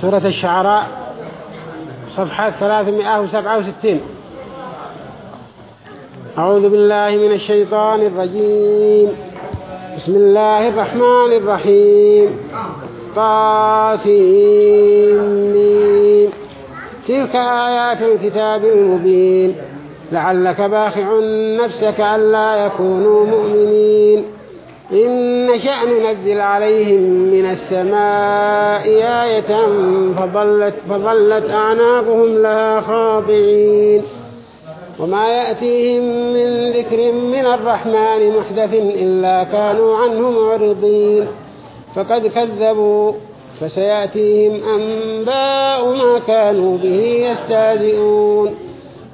سورة الشعراء صفحة 367 أعوذ بالله من الشيطان الرجيم. بسم الله الرحمن الرحيم. قاسمين تلك آيات الكتاب المبين. لعلك باخع نفسك ألا يكونوا مؤمنين. إن شأن ننزل عليهم من السماء آية فظلت, فظلت أعناقهم لها خاضعين. وما يأتيهم من ذكر من الرحمن محدث إلا كانوا عنه معرضين. فقد كذبوا فسيأتيهم أنباء ما كانوا به يستهزئون.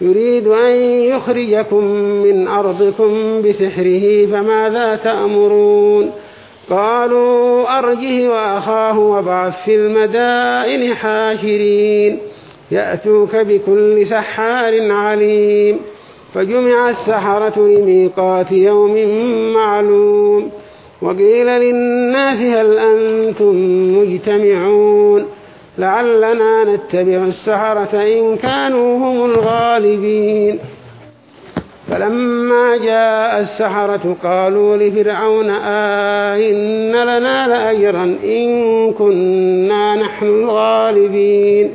يريد أن يخرجكم من أرضكم بسحره فماذا تأمرون؟ قالوا أرجه وأخاه وابعث في المدائن حاشرين يأتوك بكل سحار عليم فجمع السحرة لميقات يوم معلوم وقيل للناس هل أنتم مجتمعون؟ لعلنا نتبع السحرة إن كانوا هم الغالبين. فلما جاء السحرة قالوا لفرعون آئن لنا لأجرا إن كنا نحن الغالبين.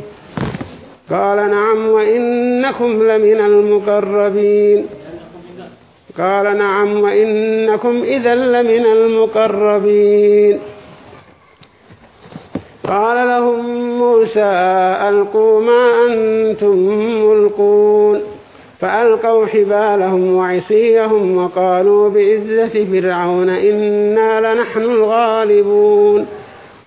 قال نعم وإنكم لمن المقربين. قال نعم وإنكم إذا لمن المقربين. قال لهم موسى ألقوا ما أنتم ملقون. فألقوا حبالهم وعصيهم وقالوا بعزة فرعون إنا لنحن الغالبون.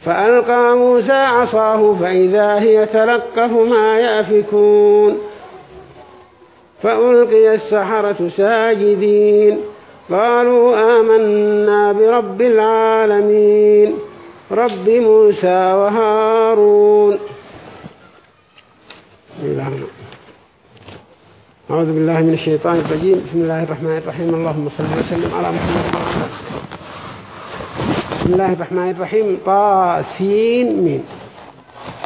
فألقى موسى عصاه فإذا هي تلقف ما يأفكون. فألقي السحرة ساجدين. قالوا آمنا برب العالمين. رب موسى وهارون. أعوذ بالله من الشيطان الرجيم. بسم الله الرحمن الرحيم. اللهم صل وسلم على محمد بسم الله الرحمن الرحيم. طاسين مين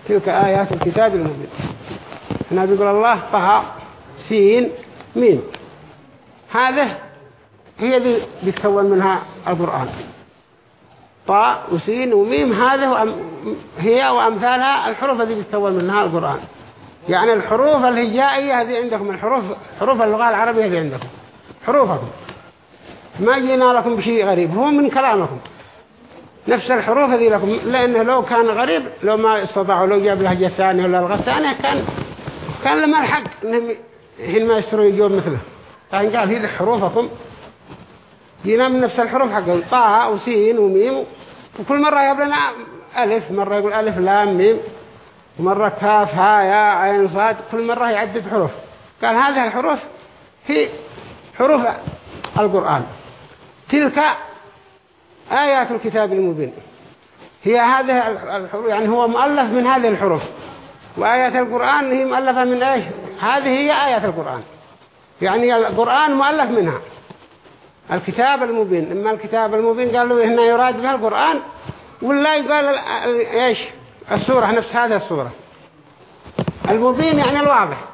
تلك آيات الكتاب المبين. هنا بيقول الله طه سين مين هذا هي اللي بيتكون منها القرآن. طاء وسين وميم هذا هي وأمثالها الحروف التي بيتكون منها القرآن. يعني الحروف الهجائية هذه عندكم الحروف حروف اللغة العربية هذه عندكم. حروفكم. ما جينا لكم بشيء غريب هو من كلامكم. نفس الحروف هذه لكم لأنه لو كان غريب لو ما استطاعوا لو جاب لهجة ثانية ولا لغة ثانية كان كان لما الحق إنهم ما يستروا يجون مثله. يعني قال هذه حروفكم جينا من نفس الحروف حقهم طاء وسين وميم. وكل مرة يقول لنا ألف مرة يقول ألف لام ميم. ومرة كاف ها يا عين صاد. كل مرة يعدد حروف. قال هذه الحروف هي حروف القرآن. تلك آيات الكتاب المبين. هي هذه الحروف يعني هو مؤلف من هذه الحروف. وآيات القرآن هي مؤلفة من إيش؟ هذه هي آيات القرآن. يعني القرآن مؤلف منها. الكتاب المبين. إما الكتاب المبين قالوا هنا يراد به القرآن ولا يقال إيش؟ السورة نفس هذه السورة. المبين يعني الواضح.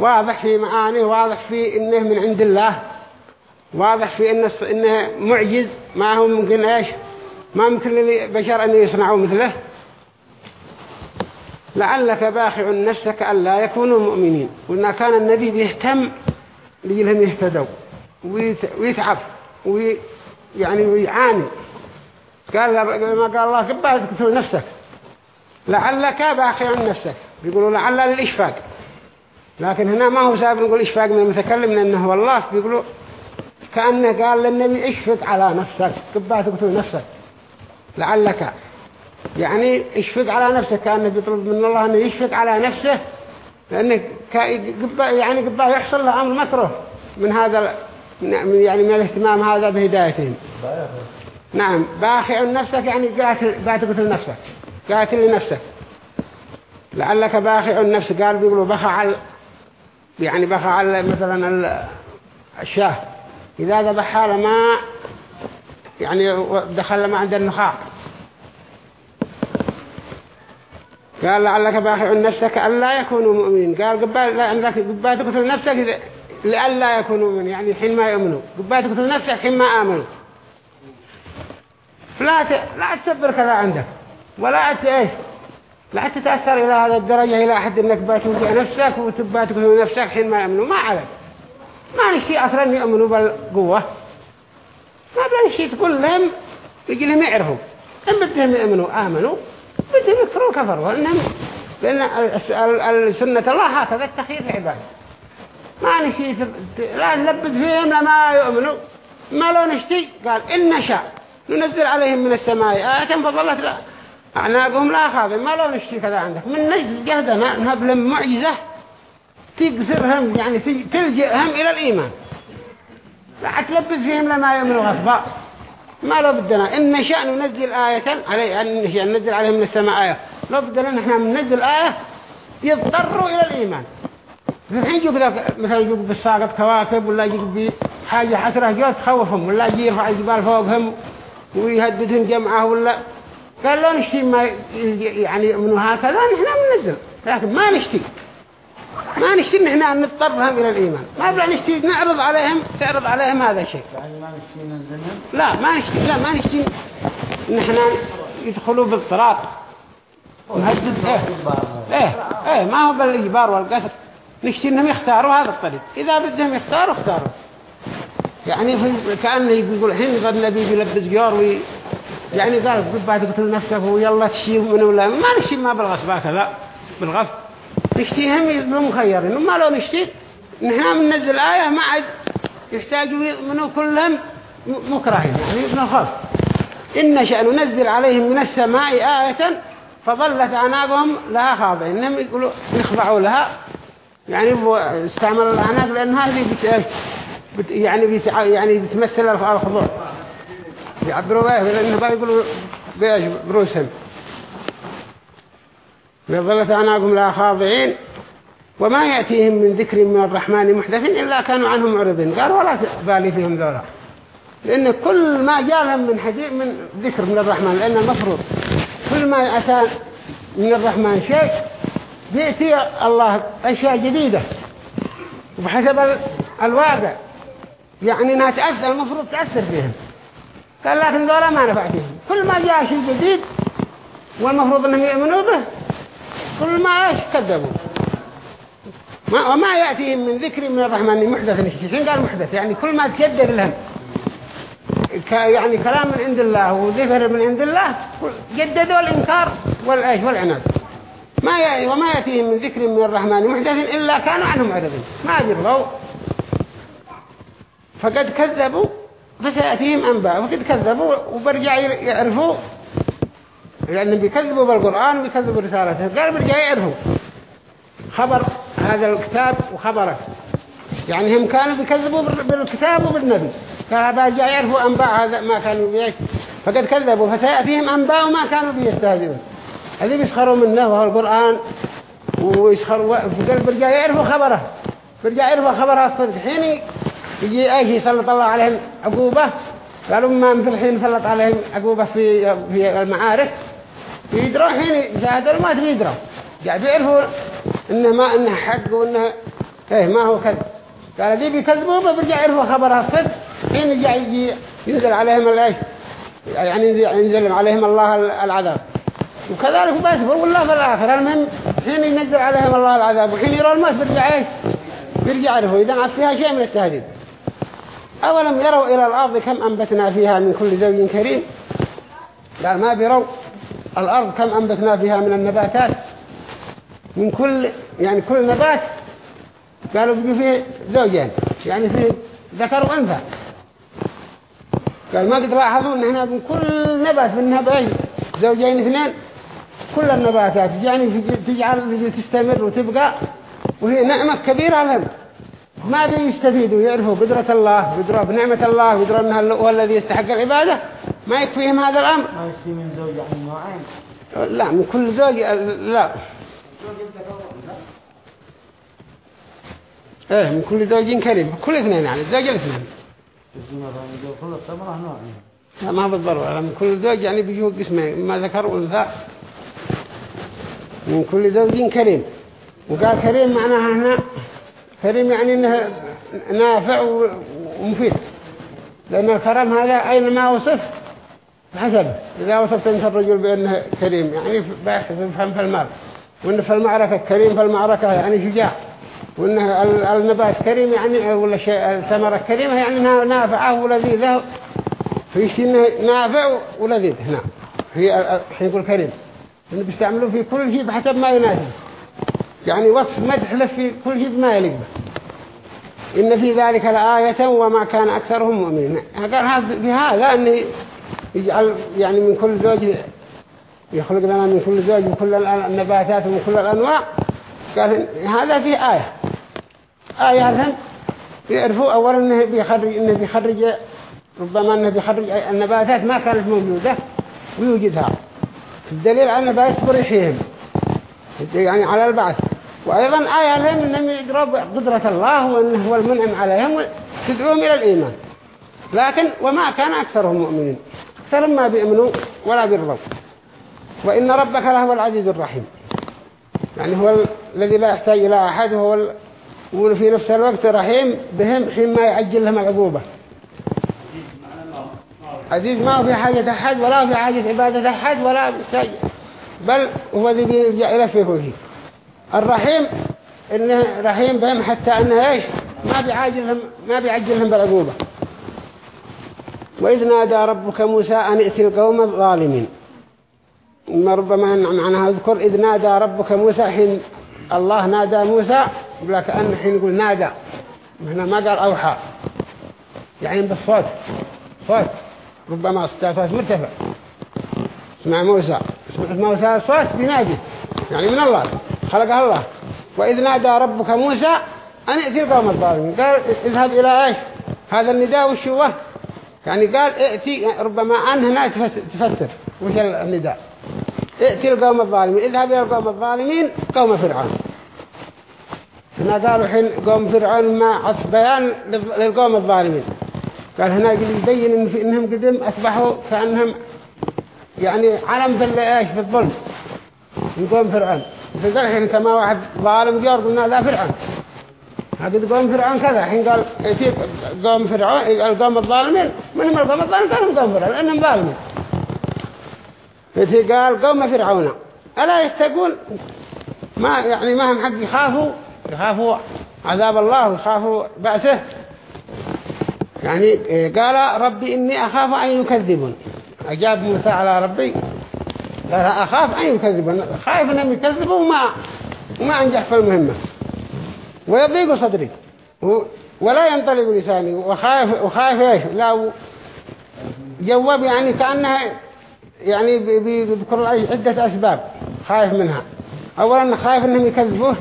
واضح في معاني واضح في إنه من عند الله. واضح في إنه, إنه معجز. ما هو ممكن إيش؟ ما ممكن للبشر أن يصنعوا مثله. لعلك باخع نفسك ألا يكونوا مؤمنين. وإن كان النبي بيهتم لجلهم يهتدوا. ويتعب ويعني ويعاني. قال ما قال الله قبل تقتل نفسك. لعلك باخع نفسك. بيقولوا لعل للإشفاق لكن هنا ما هو سابق نقول إشفاق من المتكلم لأنه هو الله بيقولوا كأنه قال للنبي إشفق على نفسك. قبل تقتل نفسك. لعلك. يعني إشفق على نفسك كأنه بيطلب من الله أنه يشفق على نفسه. لأنه يعني قبل يحصل له أمر مكروه من هذا يعني من الاهتمام هذا بهدايتهم. نعم باخع نفسك يعني قاتل قاتل نفسك قاتل لنفسك. لعلك باخع النفس. قال بيقولوا بخع يعني بخع مثلا الشاه. إذا ذبحها لما يعني دخل ما عند النخاع. قال لعلك باخع نفسك ألا يكونوا مؤمنين. قال قبال عندك قبال تقتل نفسك لألا يكونوا مؤمنين يعني حين ما يؤمنوا. قبال تقتل نفسك حين ما آمنوا. فلا ت... لا تسبر كذا عندك. ولا ت... إيش؟ لا تتأثر إلى هذا الدرجة إلى حد أنك باتوجع نفسك وتبات تقتل نفسك حين ما يؤمنوا. ما عليك. ما نشي أصلا يؤمنوا بالقوة. ما بلا نشي تقول لهم يجي لهم يعرفوا. إن بدهم يؤمنوا آمنوا. بدهم يكفروا كفروا. لأن سنة الله هكذا التخير العباد ما نشي لا نلبد فيهم لما يؤمنوا. ما لو نشتي قال إن نشاء. ننزل عليهم من السماء. آية فظلت أعناقهم لا خاضي ما لو نشتي كذا عندك. من نجد جهدنا نهب لهم معجزة تقصرهم يعني تلجئهم إلى الإيمان. لا تلبس فيهم لما يؤمنوا غصبا. ما لو بدنا. إن نشاء ننزل آية علي أن ننزل عليهم من السماء. آية. لو بدنا نحن ننزل آية يضطروا إلى الإيمان. الحين يجوا كذا مثلا يجوا بالساقط كواكب ولا يجوا بحاجة حسرة جو تخوفهم ولا يجي يرفع الجبال فوقهم ويهددهم جمعة ولا قال لا نشتي ما يعني يؤمنوا هكذا نحن بننزل لكن ما نشتي. ما نشتي نحن نضطرهم إلى الإيمان. ما بلا نشتي نعرض عليهم تعرض عليهم هذا الشيء يعني ما نشتي ننزلهم؟ لا ما نشتي لا ما نشتي نحن يدخلوا بالطراط ونهدد إيه إيه إيه ما هو بالإجبار والقصر نشتي إنهم يختاروا هذا الطريق. إذا بدهم يختاروا اختاروا. يعني كأنه يقول الحين قد نبي يلبس جار وي يعني قال بعد تقتل نفسك ويلا تشيل من ولا ما نشتي ما بالغصب هكذا بالغصب نشتيهم مخيرين. وما لو نشتي نحن بننزل آية ما عاد يحتاجوا منه كلهم مكرهين. يعني ابن الخوف إن نشأ ننزل عليهم من السماء آية فظلت عناقهم لها خاضعين. إنهم يقولوا يخضعوا لها. يعني استعمل العناق لأن هذه بت... يعني بت... يعني بتمثل الخضوع. يعبروا به لأنه بقى يقولوا بروسهم وظلت أعناقهم لا خاضعين وما يأتيهم من ذكر من الرحمن محدث إلا كانوا عنهم معرضين. قال ولا بالي فيهم ذولا. لأن كل ما جاءهم من حديث من ذكر من الرحمن لأن المفروض كل ما أتى من الرحمن شيء يأتي الله أشياء جديدة. وبحسب الواقع. يعني انها تأثر المفروض تأثر فيهم. قال لكن ذولا ما نفع فيهم. كل ما جاء شيء جديد والمفروض إنهم يؤمنوا به كل ما كذبوا. ما وما يأتيهم من ذكر من الرحمن محدث. الشيء قال محدث؟ يعني كل ما تكدر لهم. يعني كلام من عند الله وذكر من عند الله جددوا الإنكار والعناد. ما ي... وما يأتيهم من ذكر من الرحمن محدث إلا كانوا عنهم معرضين ما جروا فقد كذبوا فسيأتيهم أنباء. وقد كذبوا وبرجع يعرفوا. لأنهم بيكذبوا بالقرآن وبيكذبوا رسالته قال برجع يعرفوا. خبر هذا الكتاب وخبره. يعني هم كانوا بيكذبوا بالكتاب وبالنبي. فبرجع يعرفوا أنباء هذا ما كانوا بيش فقد كذبوا فسيأتيهم أنباء ما كانوا بيستهزئون. هذي بيسخروا منه وهو القرآن ويسخروا فقال برجع يعرفوا خبره برجع يعرفوا خبرها الصدق حين يجي إيش يسلط الله عليهم عقوبة قالوا ما في الحين سلط عليهم عقوبة في في المعارك يدروا حين جاهدوا ما تبيدروا قاعد يعرفوا إنه ما إنه حق وإنه إيه ما هو كذب. قال دي بيكذبوا برجع يعرفوا خبرها الصدق حين يجي ينزل عليهم الايش يعني ينزل عليهم الله العذاب. وكذلك بس والله في الآخر المهم حين ينزل عليهم الله العذاب وحين يرى الموت برجع إيش؟ برجع يعرفوا إذا فيها شيء من التهديد. أولم يروا إلى الأرض كم أنبتنا فيها من كل زوج كريم؟ قال ما بيروا. الأرض كم أنبتنا فيها من النباتات؟ من كل يعني كل نبات قالوا بيجي فيه زوجين. يعني فيه ذكر وأنثى. قال ما قد لاحظوا إن هنا من كل نبات منها بإيش؟ زوجين اثنين. كل النباتات. يعني تجعل تستمر وتبقى وهي نعمة كبيرة لهم. ما بيستفيدوا يعرفوا قدرة الله ويدروا بنعمة الله ويدروا أنه هو الذي يستحق العبادة. ما يكفيهم هذا الأمر. ما يكفي من زوج يعني نوعين. لا من كل زوج لا. إيه من كل زوج كريم. كل اثنين يعني الزوج الاثنين. لا ما بالضرورة. من كل زوج يعني بيجوا قسمين ما ذكر وانثى من كل زوج كريم. وقال كريم معناها هنا كريم يعني انه نافع ومفيد. لأن الكرم هذا أينما وصف حسب إذا وصفت أنت الرجل بأنه كريم يعني بيفهم في المال وإنه في المعركة كريم في المعركة يعني شجاع. وإنه النبات كريم يعني ولا شيء الثمرة كريمة يعني نافعة ولذيذة. في شيء نافع ولذيذ نعم هي الحين يقول كريم. إنه بيستعملوه في كل شيء بحسب ما يناسب يعني وصف مدح له في كل شيء ما يليق إن في ذلك لآية وما كان أكثرهم مؤمنين. قال في هذا أن يجعل يعني من كل زوج يخلق لنا من كل زوج وكل النباتات ومن كل الأنواع. قال هذا في آية. آية لهم يعرفوا أولا أنه بيخرج, إنه بيخرج ربما أنه بيخرج النباتات ما كانت موجودة ويوجدها. الدليل على النبات بريحهم يعني على البعث. وأيضا آية لهم أنهم يقربوا قدرة الله وأنه هو المنعم عليهم تدعوهم إلى الإيمان. لكن وما كان أكثرهم مؤمنين. أكثرهم ما بيؤمنوا ولا بيرضوا. وإن ربك لهو العزيز الرحيم. يعني هو الذي لا يحتاج إلى أحد وهو وفي نفس الوقت رحيم بهم حين ما يعجل لهم العقوبة. عزيز ما في حاجة أحد ولا في حاجة عبادة أحد ولا بيحتاج بل هو الذي بيرجع إلى فيه فيه الرحيم إنه رحيم بهم حتى أنه إيش؟ ما بيعجلهم ما بيعجلهم بالعقوبة. وإذ نادى ربك موسى أن ائتي القوم الظالمين. ما ربما معناها أذكر إذ نادى ربك موسى حين الله نادى موسى بلا كأن حين يقول نادى. هنا ما قال أوحى. يعني بالصوت. صوت. ربما استافات مرتفع. اسمع موسى. اسمع موسى الصوت بنادي. يعني من الله. خلقها الله. وإذ نادى ربك موسى أن ائتي القوم الظالمين. قال اذهب إلى إيش؟ هذا النداء والشوه يعني قال ائتي ربما أن هنا تفسر. وش النداء؟ ائتي القوم الظالمين. اذهب إلى القوم الظالمين قوم فرعون. هنا قالوا حين قوم فرعون ما عطف بيان للقوم الظالمين. قال هنا يبين إن إنهم قدم أصبحوا كأنهم يعني علم الظلم. من قوم فرعون. فقال حين كما واحد ظالم جار قلنا لا فرعون. هذا قوم فرعون كذا. حين قال في قوم فرعون القوم الظالمين. من هم القوم الظالمين؟ قالوا قوم فرعون. لأنهم ظالمين. في قال قوم فرعون. ألا يتقون؟ ما يعني ما هم حق يخافوا؟ يخافوا عذاب الله ويخافوا بأسه. يعني قال ربي إني أخاف أن يكذبون. أجاب موسى على ربي. قال أخاف أن يكذبون. خايف أنهم يكذبوا وما وما أنجح في المهمة. ويضيق صدري. ولا ينطلق لساني. وخايف وخايف إيش؟ لا جواب يعني كأنها يعني بذكر عدة أسباب خايف منها. أولا خايف أنهم يكذبوه.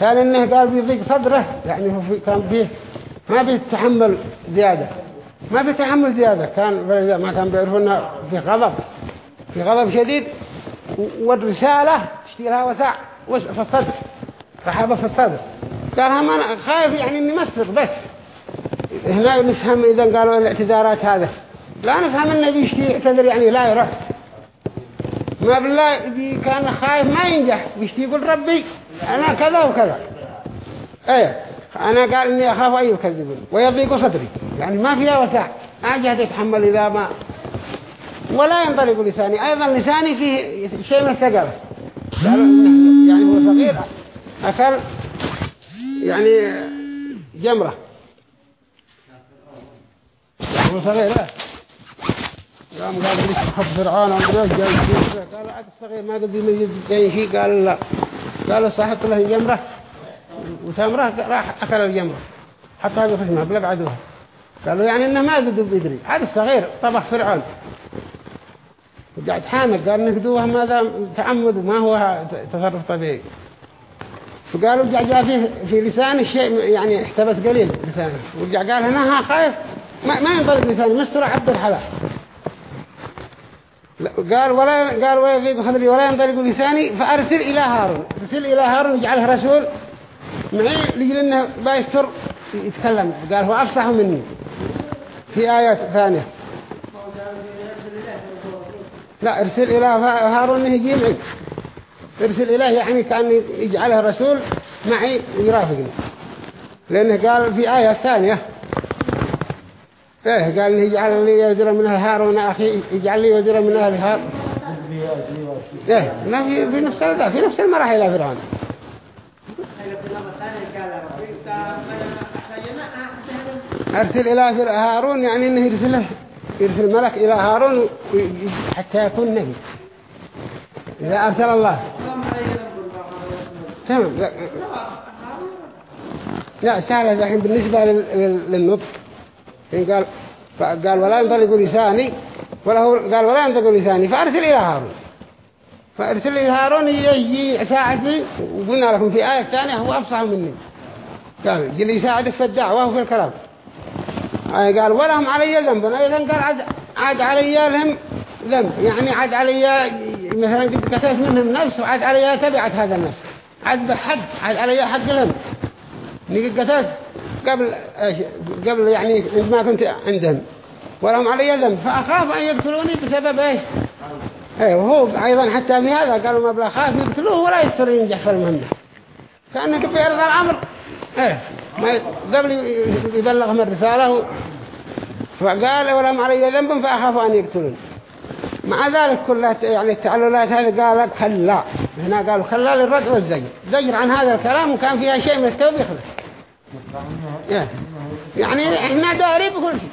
ثاني أنه قال بيضيق صدره. يعني كان فيه ما بيتحمل زيادة. ما بيتحمل زيادة. كان ما كان بيعرفون في غضب. في غضب شديد. والرسالة تشتيلها وسع في الصدر؟ رحبة في الصدر. قال ما خايف يعني إني مسرق بس. هنا نفهم إذا قالوا الاعتذارات هذا. لا نفهم إنه بيشتي يعتذر يعني لا يروح ما بالله كان خايف ما ينجح. بيشتي يقول ربي أنا كذا وكذا. إيه. أنا قال إني أخاف أن يكذبون ويضيق صدري. يعني ما فيها وسع اجهد يتحمل إذا ما. ولا ينطلق لساني. أيضا لساني فيه شيء من الثقل يعني هو صغير أكل يعني جمرة. هو صغير قام قال لي حب فرعون قال عاد الصغير ما قد يميز شيء قال لا. قال صاحب له جمرة. وتمره راح أكل الجمرة. هذا فشمه بلق عدوها. قالوا يعني إنه ما قد بيدري هذا الصغير طبخ فرعون وقعد حامل قال نقدوها ماذا؟ تعمد وما هو تصرف طبيعي. فقالوا رجع جاء فيه في لسان الشيء يعني احتبس قليل لسانه. ورجع قال هنا ها خايف ما, ما ينطلق لساني مستر عبد الحلال. قال ولا قال ولا يضيق خدري ولا ينطلق لساني فأرسل إلى هارون. ارسل إلى هارون يجعله رسول. معي لجل إنه بايستر يتكلم. قال هو أفصح مني. في آيات ثانية. لا ارسل إلى هارون يجي معي. ارسل إله يعني كأن يجعله رسول معي يرافقني لأنه قال في آية ثانية. إيه قال يجعل لي وزيرا من أهل هارون. أخي يجعل لي وزيرا من أهل هار إيه لا في, في نفس في نفس المراحل إلى فرعون. أرسل إلى هارون يعني إنه يرسله يرسل ملك إلى هارون حتى يكون نبي. إذا أرسل الله. تمام. لا, لا سهل الحين. بالنسبة للنطق. قال قال ولا ينطلق لساني ولا هو قال ولا ينطلق لساني فأرسل إلى هارون. فأرسل إلى هارون يجي يساعدني وقلنا لكم في آية ثانية هو أفصح مني. قال يجي يساعدك في الدعوة وفي الكلام. قال ولهم علي ذنب. أيضا قال عاد, عاد علي لهم ذنب. يعني عاد علي مثلا قد قتلت منهم نفس وعاد علي تبعت هذا النفس عاد بحق عاد علي حق لهم إني قتلت قبل قبل يعني عندما كنت عندهم. ولهم علي ذنب. فأخاف أن يقتلوني بسبب إيش؟ إيه وهو أيضا حتى في هذا قالوا ما بلا خاف يقتلوه ولا يستر ينجح في المهمة. كأنه في أرض الأمر. إيه ما قبل يبلغهم الرسالة فقال ولهم علي ذنب فأخاف أن يقتلون. مع ذلك كلها يعني التعللات هذه قالت خلا. هنا قالوا خلا للرد والزجر. زجر عن هذا الكلام وكان فيها شيء من التوبيخ يعني إحنا داري بكل شيء.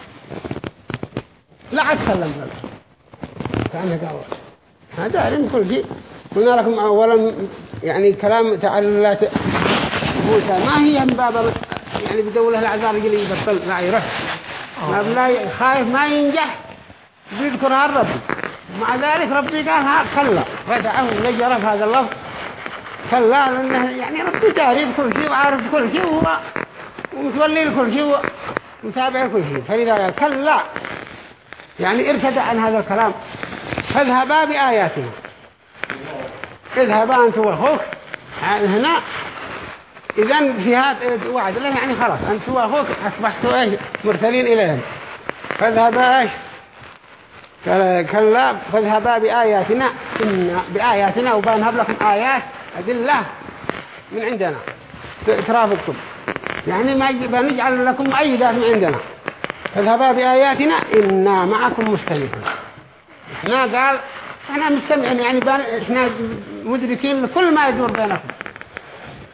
لا أتكلم. كان قال هذا داري بكل شيء. قلنا لكم أولا يعني كلام تعللات موسى. ما هي من باب يعني بدولة العذاب يجي يبطل لا يرح ما بلا خايف ما ينجح. بيذكرها الرب. مع ذلك ربي قال ها كلا. فتعه نجر في هذا اللفظ. كلا لأنه يعني ربي داري بكل شيء وعارف كل شيء وهو ومتولي لكل شيء ومتابع كل شيء. فإذا قال كلا. يعني ارتدى عن هذا الكلام. فاذهبا بآياتنا اذهبا أنت وأخوك هنا. إذا في هذا وعد الله يعني خلاص أنت وأخوك أصبحتوا إيش؟ مرسلين إليهم. فاذهبا إيش؟ كلا فاذهبا بآياتنا. إن بآياتنا وبنهب لكم آيات أدلة من عندنا. ترافقكم. يعني ما بنجعل لكم مؤيدات من عندنا. فاذهبا بآياتنا إنا معكم مستمعون. إحنا قال إحنا مستمعين يعني إحنا مدركين لكل ما يدور بينكم.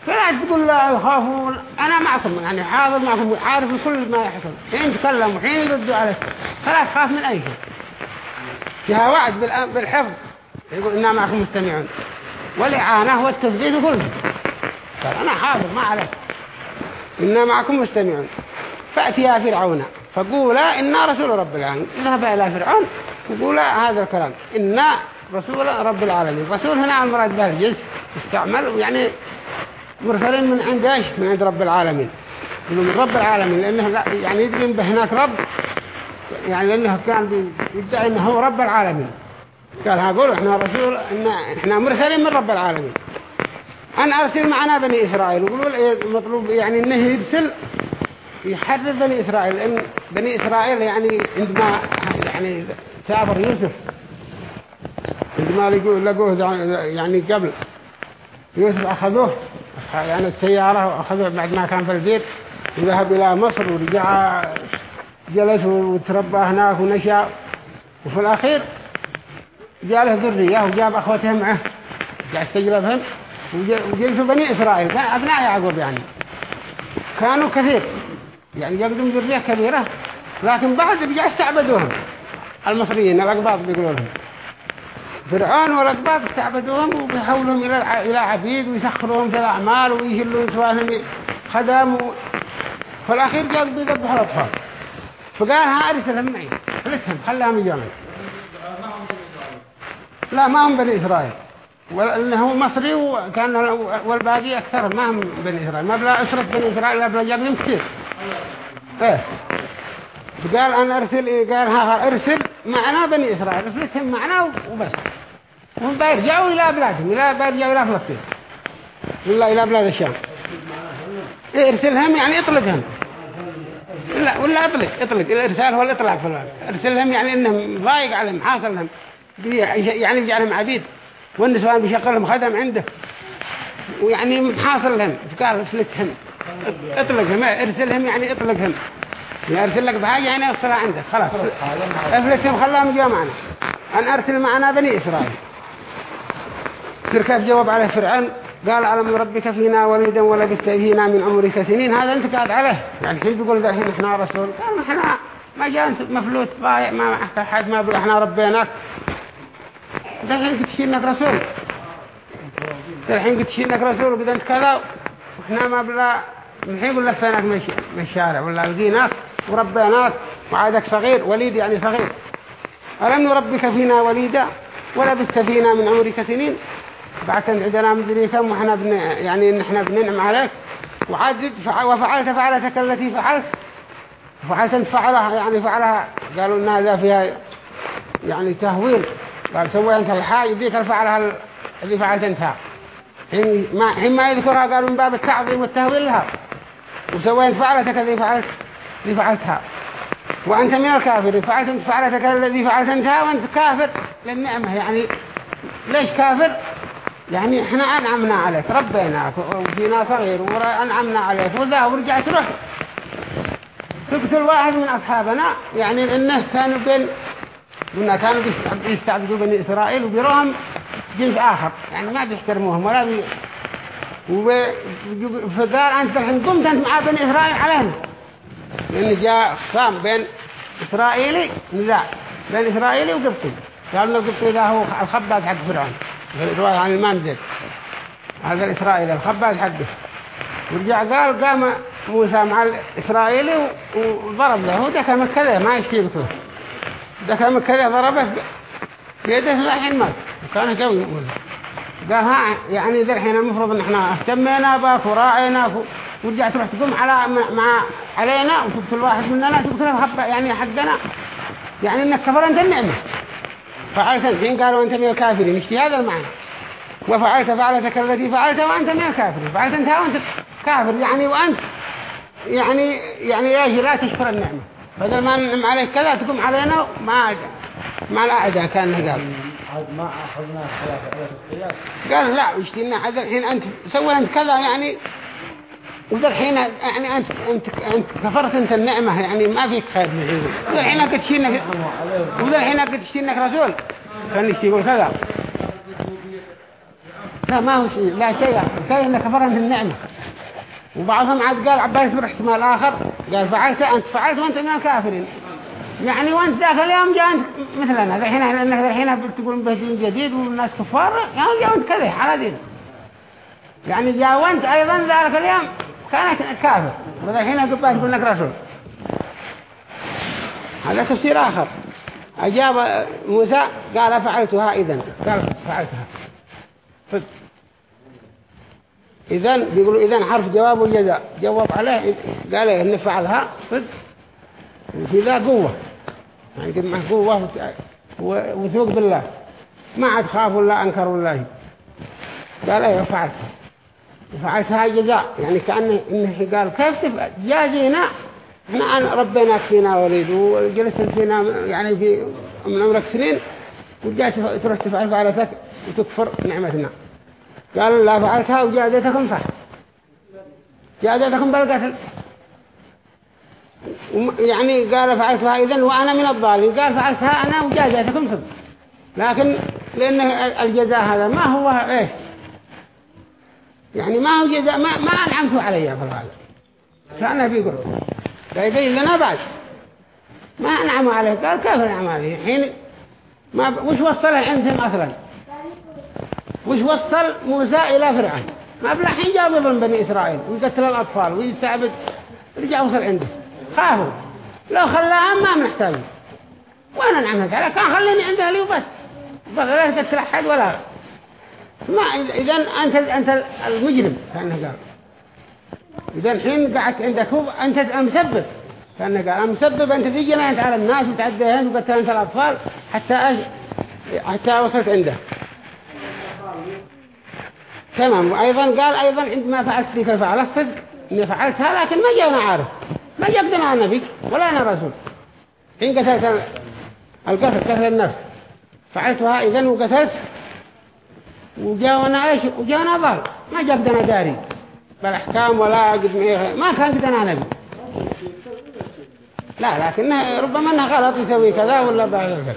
فلا تقول لا يخافون أنا معكم يعني حاضر معكم عارف كل ما يحصل. حين تكلم وحين يردوا عليك فلا تخاف من أي شيء. فيها وعد بالحفظ. يقول إنا معكم مستمعون. والإعانة والتثبيت كله. قال أنا حاضر ما عليك. إنا معكم مستمعون. فأتيا فرعون. فقولا إنا رسول رب العالمين. اذهب إلى فرعون وقولا هذا الكلام. إنا رسول رب العالمين. رسول هنا المراد به الجنس. استعمل يعني مرسلين من عند إيش؟ من عند رب العالمين. من رب العالمين لأنه يعني يدري به هناك رب. يعني لأنه كان يدعي أنه هو رب العالمين. قال هقول إحنا رسول إحنا مرسلين من رب العالمين. أن أرسل معنا بني إسرائيل. يقولوا إيه مطلوب يعني إنه يرسل يحرر بني إسرائيل لأن بني إسرائيل يعني عندما يعني سافر يوسف. عندما لقوه يعني قبل. يوسف أخذوه يعني السيارة وأخذوه بعد ما كان في البيت وذهب إلى مصر ورجع جلس وتربى هناك ونشأ. وفي الأخير جاء له ذرية وجاب أخوته معه. جاء استجلبهم وجلسوا بني إسرائيل أبناء يعقوب يعني. كانوا كثير. يعني يقدم ذرية كبيرة لكن بعد رجع استعبدوهم. المصريين الأقباط بيقولوا لهم. فرعون والأقباط استعبدوهم وبيحولهم إلى إلى عبيد ويسخروهم في الأعمال ويهلوا سواهم خدام في الأخير قال بيذبح الأطفال فقال ها أرسلهم معي. فلسهم خلاهم يجامعوا لا ما هم بني إسرائيل. لأنه مصري وكان والباقي أكثر ما هم بني إسرائيل. ما بلا أسرة بني إسرائيل لا بلا جابهم كثير. إيه. قال أنا أرسل قال ها أرسل معنا بني إسرائيل أرسلتهم معنا وبس. وهم بيرجعوا إلى بلادهم إلى بيرجعوا إلى فلسطين. إلا إلى بلاد الشام. إيه أرسلهم يعني أطلقهم. لا ولا أطلق أطلق. الإرسال هو الإطلاق في أرسلهم يعني إنهم ضايق عليهم حاصل يعني يجعلهم عبيد. والنسوان بيشغلهم خدم عنده. ويعني محاصر لهم فقال افلتهم اطلقهم ارسلهم يعني اطلقهم ارسل لك بحاجة يعني افصلها عندك خلاص. افلتهم خلاهم يجوا معنا. ان أرسل معنا بني إسرائيل. تركب جواب عليه فرعون قال علم ربك فينا وليدا ولبثت فينا من عمرك سنين؟ هذا أنت قاعد عليه. يعني حين بيقول ذا الحين إحنا رسول؟ قال إحنا ما جاء مفلوت ضايع ما حد ما بقول إحنا ربيناك. ده الحين قلت شينك رسول. الحين قلت شينك رسول وقد انت كذا. وإحنا ما بلا الحين يقول لك فينك من الشارع ولا لقيناك وربيناك وعادك صغير وليد يعني صغير. ألم نربك فينا وليدا؟ ولبثت فينا من عمرك سنين. بعد عندنا مدري كم وإحنا بن يعني إن إحنا بننعم عليك. وعاد وفعلت فعلتك التي فعلت. فعلت فعلها يعني فعلها. قالوا لنا ذا فيها يعني تهويل. قال سوي أنت الحاج ذيك الفعلها اللي فعلت أنت. حين ما حين ما يذكرها قالوا من باب التعظيم والتهويل لها. وسويت فعلتك الذي فعلت اللي فعلتها. وأنت من الكافر. فعلت أنت فعلتك الذي فعلت أنت وأنت كافر للنعمة. يعني ليش كافر؟ يعني إحنا أنعمنا عليك. ربيناك وفينا صغير. وأنعمنا عليك. وذا ورجعت روح. تقتل واحد من أصحابنا. يعني إنه كانوا بين قلنا كانوا بيستعبدوا بني إسرائيل وبيروهم جنس آخر. يعني ما بيحترموهم ولا بي فقال أنت الحين قمت أنت مع بني إسرائيل عليهم. لأن جاء خصام بين إسرائيلي نزاع. بين إسرائيلي وقبطي. قال إن القبطي ذا هو الخباز حق فرعون. رواية عن زيد. هذا الإسرائيلي الخباز حقه. ورجع قال قام موسى مع الإسرائيلي وضرب له. دكا كذا ما يشتيبته دكا كذا ضربه بيده الحين مات. وكان قوي يقول. قال ها يعني ذا الحين المفروض إن إحنا اهتمينا بك وراعيناك ورجعت تروح تقوم على مع علينا وتقتل واحد مننا تقتل يعني حقنا. يعني إنك كفرت النعمة. فعلت الحين قالوا أنت من الكافرين. اشتي هذا المعنى؟ وفعلت فعلتك التي فعلت وأنت من الكافرين. فعلت أنت وأنت كافر يعني وأنت. يعني يعني إيش لا تشكر النعمة. بدل ما نعم عليك كذا تقوم علينا ما مع الأعداء كان قال ما أخذنا قال لا واشتينا هذا الحين أنت سوي أنت كذا يعني وذا الحين يعني أنت أنت أنت كفرت أنت النعمة يعني ما فيك خير. من وذا الحين قد تشينك وذا الحين قد تشينك رسول. كان يقول كذا. لا ما هو شيء لا شيء. شيء إنك كفرت النعمة. وبعضهم عاد قال عباس بن احتمال آخر قال فعلت أنت فعلت وأنت من الكافرين. يعني وانت ذاك اليوم جاء انت مثلنا الحين لانك الحين بتقول بهدين جديد والناس كفار يعني جاء انت كذا على دين. يعني جاء وانت أيضا ذلك اليوم كانت كافر. والحين قبل تقول لك رسول. هذا تفسير آخر. أجاب موسى قال فعلتها اذا قال فعلتها. اذا بيقولوا اذا حرف جواب وجزاء. جواب عليه قال إن فعلها صدق وفي ذا قوة. يعني معه قوة وثوق بالله. ما عاد خافوا الله أنكروا الله. قال إيه فعلت. فعلتها جزاء. يعني كأنه قال كيف جازينا إحنا أن ربنا فينا وليد وجلست فينا يعني في من عمرك سنين وجاءت تروح تفعل فعلتك وتكفر نعمتنا. قال لا فعلتها وجازتكم فح جازتكم بالقتل يعني قال فعلتها إذن وأنا من الضالين قال فعلتها أنا وجازتكم صدق لكن لأن الجزاء هذا ما هو إيش؟ يعني ما هو جزاء ما, ما أنعمتوا علي في الغالب. فأنا بيقول فيبين لنا بعد. ما أنعموا عليه قال كيف أنعم عليه حين ما وش وصله عندهم أصلا وش وصل موسى إلى فرعون؟ ما بلا حين بظلم بني إسرائيل. ويقتل الأطفال. ويستعبد. رجع وصل عنده خافوا لو خلاها ما محتاج. وأنا نعمل على كان خليني عند أهلي وبس. لا تقتل أحد ولا. ما اذا انت أنت المجرم كانه قال. إذا الحين قعدت عندك هو أنت مسبب كانه قال مسبب. أنت تجينا أنت على الناس وتعديهم أنت الأطفال حتى أج... حتى وصلت عنده. تمام. وأيضا قال أيضا عندما فعلت ذيك الفعل الصدق إني فعلتها لكن ما جاءنا عارف. ما جبدنا نبي ولا أنا رسول حين قتلت القتل قتل النفس. فعلتها إذن وقتلت وجاونا إيش؟ وجاونا ضال. ما جبدنا داري. بالأحكام ولا قد ما كان قدنا نبي. لا لكن ربما أنه غلط يسوي كذا ولا بعد كذا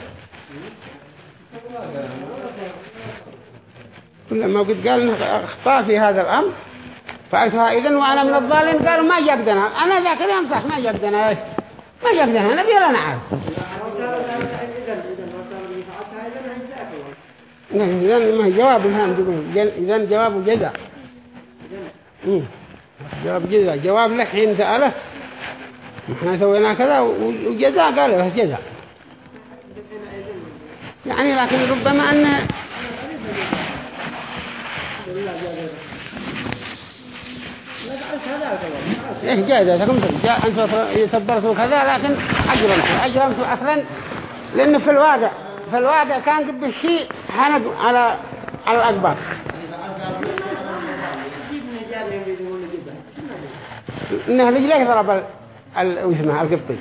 لما قد قال اخطاء في هذا الأمر. فعلتها إذن وأنا من الظالم؟ قالوا ما جقدنا أنا ذاك اليوم صح ما جقدنا ما جقدنا نبي ولا نعرف. إذن ما جواب الهام تقول. إذن جواب جزاء. جواب جزاء. جواب لك حين سأله. إحنا سوينا كذا وجزاء قال له جزاء. يعني لكن ربما أن إيه جائزة. جاء أنت يصبرتوا كذا لكن أجرمتوا أجرمتوا أصلا لأنه في الواقع في الواقع كان قبل الشيء حنق على على الأكبر. إنه لجليه ضرب الوسمة القبطي؟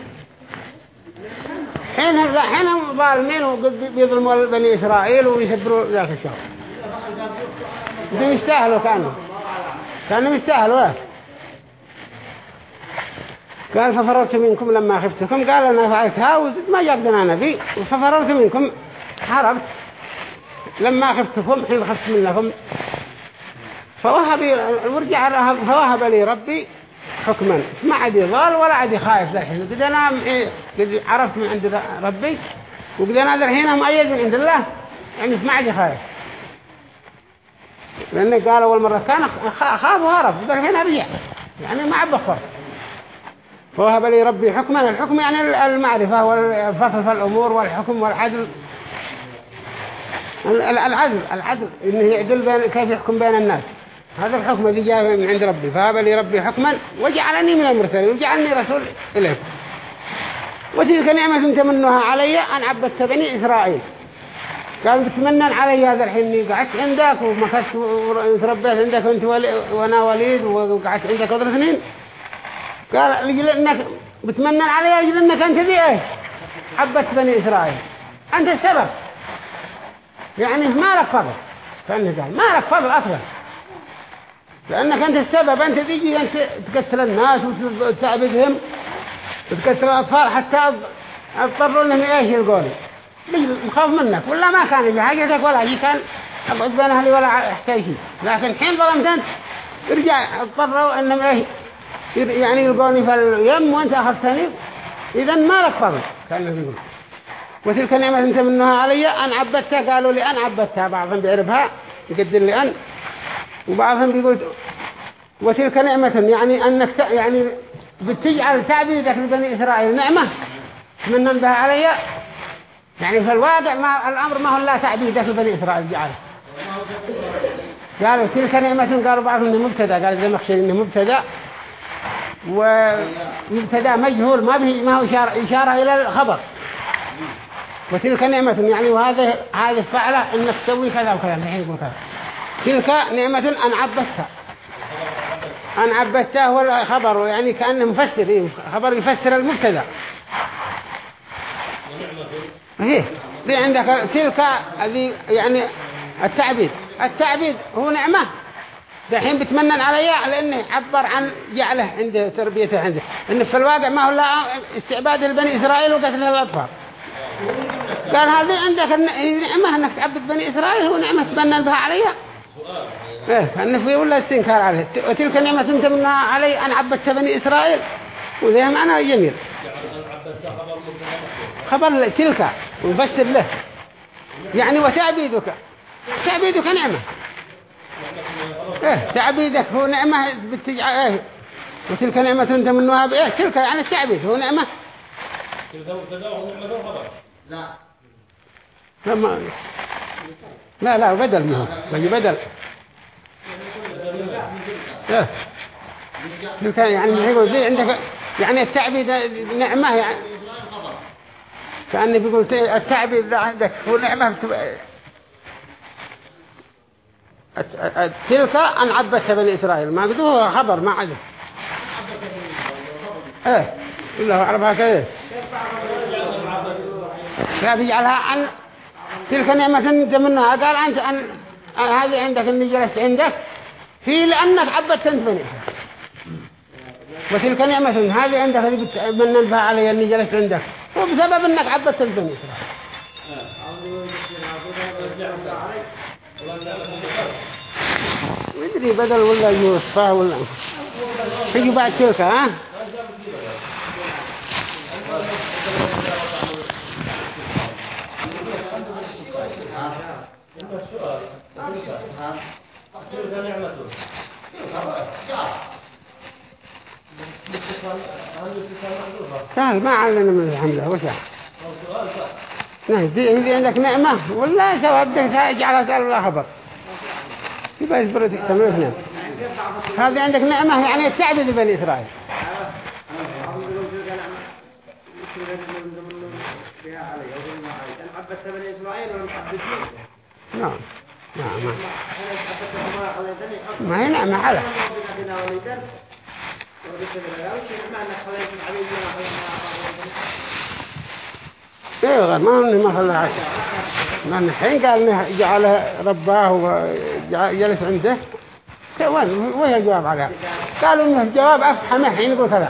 حين حين ظالمين وبيظلموا بني إسرائيل ويسبروا ذلك الشهر. يستاهلوا كانوا. كانوا يستاهلوا قال ففررت منكم لما خفتكم. قال أنا فعلتها ما جابدنا نبي ففررت منكم. حربت لما خفتكم حين خفت منكم فوهب ورجع فوهب لي ربي حكما. ما عدي ضال ولا عدي خايف الحين قد أنا قد عرفت من عند ربي وقد أنا الحين مؤيد من عند الله يعني ما عدي خايف لأنه قال أول مرة كان خاف وهرب ذا الحين رجع يعني ما عبه خوف فوهب لي ربي حكما الحكم يعني المعرفة والفصل في الأمور والحكم والعدل. العدل العدل إنه يعدل بين كيف يحكم بين الناس. هذا الحكم الذي جاء من عند ربي. فهب لي ربي حكما وجعلني من المرسلين وجعلني رسول إليكم. وتلك نعمة تمنها علي أن عبدت بني إسرائيل. قال بتمنن علي هذا الحين قعدت عندك ومكثت وتربيت عندك وأنت ولي وأنا وليد وقعدت عندك عشر سنين. قال لجل إنك بتمنن علي لجل إنك أنت ذي إيه؟ عبدت بني إسرائيل. أنت السبب. يعني ما لك فضل. كأنه قال ما لك فضل أصلا. لأنك أنت السبب. أنت تيجي أنت تكسر الناس وتعبدهم وتكسر الأطفال حتى أضطروا إنهم إيش يلقوني مخاف منك. ولا ما كان في حاجتك ولا شيء كان أقعد بين أهلي ولا أحتاج شيء لكن حين ظلمت أنت ارجع اضطروا أنهم يعني يلقوني في اليم وأنت أخذتني. إذا ما لك فضل. كان يقول. وتلك نعمة أنت منها علي. أن عبدتها. قالوا لي أن عبدتها. بعضهم بيعرفها. يقدر لي أن. وبعضهم بيقول وتلك نعمة. يعني أنك يعني بتجعل تعبيدك لبني إسرائيل نعمة. من بها علي. يعني في الواقع ما الأمر ما هو لا تعبيده في بني إسرائيل جعله قالوا تلك نعمة قالوا بعضهم إنه مبتدأ قال مخشي إنه مبتدأ. ومبتدأ مجهول ما به ما هو إشارة, إشارة إلى الخبر. وتلك نعمة يعني وهذا هذه فعلة إنك تسوي كذا وكذا الحين يقول كذا. تلك نعمة أن عبدتها. أن عبدتها هو الخبر يعني كأنه مفسر إيه خبر يفسر المبتدأ. إيه دي عندك تلك يعني التعبيد. التعبيد هو نعمة. دحين بتمنن علي لأنه عبر عن جعله عنده تربيته عنده. إن في الواقع ما هو لا استعباد لبني إسرائيل وقتل الأطفال. قال هذه عندك النعمة أنك تعبد بني إسرائيل هو نعمة تمنن بها علي إيه كأنه في ولا استنكار عليه. وتلك نعمة تمنى علي أن عبدت بني إسرائيل. وذي معنى جميل. خبر تلك ويفسر له. يعني وتعبيدك تعبيدك. نعمة. إيه تعبيدك هو نعمة بتجع إيه وتلك نعمة أنت منها بايه تلك يعني التعبيد هو نعمة. لا. لا لا لا بدل منه بجي بدل. إيه. تلك يعني يقول زي عندك. يعني التعبيد نعمة يعني. كأني بيقول اللي عندك هو نعمة تلك أن عبت بني إسرائيل. ما قدوه خبر ما عده إيه الله أعرفها كذا لا بيجعلها عن تلك نعمة انت منها. قال أنت أن هذه عندك اني جلست عندك. في لأنك عبدت انت بني وتلك نعمة هذه عندك بتمنن بها علي اني جلست عندك. وبسبب إنك عبدت البني مدري بدل ولا يوصفه ولا تجي بعد تلك ها؟ سهل ما علنا من الحمد وش نعم دي عندك نعمة؟ ولا سوى بدك تجعل سأل الله خبر. يبقى يصبر تكتمل اثنين. هذه عندك نعمة؟ يعني تعبد بني إسرائيل. نعم. نعم. ما هي نعمة؟ حالة غير ما انه ما عشر لأن الحين قال إنه جعله رباه وجلس عنده. وين وين الجواب عليها قالوا إنه الجواب أفحمه حين يقول كذا.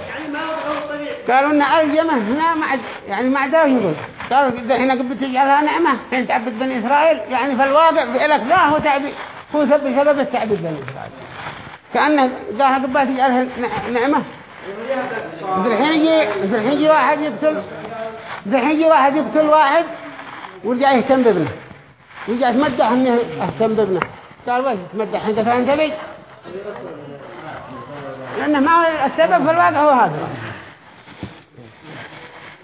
قالوا ان ألجمه هنا ما يعني ما عداه يقول. قالوا هنا قبل تجعلها نعمة حين تعبد بني إسرائيل يعني في الواقع فعلك لا هو تعبد هو بسبب التعبد بني إسرائيل. كأنه قالها قبل تجعلها نعمة. الحين يجي الحين يجي واحد يقتل الحين يجي واحد يقتل واحد ورجع يهتم بابنه. ورجع يتمدح إنه اهتم بابنه. قال وين تمدح أنت فانت بي لأنه ما السبب في الواقع هو هذا.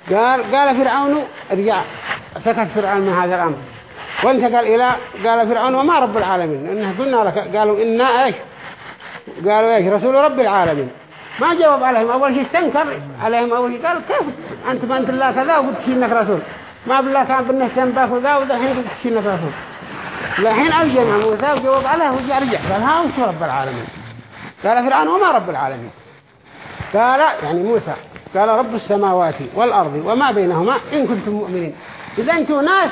قال قال فرعون رجع سكت فرعون من هذا الأمر. وانتقل إلى قال فرعون وما رب العالمين؟ انه قلنا لك قالوا إنا إيش قالوا إيش رسول رب العالمين. ما جاوب عليهم. أول شيء استنكر عليهم أول شيء قال كيف؟ أنت ما أنت الله كذا وقلت إنك رسول. ما بالله كان بالنه تنباك وذا وذحين قلت إنك رسول. الحين الجمع موسى وجاوب عليه وجاء رجع. قال ها وش رب العالمين. قال فرعون وما رب العالمين. قال يعني موسى قال رب السماوات والأرض وما بينهما إن كنتم مؤمنين. إذا أنتم ناس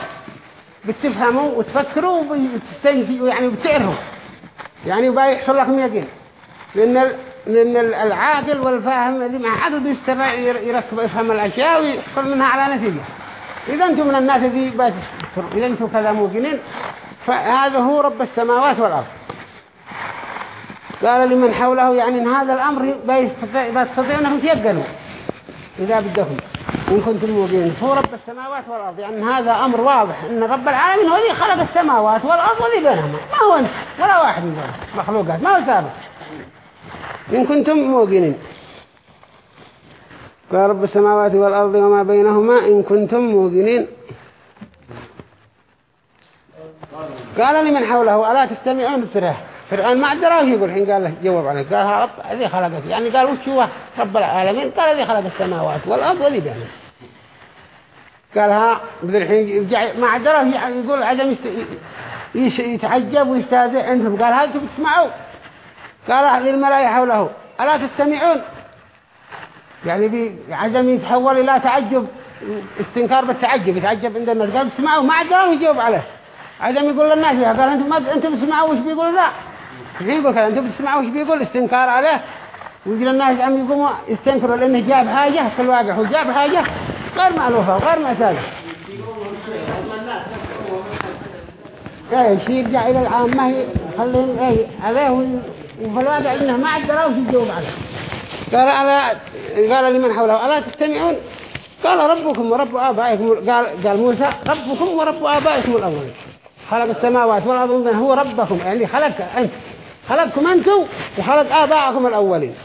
بتفهموا وتفكروا وتستنجوا يعني وبتعرفوا يعني وبيحصل لكم يقين لأن لأن العاقل والفاهم الذي مع عقل بيستمع يركب يفهم الأشياء ويحصل منها على نتيجة. إذا أنتم من الناس الذي بتفكروا إذا أنتم كذا موقنين فهذا هو رب السماوات والأرض. قال لمن حوله يعني إن هذا الأمر بيستطيع أنهم تيقنوا. إذا بدهم إن كنتم موقنين. هو رب السماوات والأرض. يعني هذا أمر واضح. إن رب العالمين هو الذي خلق السماوات والأرض والذي بينهما. ما هو أنت؟ ولا واحد من مخلوقات. ما هو سابق؟ إن كنتم موقنين. قال رب السماوات والأرض وما بينهما إن كنتم موقنين. قال لمن حوله ألا تستمعون الفرح فرعون ما أدراه يقول حين قال له جواب عليه قال رب هذه خلقت يعني قال وش هو رب العالمين؟ قال هذه خلق السماوات والأرض وذي بينهما. قال ها بدل الحين ما أدراه يقول عدم يتعجب ويستهزئ عندهم قال هل تسمعوا. قال للملائكة حوله. ألا تستمعون؟ يعني بعدم يتحول إلى تعجب استنكار بالتعجب. يتعجب عند الناس قال تسمعوا ما عدلوا يجاوب عليه. عدم يقول للناس قال أنتم, ما أنتم بتسمعوا وش بيقول ذا؟ يقول؟ كذا أنتم بتسمعوا وش بيقول؟ استنكار عليه. ويجي الناس عم يقوموا يستنكروا لأنه جاب حاجة في الواقع. هو جاب حاجة غير مألوفة وغير معتادة. إيه شيء يرجع إلى العامة يخليهم إيه عليه وفي الواقع إنه ما عدلوا في الجواب عليه قال ألا قال لمن حوله ألا تستمعون؟ قال ربكم ورب آبائكم قال قال موسى ربكم ورب آبائكم الأولين خلق السماوات والأرض هو ربكم يعني خلق أنت. خلقكم أنتم وخلق آبائكم الأولين.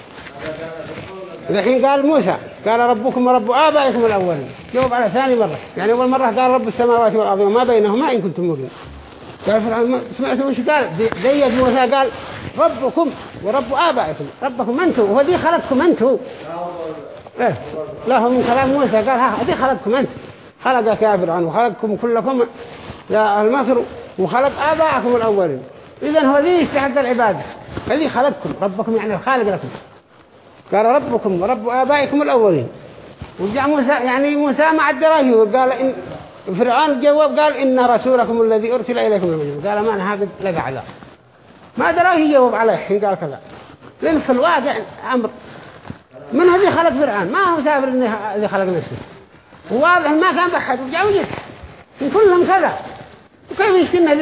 الحين قال موسى قال ربكم ورب آبائكم الأولين جواب على ثاني مرة. يعني أول مرة قال رب السماوات والأرض وما بينهما إن كنتم مؤمنين. قال فرعون سمعتوا وش قال؟ زيد موسى قال ربكم ورب آبائكم ربكم أنتم وهذه خلقكم أنتم. إيه له من كلام موسى قال هذه خلقكم أنت خلق كافر عنه وخلقكم كلكم يا المصر وخلق آبائكم الأولين. إذا ذي يستحق العبادة الذي خلقكم ربكم يعني الخالق لكم. قال ربكم ورب آبائكم الأولين. وجاء موسى يعني موسى مع الدراجة وقال إن فرعون جواب قال إن رسولكم الذي أرسل إليكم المجنون قال ما أنا هذا لقى عذاب ما دراه يجاوب عليه حين قال كذا. لأن في الواقع أمر. من هذه خلق فرعون؟ ما هو سافر هذه خلق نفسه. وواضح ما كان بحد وجد من كلهم كذا. وكيف يشكلنا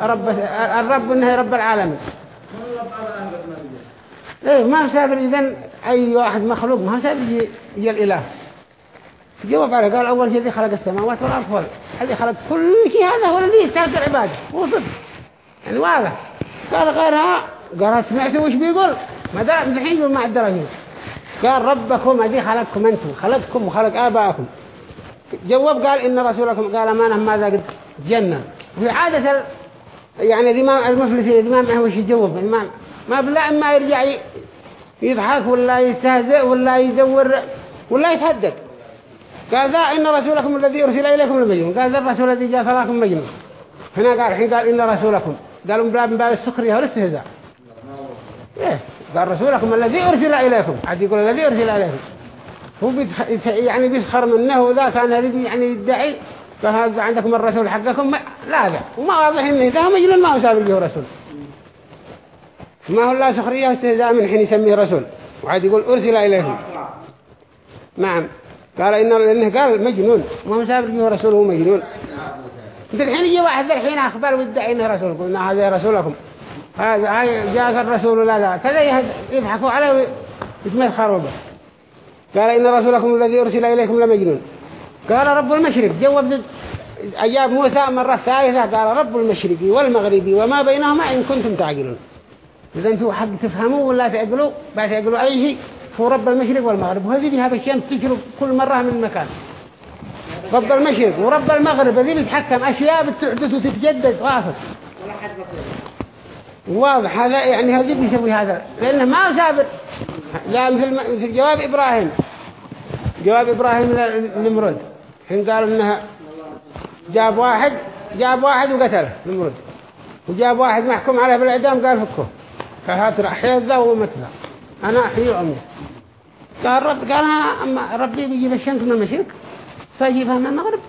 رب الرب إنه رب العالمين؟ إيه ما هو سافر إذن أي واحد مخلوق ما هو سافر يجي الإله. جواب عليه قال أول شيء خلق السماوات والأرض. هذه خلق كل شيء هذا هو الذي يستهزئ العبادة وصف يعني واضح. قال غيرها قال سمعتوا وش بيقول؟ ما دام الحين ما الدرجين قال ربكم هذه خلقكم أنتم خلقكم وخلق آباءكم. جواب قال إن رسولكم قال ما نهم ماذا قد جنة. في عادة. يعني الإمام المفلسي الإمام هو وش يجوب؟ الإمام ما بلا إما يرجع يضحك ولا يستهزئ ولا يدور ولا يتهدد. قال ذا إن رسولكم الذي أرسل إليكم المجنون. قال ذا الرسول الذي جاء فلاكم مجنون. هنا قال حين قال إن رسولكم. قالوا من باب باب السخرية والاستهزاء إيه قال رسولكم الذي أرسل إليكم. عاد يقول الذي أرسل إليكم. هو. يعني بيسخر منه وذا كان هذا يعني يدعي. فهذا عندكم الرسول حقكم. لا ذا. وما واضح إنه ده مجنون ما هو سابق له رسول ما هو الله سخرية واستهزاء من حين يسميه رسول وعاد يقول أرسل إليكم. نعم. قال إن لأنه قال مجنون. ما هو سابق له رسول هو مجنون. الحين يجي واحد الحين أخبر ويدعي إنه رسول قلنا هذا رسولكم. هذا جاء الرسول لا لا. كذا يضحكوا عليه ويتمسخروا به قال إن رسولكم الذي أرسل إليكم لمجنون. قال رب المشرق جواب أجاب موسى مرة ثالثة قال رب المشرق والمغرب وما بينهما إن كنتم تعقلون إذا أنتم حق تفهموا ولا تعقلوا؟ بعد تعقلوا أي شيء. هو رب المشرق والمغرب. وهذه بها الشمس تجرب كل مرة من مكان رب المشرق ورب المغرب ذي بيتحكم أشياء بتحدث وتتجدد غافل واضح. هذا يعني هذي بيسوي هذا. لأنه ما سابر لا مثل مثل جواب إبراهيم. جواب إبراهيم لنمرد حين قال إنها جاب واحد جاب واحد وقتله نمرد وجاب واحد محكوم عليه بالإعدام قال فكه قال هات أحيا ذا ومثله أنا أحيي أمي قال رب قال أما ربي بيجيب الشمس من المشرق. فيجيبها من المغرب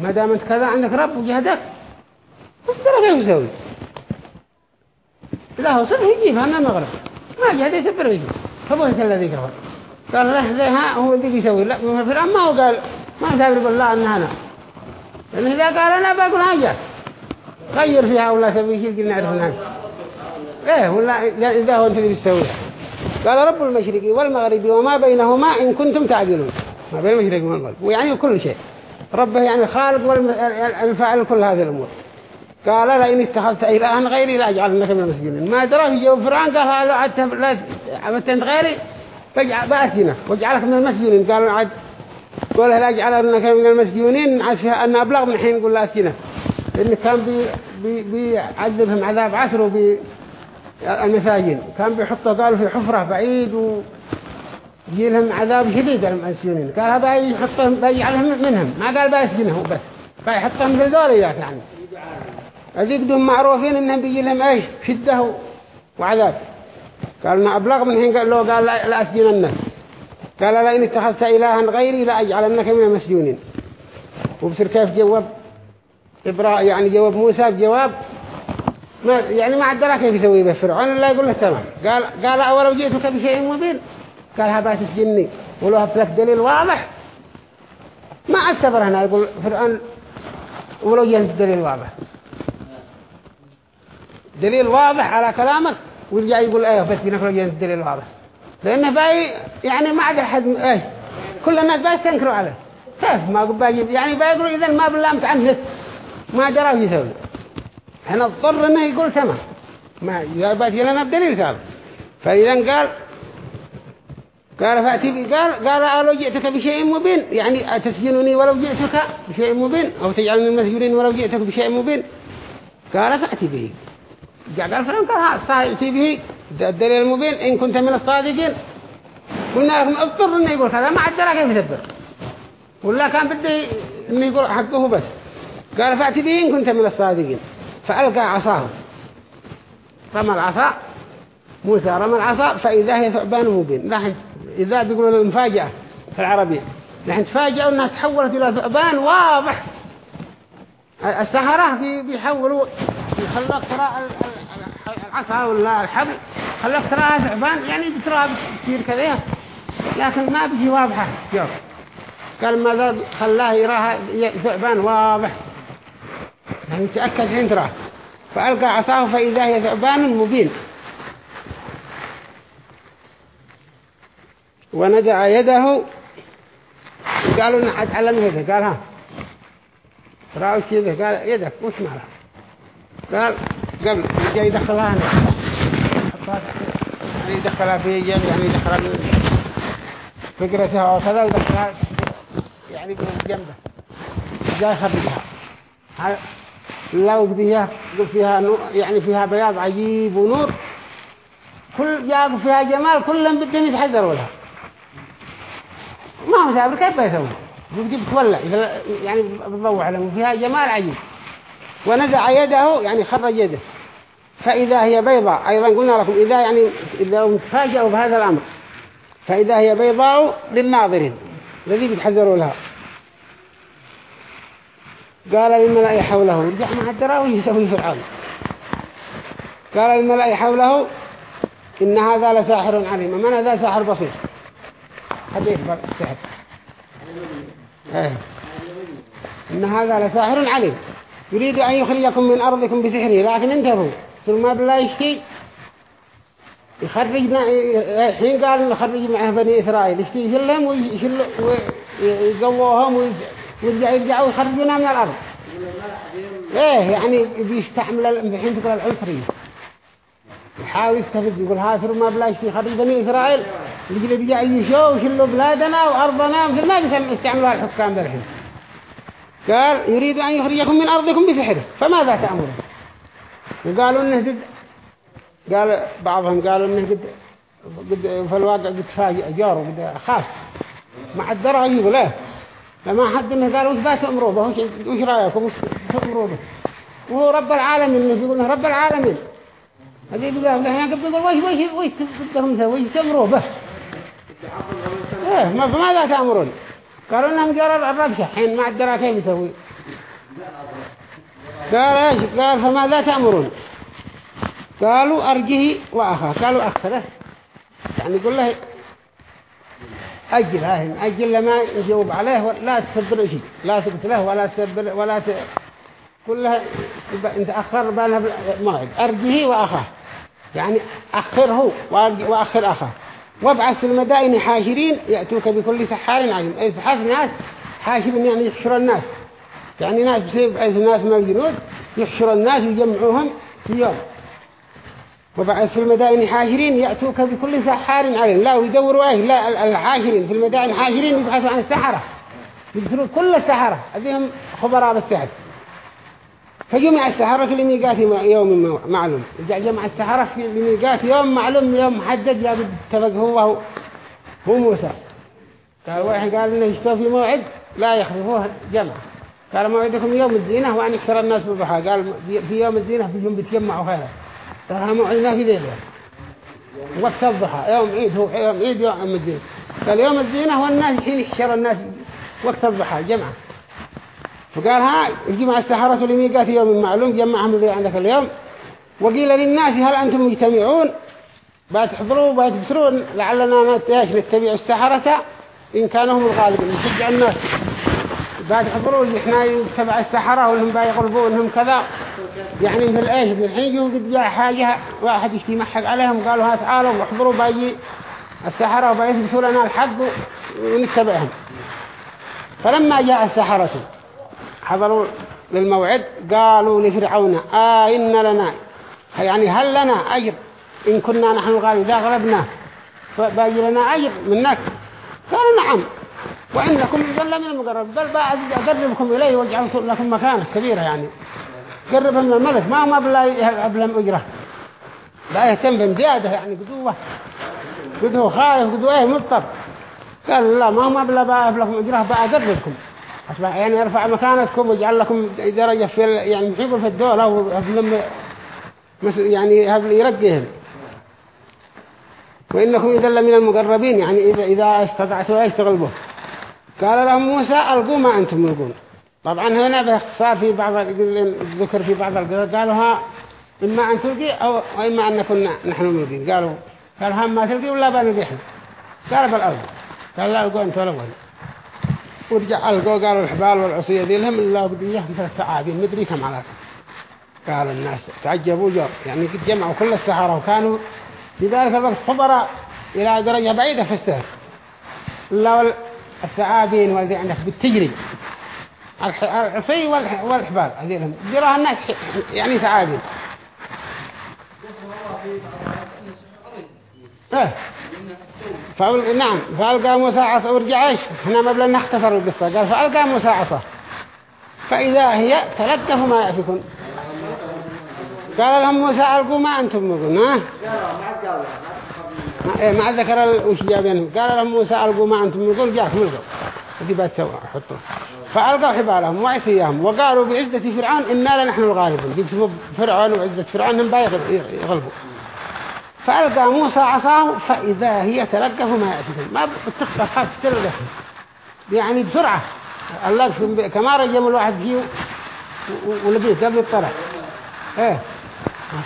ما دام انت كذا عندك رب وجهدك وش ترى كيف يسوي لا هو صرف يجيبها من المغرب ما جهد يسبر ويجيب فبوهت الذي كفر قال له ذا هو اللي بيسوي لا ما هو قال ما سابر بالله أنها أنا لأن إذا قال أنا بقول حاجة غير فيها ولا سوي شيء قلنا نعرف إيه ولا إذا هو أنت اللي بتسويها قال رب المشرق والمغرب وما بينهما إن كنتم تعقلون ما بين المشرق والمغرب ويعني كل شيء. ربه يعني خالق والفاعل كل هذه الأمور. قال لئن اتخذت إلها غيري لا أجعلنك من المسجونين ما دراه يجيب فرعون قال لا عبدت غيري. بأسجنك واجعلك من المسجونين قالوا عد قال لا أجعلنك من المسجونين عشان أن أبلغ من حين يقول لا أسجنك لأنه كان بي بي بيعذبهم عذاب عسر وبي المساجين. كان بيحطه قالوا في حفرة بعيد ويجي لهم عذاب شديد المسجونين قال هذا يحطهم بيجعلهم منهم. ما قال بيسجنهم بس. بيحطهم في الدوريات يعني. دهم معروفين انهم بيجي لهم إيش؟ شدة وعذاب. قال ما أبلغ من حين قال له قال لا اسجننك قال لئن اتخذت الها غيري لا أجعلنك من المسجونين. وبصير كيف جواب؟ إبراء يعني جواب موسى بجواب ما يعني ما عدرا كيف يسوي به فرعون لا يقول له تمام. قال قال أولو جئتك بشيء مبين. قال هذا تسجني ولو هبت دليل واضح. ما اعتبر هنا. يقول فرعون ولو جئت دليل واضح. دليل واضح على كلامك. ويرجع يقول إيه بس بنفر جئت دليل واضح. لأنه باي يعني ما عاد أحد إيش. كل الناس باي يستنكروا عليه. كيف ما باجي يعني بيقولوا إذا ما بالله متعنت ما دراه يسوي. إحنا اضطر انه يقول تمام. ما يباتي لنا بدليل قال فإذا قال قال فأتي بي قال قال لو جئتك بشيء مبين. يعني تسجنني ولو جئتك بشيء مبين. أو تجعلني المسجونين ولو جئتك بشيء مبين. قال فأتي به. قال فلان قال سأتي به. الدليل المبين. إن كنت من الصادقين. قلنا لكم اضطر إنه يقول هذا ما عدل كيف يدبر؟ ولا كان بدي إنه يقول حقه بس. قال فأتي به إن كنت من الصادقين. فألقى عصاه. رمى العصا. موسى رمى العصا. فإذا هي ثعبان مبين. لحن إذا بيقولوا المفاجأة في العربية لحن تفاجئوا أنها تحولت إلى ثعبان واضح. السهرة بيحولوا يخلق ترى العصا ولا الحبل. خلق تراها ثعبان يعني بتراها بتصير كذا. لكن ما بيجي واضحة. جواب قال ماذا خلاه يراها ثعبان واضح. يعني تأكد حين تراه. فألقى عصاه فإذا هي ثعبان مبين. ونزع يده. قالوا إن حد علم يده. قال ها. رأوا كذا قال يدك وش معها قال قبل جاي يدخلها هنا. يعني يدخلها في جيب يعني يدخلها فقرتها وكذا ويدخلها يعني بجنبه جاي خرجها. لو فيها فيها يعني فيها بياض عجيب ونور. كل جاء فيها جمال كلهم بدهم يتحذروا لها. ما هو سابر كيف بيسوي يجي بتولع يعني بتضوع لهم فيها جمال عجيب. ونزع يده يعني خرج يده. فإذا هي بيضاء أيضا قلنا لكم إذا يعني إذا متفاجئوا بهذا الأمر. فإذا هي بيضاء للناظرين الذي بيتحذروا لها. قال للملأ حوله رجع مع الدراوي يسوي فرعون قال للملأ حوله إن هذا لساحر عليم. من هذا ساحر حديث السحر. إيه. إن هذا لساحر عليم. يريد أن يخرجكم من أرضكم بسحره لكن انتبهوا ثم بالله يشتي يخرجنا حين قال نخرج معه بني إسرائيل يشتي يشلهم ويقووهم ويرجعوا يرجعوا يخرجونا من الأرض. إيه يعني بيستعمل الحين تقول العنصرية يحاول يستفد يقول هاسر ما بلاش يخرج بني إسرائيل. يجي بيجي يشوا ويشلوا بلادنا وأرضنا مثل ما بيستعملوها الحكام بالحين. قال يريد أن يخرجكم من أرضكم بسحره فماذا تأمرون؟ وقالوا إنه قد قال بعضهم قالوا إنه قد قد في الواقع قد فاجئ جار وقد خاف. مع الدرع يقول له لما حد إنه قال وش بتأمروا به وش رأيكم؟ وش تأمروا به وهو رب العالمين يقول رب العالمين. هذه يقول له يقول وش وش وش تقدرون وش تأمروا به؟ إيه ما فماذا تأمرون؟ قالوا انهم جرى الربشة حين ما الدرع كيف يسوي. قال إيش؟ قال فماذا تأمرون؟ قالوا أرجه وأخاه. قالوا أخره يعني يقول له أجل هاي أجل لما يجاوب عليه لا تسبر شيء. لا تقتله ولا تسبر ولا ت... كلها أنت أخر بينها موعد أرجه وأخاه. يعني أخره وأخر أخاه وابعث في المدائن حاشرين يأتوك بكل سحار عليم. سحار ناس؟ حاشرين يعني يحشر الناس. يعني ناس بسيب أي ناس من الجنود يحشر الناس ويجمعوهم في يوم. وبعد في المدائن حاشرين يأتوك بكل سحار عليم. لا ويدوروا إيه لا الحاشرين في المدائن حاشرين يبحثوا عن السحرة. يبحثوا كل السحرة. هذهم خبراء بالسحر. فجمع السحرة لميقات يوم معلوم. جمع السحرة لميقات يوم معلوم يوم محدد يا اتفق هو هو موسى. قال واحد قال إنه يشتوا في موعد لا يخلفوه جمع. قال موعدكم يوم الزينة وأن يكثر الناس بالضحى قال في يوم الزينة في يوم بيتجمعوا خيرا ترى موعدنا في ليلة وقت الضحى. يوم عيد هو يوم عيد يوم الزينة. قال يوم الزينة هو الناس حين يحشر الناس وقت الضحى. جمع. فقال ها يجمع السحرة لميقات يوم معلوم جمعهم اللي عندك اليوم. وقيل للناس هل أنتم مجتمعون؟ بتحضروا بتبصرون لعلنا نتبع السحرة إن كانوا هم الغالبين نشجع الناس. بعد حضروا اللي إحنا تبع السحرة وانهم بيغلبوا انهم كذا. يعني في الايش الحين يجوا قد جاء حاجة واحد يشتي محق عليهم قالوا ها تعالوا واحضروا باجي السحرة وبيثبتوا لنا الحق ونتبعهم. فلما جاء السحرة حضروا للموعد قالوا لفرعون آه إن لنا. يعني هل لنا أجر؟ إن كنا نحن الغالب إذا غلبنا فباجي لنا أجر منك. قالوا نعم. وإنكم إذا من المقرب. بل بعد أقربكم إليه واجعل لكم مكانة كبيرة يعني. قرب من الملك ما ما بلا يهب أجره. لا يهتم بمزيادة يعني قدوة. قدوة خايف قدوة إيه مضطر. قال لا ما ما بلا بأهب لكم أجره بأقربكم أصبح يعني يرفع مكانتكم ويجعل لكم درجة في يعني في الدولة وهب يعني يرقيهم. وإنكم إذا من المقربين يعني إذا, إذا استطعتوا يشتغل به قال لهم موسى ألقوا ما أنتم ملقون طبعا هنا باختصار في بعض الذكر في بعض القصص قالوا ها إما أن تلقي أو إما أن نكون نحن ملقين. قالوا قالوا هم ما تلقي ولا بنلقي إحنا؟ قالوا بالأرض قال لا ألقوا أنتوا الأول ورجع ألقوا قالوا الحبال والعصية ذي لهم إلا بديهم ثلاث ساعين مدري كم على قال الناس. تعجبوا جر. يعني قد جمعوا كل السحرة وكانوا في ذلك الوقت خبراء إلى درجة بعيدة في السهر إلا الثعابين والذي عندك بالتجري. العصي والحبال. هذيلهم جراها الناس يعني ثعابين. إيه. فأقول نعم فألقى موسى عصا ورجع إيش إحنا ما بلنا نختصر القصة. قال فألقى موسى عصا. فإذا هي تلقف ما يأفكن قال لهم موسى ألقوا ما أنتم مقولون ها؟ إيه ما ذكر وش جابينهم قال لهم موسى ألقوا ما أنتم مقول جاكم القوا دي حطوا. فألقوا حبالهم وعصيهم وقالوا بعزة فرعون إنا لنحن الغالبون. يقسموا فرعون وعزة فرعون هم يغلبوا. فألقى موسى عصاه فإذا هي تلقف ما يأتيكم ما بتخطف خاف تلقف. يعني بسرعة. الله كما رجم الواحد فيه ولبيه قبل الطرح إيه.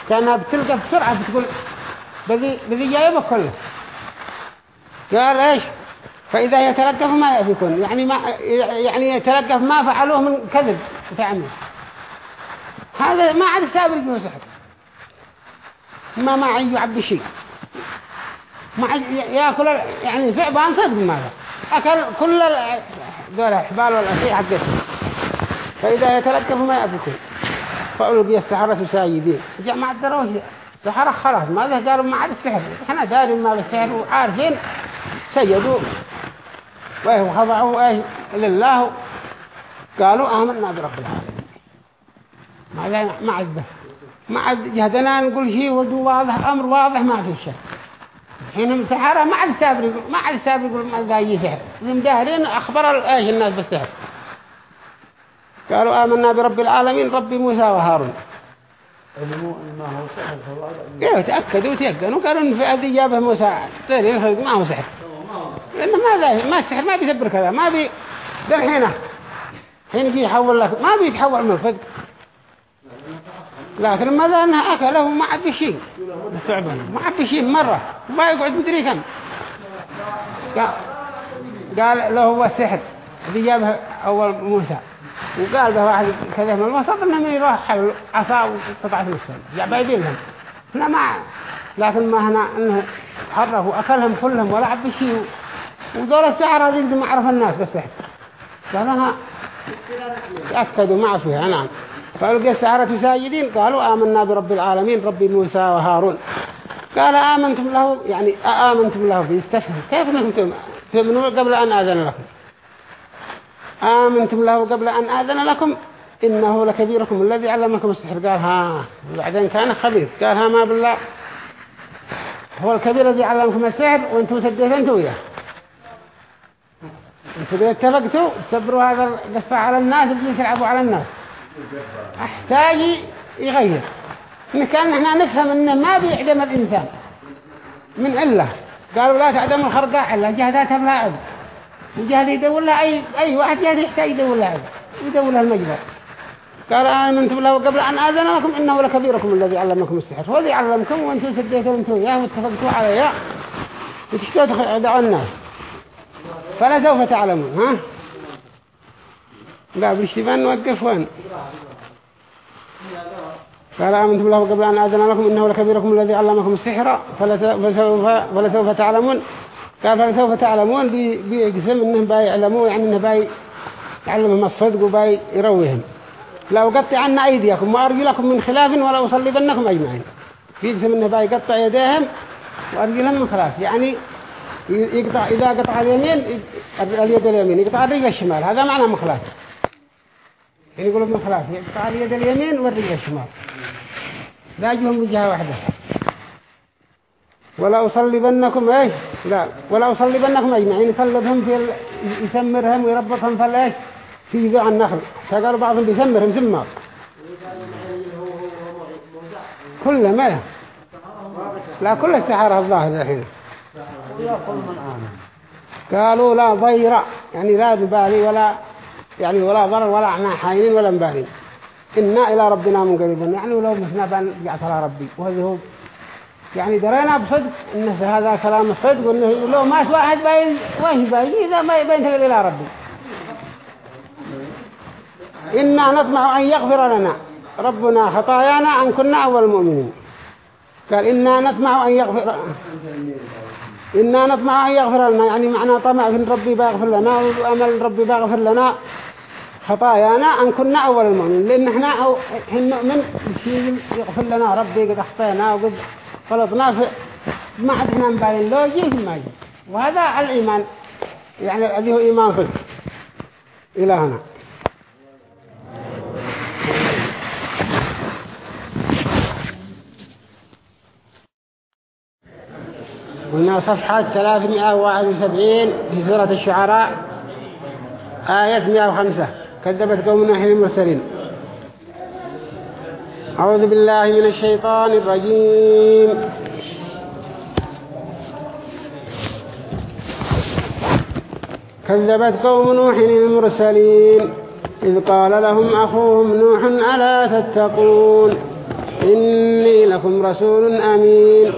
كانها بتلقى بسرعة بتقول بذي, بذي جايبه كله قال إيش؟ فإذا يتلقف ما يأفكون يعني ما يعني يتلقف ما فعلوه من كذب. وتعمل هذا ما عاد سابر به سحر ما ما عيو عبد شيء ما يأكل يعني ثعبان صدق ماذا؟ أكل كل دول الحبال والأشياء حقته فإذا يتلقف ما يأفكون فألقي السحرة ساجدين جمع الدروش السحرة خلاص ماذا قالوا ما عاد السحر إحنا دارين ما بالسحر وعارفين. سجدوا وإيه خضعوا إيه لله. قالوا آمنا برب العالمين. ما عاد ما عاد جهدنا نقول شيء ودو واضح أمر واضح ما في شيء حينهم سحرة ما عاد سابر ما عاد سابر يقول ما ذا سحر هم داهرين أخبر إيش الناس بالسحر. قالوا آمنا برب العالمين ربي موسى وهارون. علموا ما هو سحر فالله أيوه تأكدوا وتيقنوا قالوا إن في هذه جابه موسى. طير ينخرج ما هو سحر. لأنه ما ذا ما السحر ما بيسبر كذا ما بي ده الحين حين يجي يحول لك ما بيتحول من الفقه. لكن ما ذا انها أكله ما عاد بشيء ما عاد بشيء مرة. ما يقعد مدري كم. قال, قال له هو السحر اللي جابه أول موسى. وقال له واحد كذا من الوسط انه من يروح حول عصا وقطعة السن جاب يدينهم هنا ما لكن ما هنا إنه حرفوا أكلهم كلهم ولا عب شيء. ودول السحر هذيك ما عرف الناس بالسحر. قالها تأكدوا ما فيها نعم. فألقى السحرة ساجدين؟ قالوا آمنا برب العالمين رب موسى وهارون. قال آمنتم له يعني آمنتم له بيستفهم كيف انكم تؤمنوا قبل أن آذن لكم؟ آمنتم له قبل أن آذن لكم؟ إنه لكبيركم الذي علمكم السحر. قال ها وبعدين كان خبير. قال ها ما بالله. هو الكبير الذي علمكم السحر وأنتم سديت أنتم وياه أنتم اتفقتوا تسبروا هذا القصة على الناس اللي تلعبوا على الناس. أحتاج يغير إن كان إحنا نفهم انه ما بيعدم الإنسان. من علة. قالوا لا تعدم الخرقاء علة. جهداتها بلا عدم وجهد يدور لها أي, أي واحد جهد يحتاج يدور لها يدور لها المجبر قال آمنتم له قبل أن آذن لكم إنه لكبيركم الذي علمكم السحر. هو الذي علمكم وأنتم سديتوا أنتم إياه واتفقتوا عليه. وتشتوا تدعوا الناس. فلا سوف تعلمون ها؟ لا بالشبان نوقف وين قال آمنتم له قبل أن آذن لكم إنه لكبيركم الذي علمكم السحر فلسوف, فلسوف تعلمون قال فسوف تعلمون بيقسم انهم باي يعني انه باي الصدق وباي يرويهم لأقطعن ايديكم وارجلكم من خلاف ولأصلبنكم اجمعين بيقسم انه باي يديهم وارجلهم من خلاف يعني يقطع اذا قطع اليمين اليد اليمين يقطع الرجل الشمال هذا معنى من خلاف يقولوا من خلاف يقطع اليد اليمين والرجل الشمال. لا يجوهم بجهة واحدة. ولا أصلبنكم إيش؟ لا ولا أصلبنكم أجمعين يصلبهم في يسمرهم ويربطهم في الإيش؟ في ذو النخل فقالوا بعضهم بيسمرهم سمار كل ما. لا كل السحرة الظاهر الحين. قالوا لا ضير يعني لا ببالي ولا يعني ولا ضرر ولا إحنا حاينين ولا مبالين إنا إلى ربنا منقلبون. يعني ولو مثنا على ربي وهذا هو. يعني درينا بصدق إن هذا كلام الصدق وإنه لو مات واحد باين وين باين؟ إذا ما تقل إلى ربي. إنا نطمع أن يغفر لنا. ربنا خطايانا أن كنا أول المؤمنين. قال إنا نطمع أن يغفر إنا نطمع أن يغفر لنا. يعني معنى طمع في ربي بيغفر لنا وأمل ربي بيغفر لنا. خطايانا أن كنا أول المؤمنين. لأن إحنا نؤمن بشيء يغفر لنا ربي قد أخطينا وقد خلطنا في ما عدنا نبالين لو جيه ما جيه وهذا الإيمان. يعني هذه هو إيمان فيه إلى هنا قلنا صفحة 371 في سورة الشعراء آية 105 كذبت قوم نحن المرسلين. أعوذ بالله من الشيطان الرجيم. كذبت قوم نوح المرسلين. إذ قال لهم أخوهم نوح ألا تتقون؟ إني لكم رسول أمين.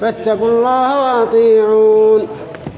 فاتقوا الله وأطيعون.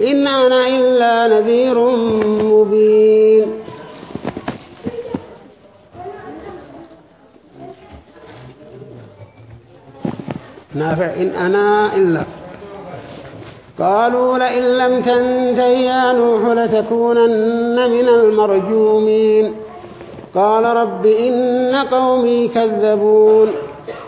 إن أنا إلا نذير مبين. نافع إن أنا إلا. قالوا لئن لم تنته يا نوح لتكونن من المرجومين. قال رب إن قومي كذبون.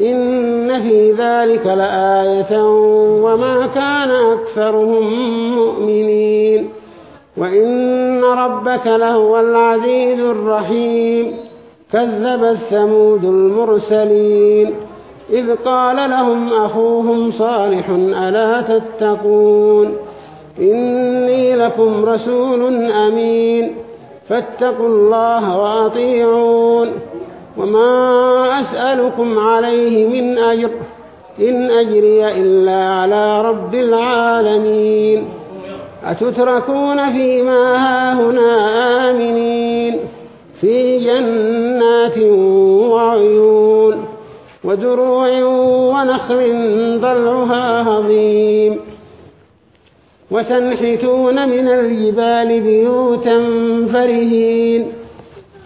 إن في ذلك لآية وما كان أكثرهم مؤمنين وإن ربك لهو العزيز الرحيم كذب الثمود المرسلين إذ قال لهم أخوهم صالح ألا تتقون إني لكم رسول أمين فاتقوا الله وأطيعون وما أسألكم عليه من أجر إن أجري إلا على رب العالمين. أتتركون فيما هاهنا آمنين في جنات وعيون ودروع ونخل ضلعها هضيم. وتنحتون من الجبال بيوتا فرهين.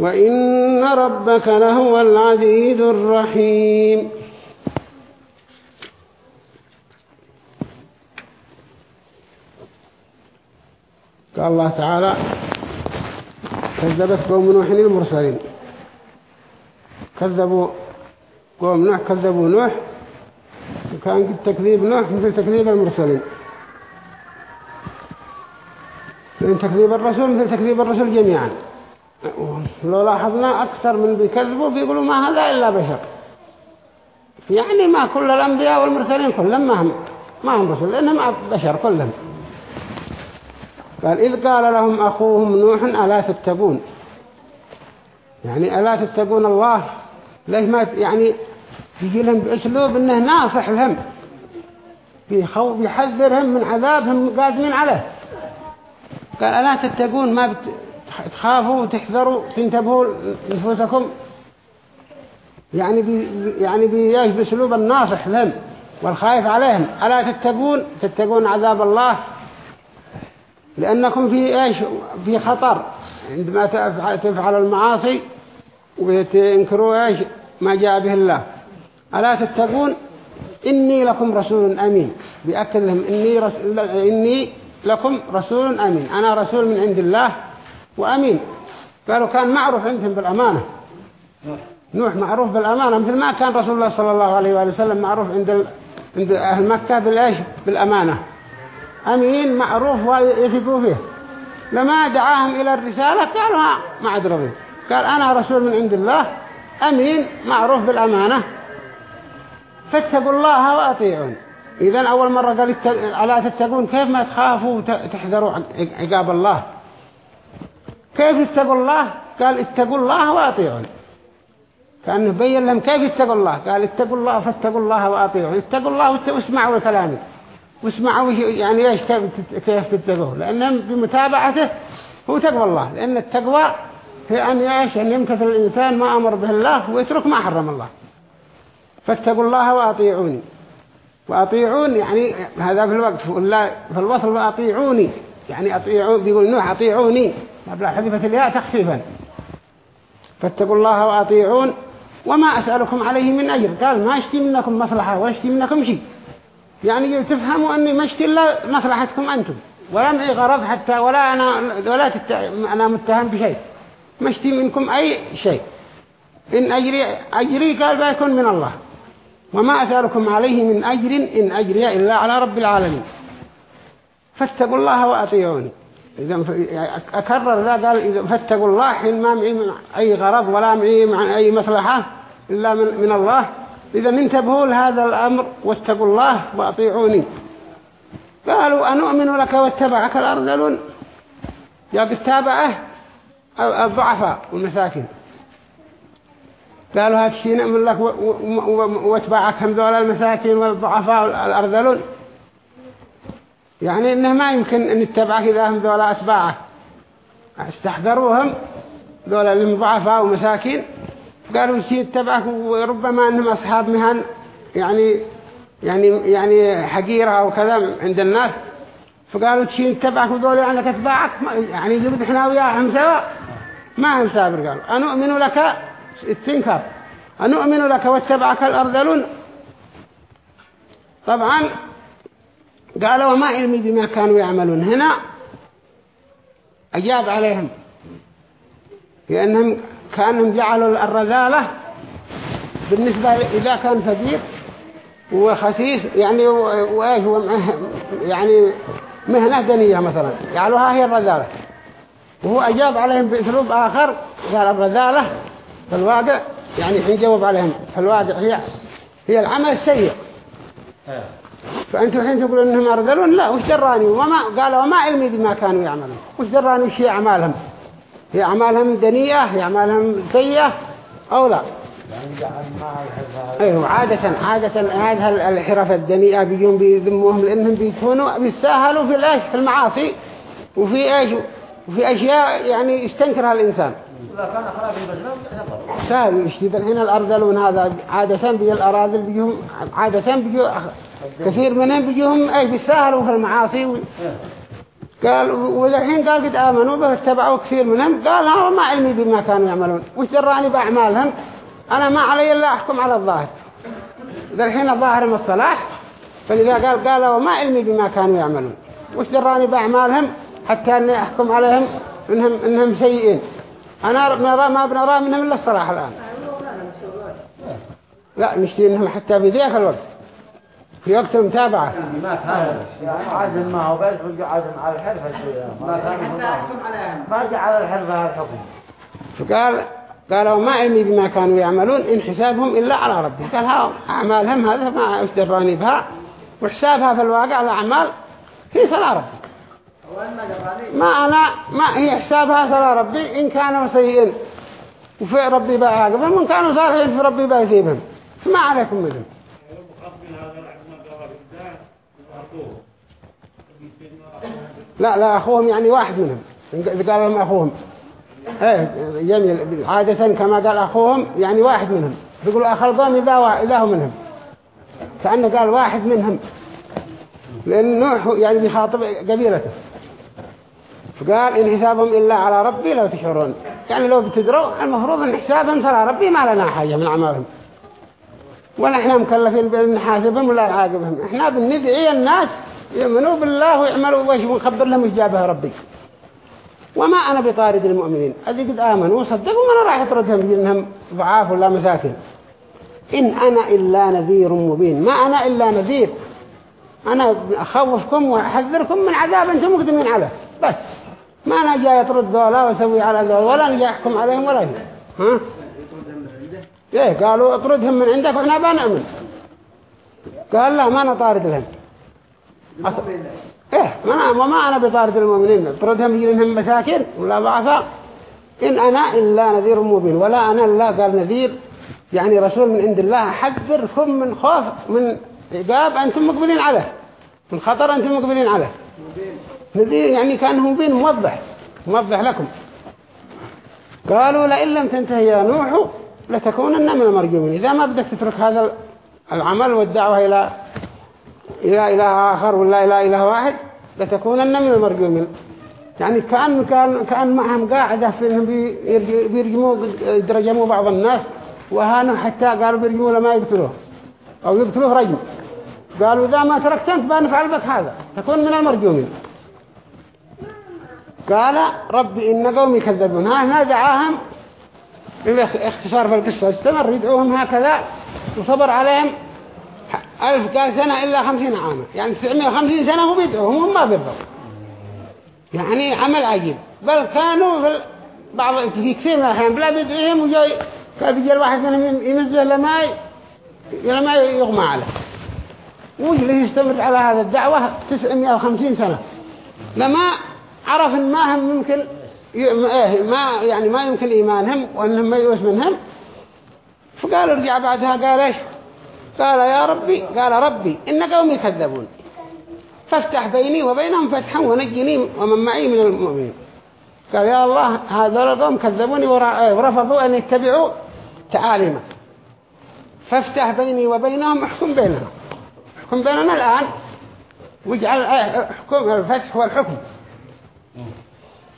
وإن ربك لهو العزيز الرحيم. قال الله تعالى كذبت قوم نوح المرسلين. كذبوا قوم نوح كذبوا نوح. وكان تكذيب نوح مثل تكذيب المرسلين. لأن تكذيب الرسول مثل تكذيب الرسول جميعا. لو لاحظنا أكثر من بيكذبوا بيقولوا ما هذا إلا بشر يعني ما كل الأنبياء والمرسلين كلهم ما هم ما هم رسل لأنهم بشر كلهم. قال إذ قال لهم أخوهم نوح ألا تتقون؟ يعني ألا تتقون الله؟ ليش ما يعني يجي لهم بأسلوب أنه ناصح لهم. بيخو بيحذرهم من عذابهم قادمين عليه. قال ألا تتقون؟ ما تخافوا وتحذروا تنتبهوا نفوسكم يعني بي يعني بيش بسلوب الناصح لهم والخايف عليهم. ألا تتقون تتقون عذاب الله؟ لأنكم في إيش؟ في خطر. عندما تفعل المعاصي وتنكروا إيش؟ ما جاء به الله. ألا تتقون إني لكم رسول أمين. بيأكد لهم إني, رسول إني لكم رسول أمين. أنا رسول من عند الله. وأمين. قالوا كان معروف عندهم بالأمانة. نوح معروف بالأمانة مثل ما كان رسول الله صلى الله عليه وآله وسلم معروف عند ال... عند أهل مكة بالإيش؟ بالأمانة. أمين معروف ويثقوا فيه. لما دعاهم إلى الرسالة قالوا ما عاد رضي قال أنا رسول من عند الله أمين معروف بالأمانة. فاتقوا الله وأطيعون. إذا أول مرة قال ألا تتقون كيف ما تخافوا وتحذروا عقاب الله؟ كيف اتقوا الله؟ قال اتقوا الله وأطيعون. كأنه بين لهم كيف اتقوا الله؟ قال اتقوا الله فاتقوا الله وأطيعون. اتقوا الله واسمعوا كلامه. واسمعوا يعني إيش كيف تتقوه. لأنهم بمتابعته هو تقوى الله. لأن التقوى هي أن يعيش أن يمتثل الإنسان ما أمر به الله ويترك ما حرم الله. فاتقوا الله وأطيعوني. وأطيعون يعني هذا في الوقت. في الوصل وأطيعوني. يعني أطيعون بيقول نوح أطيعوني. قبل حذفة الياء تخفيفا. فاتقوا الله وأطيعون. وما أسألكم عليه من أجر. قال ما أشتي منكم مصلحة وأشتي منكم شيء. يعني تفهموا أني ما أشتي إلا مصلحتكم أنتم. ولا معي غرض حتى ولا أنا ولا تت... أنا متهم بشيء. ما أشتي منكم أي شيء. إن أجري أجري قال بيكون من الله. وما أسألكم عليه من أجر إن أجري إلا على رب العالمين. فاتقوا الله وأطيعوني. إذا أكرر ذا قال فاتقوا الله حين ما معي أي غرض ولا معي مع أي مصلحة إلا من, من الله. إذا انتبهوا لهذا الأمر واتقوا الله وأطيعوني. قالوا أنؤمن لك واتبعك الأرذلون؟ يا بالتابعة الضعفاء والمساكين. قالوا هذا الشيء نؤمن لك واتبعك هم ذول المساكين والضعفاء والأرذلون. يعني إنه ما يمكن أن يتبعك إذا هم ذول أتباعك استحضروهم ذول المضعفاء ومساكين. قالوا شيء يتبعك وربما أنهم أصحاب مهن يعني يعني يعني حقيرة أو كذا عند الناس. فقالوا شيء يتبعك وذول يعني أتباعك يعني إذا إحنا وياهم سوا ما هم سابر قالوا. أنؤمن لك؟ التنكر أنؤمن لك واتبعك الأرذلون. طبعا قالوا وما علمي بما كانوا يعملون. هنا أجاب عليهم لأنهم كانوا جعلوا الرذالة بالنسبة إذا كان فقير وخسيس يعني وإيش يعني مهنة دنية مثلا. جعلوها هي الرذالة. وهو أجاب عليهم بأسلوب آخر قال الرذالة في الواقع يعني حين جاوب عليهم في الواقع هي هي العمل السيء. آه. فأنتم حين تقولون أنهم أرذلون؟ لا وش دراني وما قالوا وما علمي بما كانوا يعملون. وش دراني وش هي أعمالهم؟ هي أعمالهم دنية؟ هي أعمالهم سيئة؟ أو لا؟ أيوه عادة عادة هذه الحرف الدنيئة بيجون بيذموهم لأنهم بيكونوا بيستاهلوا في الإيش في المعاصي وفي إيش؟ وفي أشياء يعني يستنكرها الإنسان. سهل يشتيد الحين الأرذلون هذا عادة بيجوا الأراذل بيجوا عادة بيجوا كثير منهم بيجوهم أي بيساهلوا في المعاصي. و... قال والحين قال قد آمنوا به اتبعوا كثير منهم. قال ها ما علمي بما كانوا يعملون. وش دراني بأعمالهم؟ أنا ما علي إلا أحكم على الظاهر. ذا الحين الظاهر الصلاح فلذا قال قال وما علمي بما كانوا يعملون. وش دراني بأعمالهم؟ حتى أني أحكم عليهم إنهم, إنهم سيئين. أنا ما بنرى منهم إلا الصلاح الآن. لا نشتي إنهم حتى في ذيك الوقت. في وقت المتابعة. ما عزم ما هو بس عزم على الحرفة ما كان ما جعل الحرفة الحكم فقال قالوا ما علمي بما كانوا يعملون إن حسابهم إلا على ربي. قال ها أعمالهم هذا ما أشدراني بها. وحسابها في الواقع الأعمال هي صلاة ربي. ما أنا ما هي حسابها صلاة ربي إن كانوا سيئين وفي ربي بأعاقبهم وإن كانوا صالحين في ربي بأثيبهم فما عليكم منهم لا لا أخوهم يعني واحد منهم. إذا قال لهم أخوهم. إيه جميل. عادة كما قال أخوهم يعني واحد منهم. بيقولوا أخل قوم إذا إذا هو منهم. كأنه قال واحد منهم. لأن نوح يعني بيخاطب قبيلته. فقال إن حسابهم إلا على ربي لو تشعرون. يعني لو بتدروا المفروض إن حسابهم ترى ربي ما لنا حاجة من أعمالهم. ولا إحنا مكلفين بأن نحاسبهم ولا نعاقبهم. إحنا بندعي الناس يؤمنوا بالله ويعملوا ويش ونخبر لهم إيش جابها ربي وما أنا بطارد المؤمنين. أذي قد آمنوا وصدقوا ما أنا راح أطردهم إنهم ضعاف ولا مساكن. إن أنا إلا نذير مبين. ما أنا إلا نذير. أنا أخوفكم وأحذركم من عذاب أنتم مقدمين عليه. بس. ما أنا جاي أطرد ذولا وأسوي على ذولا ولا جاي أحكم عليهم ولا شيء. ها؟ إيه قالوا أطردهم من عندك وإحنا بنأمن قال لا ما أنا طارد لهم. إيه ما أنا وما أنا بطارد المؤمنين. اطردهم يجيلهم مساكين ولا ضعفاء. إن أنا إلا نذير مبين. ولا أنا إلا قال نذير. يعني رسول من عند الله حذركم من خوف من عقاب أنتم مقبلين عليه. من خطر أنتم مقبلين عليه. نذير يعني كان مبين موضح. موضح لكم. قالوا لئن لم تنتهي يا نوح لتكونن من المرجومين. إذا ما بدك تترك هذا العمل والدعوة إلى إلى إله آخر ولا إلى إله واحد لتكونن من المرجومين. يعني كأن كأن كأن معهم قاعدة في إنهم بيرجموا يرجموا بعض الناس وهانوا حتى قالوا بيرجموا لما يقتلوه أو يقتلوه رجم. قالوا إذا ما تركت أنت بنفعل بك هذا تكون من المرجومين. قال ربي إن قومي كذبون ها هنا دعاهم اختصار في القصة استمر يدعوهم هكذا وصبر عليهم. ألف قال سنة إلا خمسين عاما. يعني تسعمية وخمسين سنة هو بيدعوهم هم ما بيرضوا يعني عمل عجيب. بل كانوا في بعض في كثير من الأحيان بلا بيدعيهم وجاي كان بيجي الواحد منهم ينزل لماي لما يغمى عليه. وجلس يستمر على هذا الدعوة 950 سنة. لما عرف إن ما هم ممكن إيه، ما يعني ما يمكن إيمانهم وأنهم ما يؤس منهم فقال ارجع بعدها قال إيش؟ قال يا ربي قال ربي إن قومي كذبون فافتح بيني وبينهم فتحا ونجني ومن معي من المؤمنين. قال يا الله هذا القوم كذبوني ورفضوا أن يتبعوا تعاليمك فافتح بيني وبينهم احكم بينهم. احكم بيننا الآن. واجعل احكم الفتح والحكم.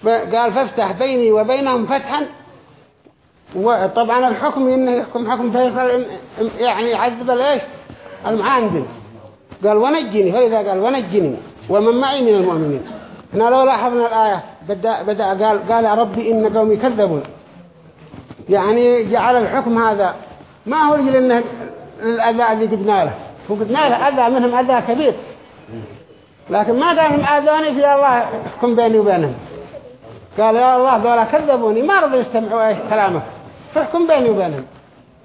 قال فافتح بيني وبينهم فتحا وطبعا الحكم إنه يحكم حكم فيصل يعني يعذب الإيش؟ المعاندل قال ونجني فإذا قال ونجني ومن معي من المؤمنين. هنا لو لاحظنا الآية بدأ, بدأ قال قال يا ربي إن قومي كذبون. يعني جعل الحكم هذا ما هو يجي لأنه الأذى الذي قدنا له. وقدنا له أذى منهم أذى كبير. لكن ما قال هم آذوني في الله يحكم بيني وبينهم. قال يا الله ذولا كذبوني. ما رضوا يستمعوا إيش كلامك فاحكم بيني وبينهم.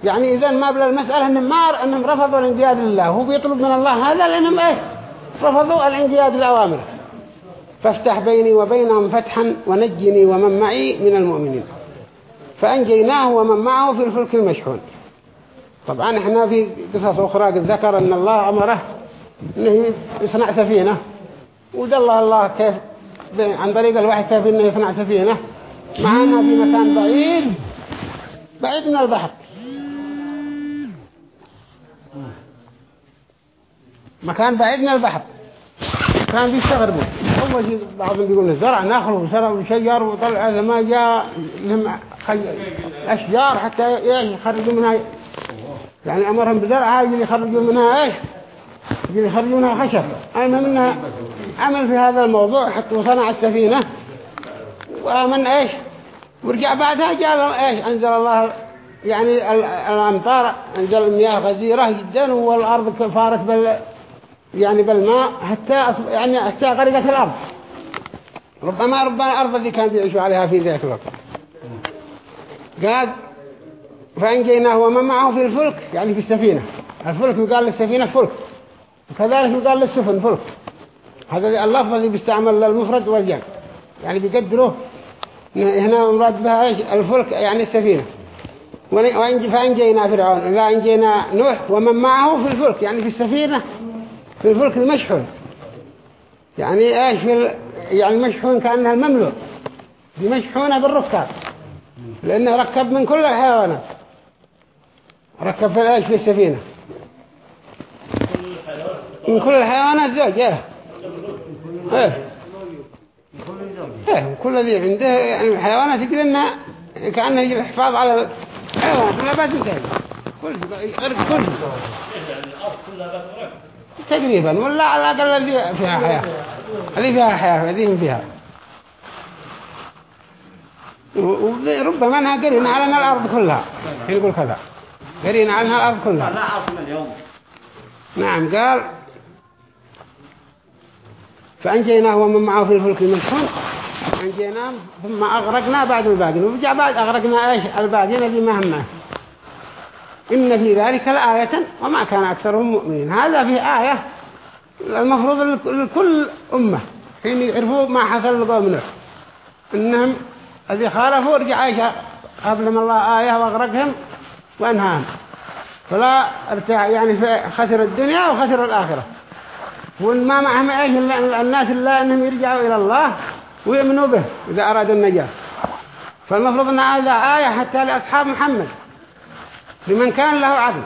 يعني إذا ما بلا المسألة إنهم ما إنهم رفضوا الانقياد لله. هو بيطلب من الله هذا لأنهم إيه؟ رفضوا الانقياد للأوامر فافتح بيني وبينهم فتحا ونجني ومن معي من المؤمنين. فأنجيناه ومن معه في الفلك المشحون. طبعا إحنا في قصص أخرى قد ذكر أن الله أمره أنه يصنع سفينة. ودل الله كيف؟ عن طريق الوحي كيف أنه يصنع سفينة؟ معنا في مكان بعيد. بعيد من البحر. مكان بعيد من البحر. كان بيستغربوا شيء بعضهم يقول زرع نخل وزرع وشجر وطلع ما جاء لهم أشجار حتى يخرجوا منها. يعني أمرهم بزرعها يجي يخرجوا منها إيش؟ يجي يخرجوا منها خشب. المهم إنها عمل في هذا الموضوع حتى وصنع السفينة. ومن إيش؟ ورجع بعدها جاء إيش؟ أنزل الله يعني الأمطار أنزل المياه غزيرة جدا والأرض فارت بال يعني بالماء حتى يعني حتى غرقت الأرض. ربما ربما الأرض اللي كان بيعيشوا عليها في ذلك الوقت. قال فأنجيناه ومن معه في الفلك يعني في السفينة. الفلك يقال للسفينة فلك. وكذلك يقال للسفن فلك. هذا اللفظ اللي بيستعمل للمفرد والجمع يعني بيقدروه. هنا مراد بها إيش؟ الفلك يعني السفينة. فأنجينا فرعون. لا أنجينا نوح ومن معه في الفلك يعني في السفينة في الفلك المشحون. يعني إيش؟ في يعني المشحون كأنها المملوء مشحونة بالركاب. لأنه ركب من كل الحيوانات ركب في الأيش في السفينة. من كل الحيوانات زوج إيه. إيه. إيه كل ذي عنده يعني الحيوانات يقول إنها كأنه يجي الحفاظ على الحيوانات لا بد ينتهي. كل غرق كل تقريبا ولا على الأقل الذي فيها حياة. الذي فيها حياة الذي فيها. وربما إنها قرينا على الأرض كلها. يقول كذا. قرينا عنها الأرض كلها. نعم قال فأنجيناه ومن معه في الفلك المشحون أنجيناه ثم أغرقنا بعد الباقين وبجع بعد أغرقنا إيش؟ الباقين الذي مهمة إن في ذلك لآية وما كان أكثرهم مؤمنين. هذا في آية المفروض لكل أمة. حين يعرفوا ما حصل لقوم نوح إنهم الذي خالفوا رجع عيشة قبل ما الله آية وأغرقهم وأنهاهم. فلا ارتاح يعني خسر الدنيا وخسر الآخرة. وإن ما معهم إيش الناس إلا أنهم يرجعوا إلى الله. ويؤمنوا به إذا أرادوا النجاة. فالمفروض أن هذا آية حتى لأصحاب محمد. لمن كان له عدل.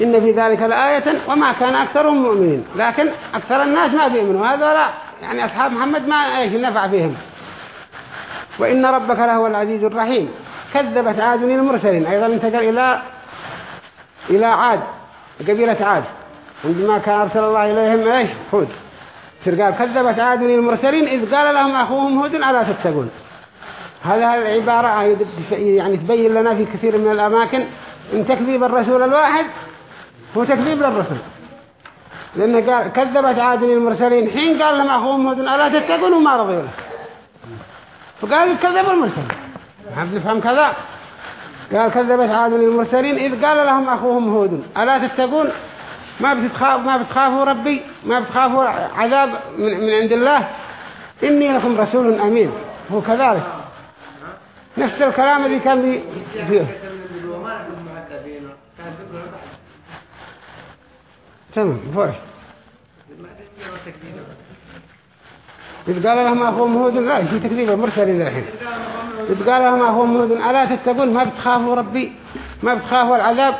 إن في ذلك لآية وما كان أكثرهم مؤمنين. لكن أكثر الناس ما بيؤمنوا. هذا لا. يعني أصحاب محمد ما إيش نفع فيهم. وإن ربك لهو العزيز الرحيم. كذبت عاد المرسلين أيضا انتقل إلى إلى عاد قبيلة عاد. عندما كان أرسل الله إليهم إيش؟ هود. قال كذبت عاد المرسلين إذ قال لهم أخوهم هود ألا تتقون؟ هذا العبارة يعني تبين لنا في كثير من الأماكن إن تكذيب الرسول الواحد هو تكذيب للرسول. لأنه قال كذبت عاد المرسلين حين قال لهم أخوهم هود ألا تتقون؟ وما رضيوا له. فقال كذب المرسلين. نحن نفهم كذا. قال كذبت عاد المرسلين إذ قال لهم أخوهم هود ألا تتقون؟ ما بتخاف ما بتخافوا ربي ما بتخافوا عذاب من, من عند الله. إني لكم رسول أمين. هو كذلك. نفس الكلام اللي كان فيه. تمام فرش إذ قال لهم أخوهم هود لا في تكذيب المرسلين الحين. إذ قال لهم أخوهم هود ألا تتقون؟ ما بتخافوا ربي ما بتخافوا العذاب.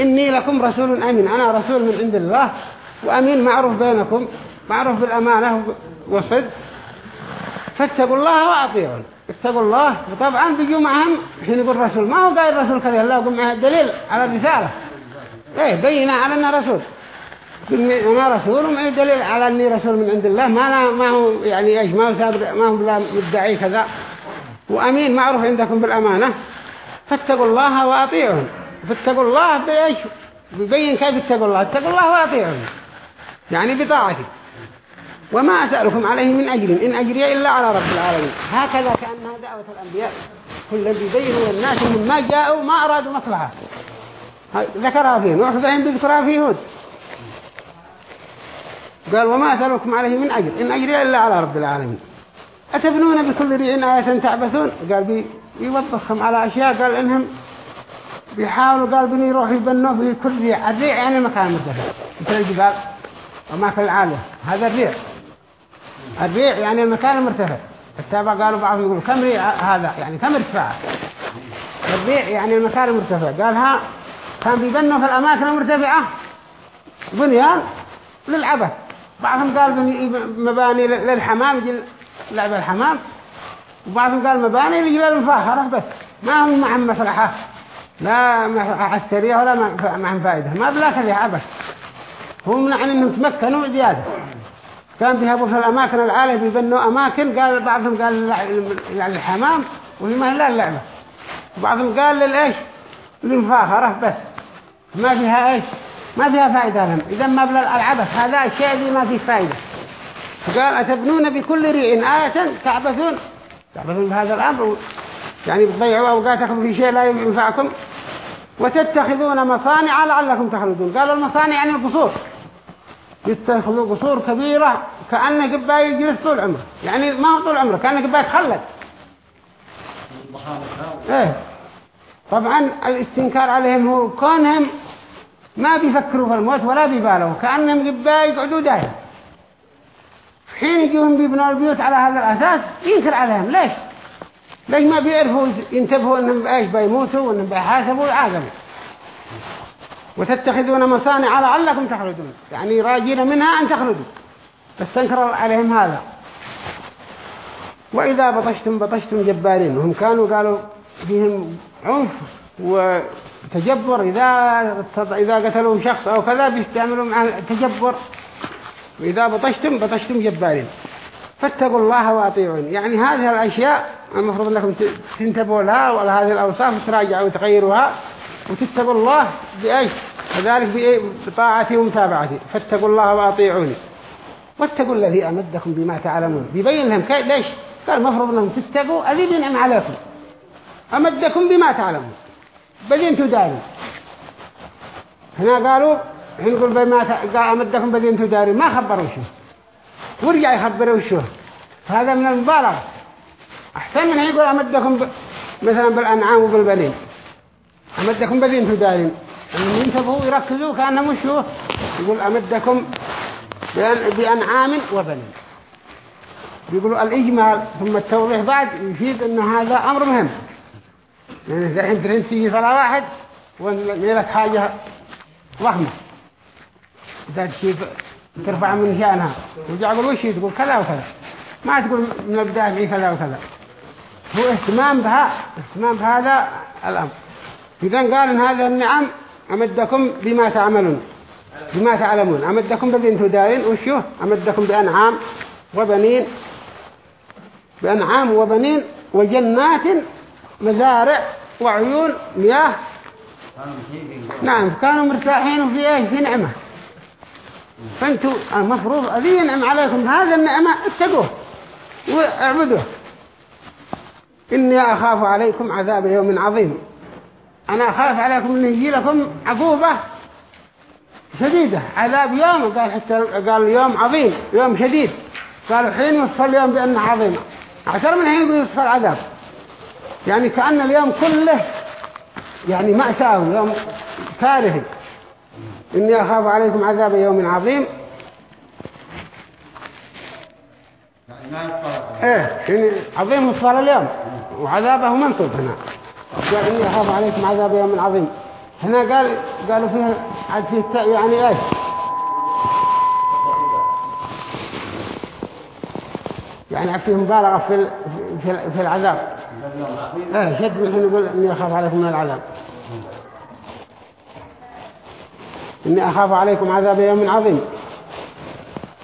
إني لكم رسول أمين. أنا رسول من عند الله وأمين معروف بينكم معروف بالأمانة والصدق. فاتقوا الله وأطيعون. اتقوا الله. وطبعا بيجوا معهم حين يقول رسول. ما هو قايل رسول كذا؟ الله يقول معه دليل على الرسالة. إيه بينا على أنه رسول. أنا رسول ومعه دليل على أني رسول من عند الله. ما ما هو يعني إيش ما هو سابر ما هو بلا مدعي كذا. وأمين معروف عندكم بالأمانة. فاتقوا الله وأطيعون. فاتقوا الله بإيش؟ بيبين كيف اتقوا الله. اتقوا الله واطيعون. يعني بطاعته. وما أسألكم عليه من أجر إن أجري إلا على رب العالمين. هكذا كأنها دعوة الأنبياء. كل بيبينوا للناس من ما جاءوا ما أرادوا مصلحة. ذكرها فيه نوح فهم بذكرها فيه هود. قال وما أسألكم عليه من أجر إن أجري إلا على رب العالمين. أتبنون بكل ريع آية تعبثون قال بيوضخهم على أشياء. قال إنهم بيحاولوا قال بني يروحوا يبنوا في كل ريع الريع يعني المكان المرتفع مثل الجبال وما في العالية هذا الريع الريع يعني المكان المرتفع التابع قالوا بعضهم يقولوا كم ريع هذا؟ يعني كم ارتفاع؟ الريع يعني المكان المرتفع قال ها كان بيبنوا في الأماكن المرتفعة بنيان للعبث. بعضهم قال مباني للحمام يجي لعب الحمام. وبعضهم قال مباني للمفاخرة بس. ما هم معهم مصلحة لا عسكرية ولا معهم فائدة. ما بلا كذا أبدا هم يعني إنهم تمكنوا زيادة. كان بيهبوا في الأماكن العالية بيبنوا أماكن قال بعضهم قال يعني الحمام وهي ما لا اللعبة. وبعضهم قال للإيش؟ للمفاخرة بس. ما فيها إيش؟ ما فيها فائدة لهم. إذا ما بلا العبث هذا الشيء اللي ما فيه فائدة. فقال أتبنون بكل ريع آية تعبثون. تعبثون بهذا الأمر. يعني بتضيعوا أوقاتكم في شيء لا ينفعكم وتتخذون مصانع لعلكم تخلدون. قالوا المصانع يعني القصور يتخذوا قصور كبيرة كأنه قبا يجلس طول عمره. يعني ما هو طول عمره كأنه قبا يتخلد إيه. طبعا الاستنكار عليهم هو كونهم ما بيفكروا في الموت ولا بيبالوا كأنهم قبا يقعدوا دايم حين يجوهم بيبنوا البيوت على هذا الأساس ينكر عليهم. ليش؟ ليش ما بيعرفوا ينتبهوا إنهم بإيش بيموتوا وإنهم بيحاسبوا ويعاقبوا وتتخذون مصانع لعلكم تخلدون. يعني راجين منها أن تخلدوا. فاستنكر عليهم هذا. وإذا بطشتم بطشتم جبارين. وهم كانوا قالوا فيهم عنف وتجبر. إذا إذا قتلوا شخص أو كذا بيستعملوا مع تجبر. وإذا بطشتم بطشتم جبارين. فاتقوا الله وأطيعون. يعني هذه الأشياء المفروض أنكم تنتبهوا لها ولا هذه الأوصاف تراجعوا وتغيروها وتتقوا الله بأيش؟ وذلك بطاعتي ومتابعتي. فاتقوا الله وأطيعوني. واتقوا الذي أمدكم بما تعلمون. بيبين لهم كيف ليش؟ قال المفروض أنهم تتقوا. الذي بينعم عليكم؟ أمدكم بما تعلمون. بدين تداري هنا قالوا نقول بما قال أمدكم بدين تداري ما خبروا شو ورجع يخبروا شو؟ هذا من المبالغة. أحسن من يقول أمدكم ب... مثلا بالأنعام وبالبنين. أمدكم بدين تدارين أن ينتبهوا يركزوا كأنهم شو؟ يقول أمدكم بأنعام وبنين. يقولوا الإجمال ثم التوضيح بعد يفيد أن هذا أمر مهم. يعني الحين ترين تيجي صلاة واحد ونيلك حاجة ضخمة إذا تشيف ترفع من شأنها وجاء يقول وش تقول كذا وكذا. ما تقول من البداية في كذا وكذا. هو اهتمام بها اهتمام بهذا الأمر. إذا قال إن هذا النعم أمدكم بما تعملون. بما تعلمون. أمدكم ببنت دارين. وشو أمدكم بأنعام وبنين بأنعام وبنين وجنات مزارع وعيون مياه. نعم كانوا مرتاحين. وفي إيش؟ في نعمة. فانتوا المفروض أذي ينعم عليكم؟ هذا النعمة اتقوه واعبدوه. إني أخاف عليكم عذاب يوم عظيم. أنا أخاف عليكم أن يجي لكم عقوبة شديدة. عذاب يوم قال حتى قال يوم عظيم يوم شديد. قالوا حين يوصف اليوم بأنه عظيم. عشر من حين يوصف العذاب. يعني كأن اليوم كله يعني مأساة يوم كارثي إني أخاف عليكم عذاب يوم عظيم. إيه يعني عظيم وصال اليوم. وعذابه منصوب هنا. قال إني أخاف عليكم عذاب يوم عظيم. هنا قال قالوا فيه عاد فيه يعني إيش؟ يعني فيه مبالغة في في العذاب. إيه شد من يقول إني أخاف عليكم من العذاب. إني أخاف عليكم عذاب يوم عظيم.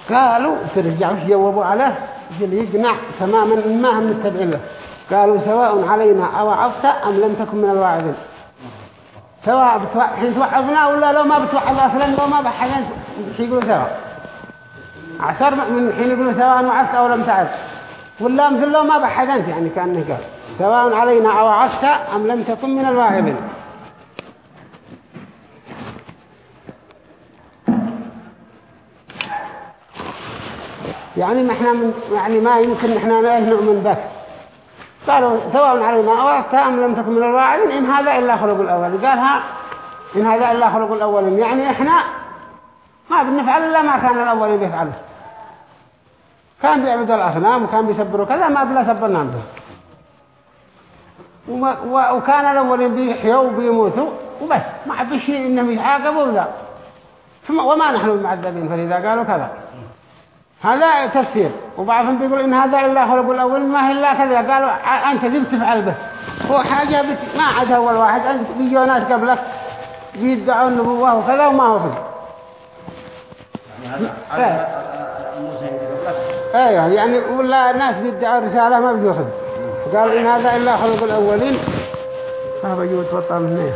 قالوا ترجعوا جوابوا عليه يقنع تماما ما هم متبعين له. قالوا سواء علينا أو عفت أم لم تكن من الواعظين. سواء. حين توعظنا ولا لو ما بتوعظ أصلا لو ما بحيان يقولوا سواء عشر من حين يقولوا سواء وعفت أو لم تعف ولا مثل لو ما بحدنت يعني كأنه قال سواء علينا أو عفت أم لم تكن من الواعظين. يعني ما إحنا يعني ما يمكن إحنا نؤمن به قالوا سواء علينا أو أم لم تكن من الواعظين إن هذا إلا خلق الأول. قالها إن هذا إلا خلق الأولين يعني إحنا ما بنفعل إلا ما كان الأولين بيفعله كان بيعبدوا الأصنام وكان بيسبروا كذا ما بلا سبرنا به وكان الأولين بيحيوا وبيموتوا وبس. ما حب شيء إنهم يعاقبوا ولا. وما نحن المعذبين فلذا قالوا كذا. هذا تفسير. وبعضهم بيقول إن هذا إلا خلق الأول. ما هي إلا كذا قالوا أنت ذي بتفعل به هو حاجة بت... ما عاد أول واحد. أنت بيجوا ناس قبلك بيدعوا النبوة وكذا وما هو يعني أيوه يعني ولا الناس بيدعوا رسالة ما بيجوا قالوا إن هذا إلا خلق الأولين. فهو يجوا توطى منه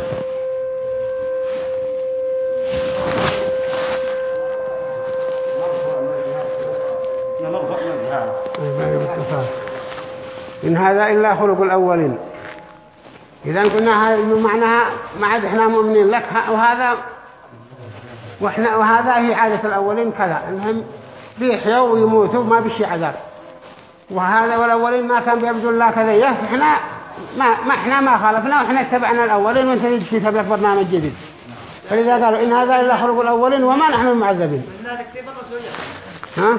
إن هذا إلا خلق الأولين. إذا قلنا هذا معناها ما عاد إحنا مؤمنين لك وهذا وإحنا وهذا هي عادة الأولين كذا إنهم بيحيوا ويموتوا ما بشي عذاب. وهذا والأولين ما كان بيعبدوا الله كذا إحنا ما ما إحنا ما خالفنا وإحنا اتبعنا الأولين وأنت تجي تبلغ برنامج جديد. فلذا قالوا إن هذا إلا خلق الأولين وما نحن معذبين. ها؟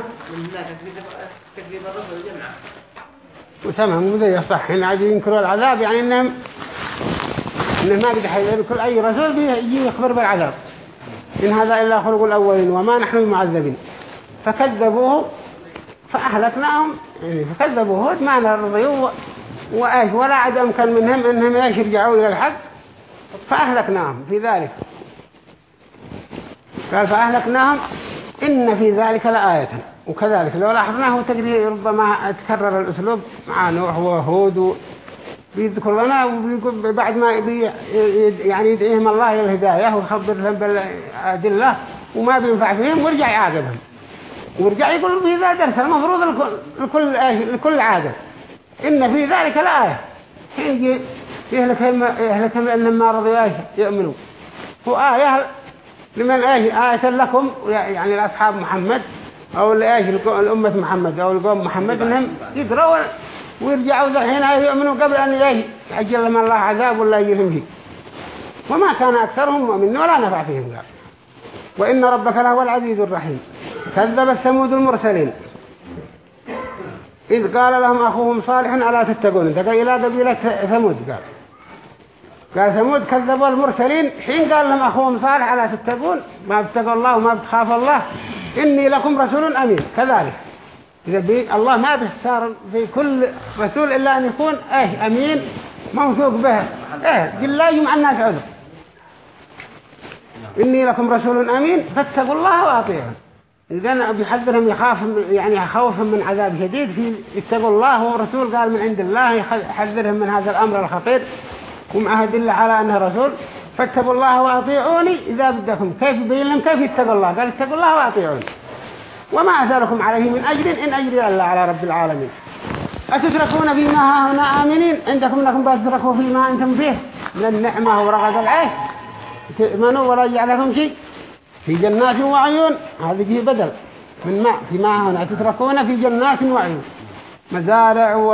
مذي صح إن عاد ينكروا العذاب يعني إنهم إنه ما قد حيث كل أي رسول بيجي يخبر بالعذاب. إن هذا إلا خلق الأولين وما نحن معذبين فكذبوه فأهلكناهم. يعني فكذبوه ما نرضيوا وإيش ولا عد أمكن منهم إنهم إيش يرجعوا إلى الحق. فأهلكناهم في ذلك. قال فأهلكناهم إن في ذلك لآية. وكذلك لو لاحظناه تقري ربما تكرر الأسلوب مع نوح وهود بيذكر لنا بعد ما يعني يدعيهم الله الهداية ويخبر لهم بالأدلة وما بينفع فيهم ويرجع يعاقبهم. ورجع يقول في ذا درس المفروض لكل لكل عادة إن في ذلك الآية حين يهلكهم يهلكهم لأنهم ما رضوا يؤمنوا. هو آية لمن آية آية لكم يعني لأصحاب محمد. أو لآية الأمة محمد. أو القوم محمد إنهم يقرأوا ويرجعوا الحين يؤمنوا قبل أن يعجل لهم الله عذاب ولا يجيهم فيه وما كان أكثرهم مؤمنين ولا نفع فيهم قال. وإن ربك لهو العزيز الرحيم. كذب ثمود المرسلين. إذ قال لهم أخوهم صالح ألا تتقون؟ إلى قبيلة ثمود قال. قال ثمود كذبوا المرسلين. حين قال لهم أخوهم صالح ألا تتقون؟ ما بتقوا الله وما بتخاف الله. إني لكم رسول أمين. كذلك. إذا بي الله ما بيختار في كل رسول إلا أن يكون إيه أمين موثوق به. إيه قل لا يجمع الناس عذر. إني لكم رسول أمين فاتقوا الله وأطيعون. إذن بيحذرهم يخاف يعني خوفهم من عذاب شديد. في اتقوا الله ورسول قال من عند الله يحذرهم من هذا الأمر الخطير. ومعهد الله على أنه رسول فاتقوا الله وأطيعوني إذا بدكم. كيف بين لهم؟ كيف يتقوا الله؟ قال اتقوا الله وأطيعوني. وما أسألكم عليه من أجر إن أجري الله على رب العالمين. أتتركون فيما ها هنا آمنين؟ عندكم لكم بتتركوا فيما أنتم فيه؟ من النعمة ورغد العيش تؤمنوا ولا يجعلكم شيء؟ في جنات وعيون. هذه فيه بدل من ماء. في ماء هنا. تتركون في جنات وعيون. مزارع و...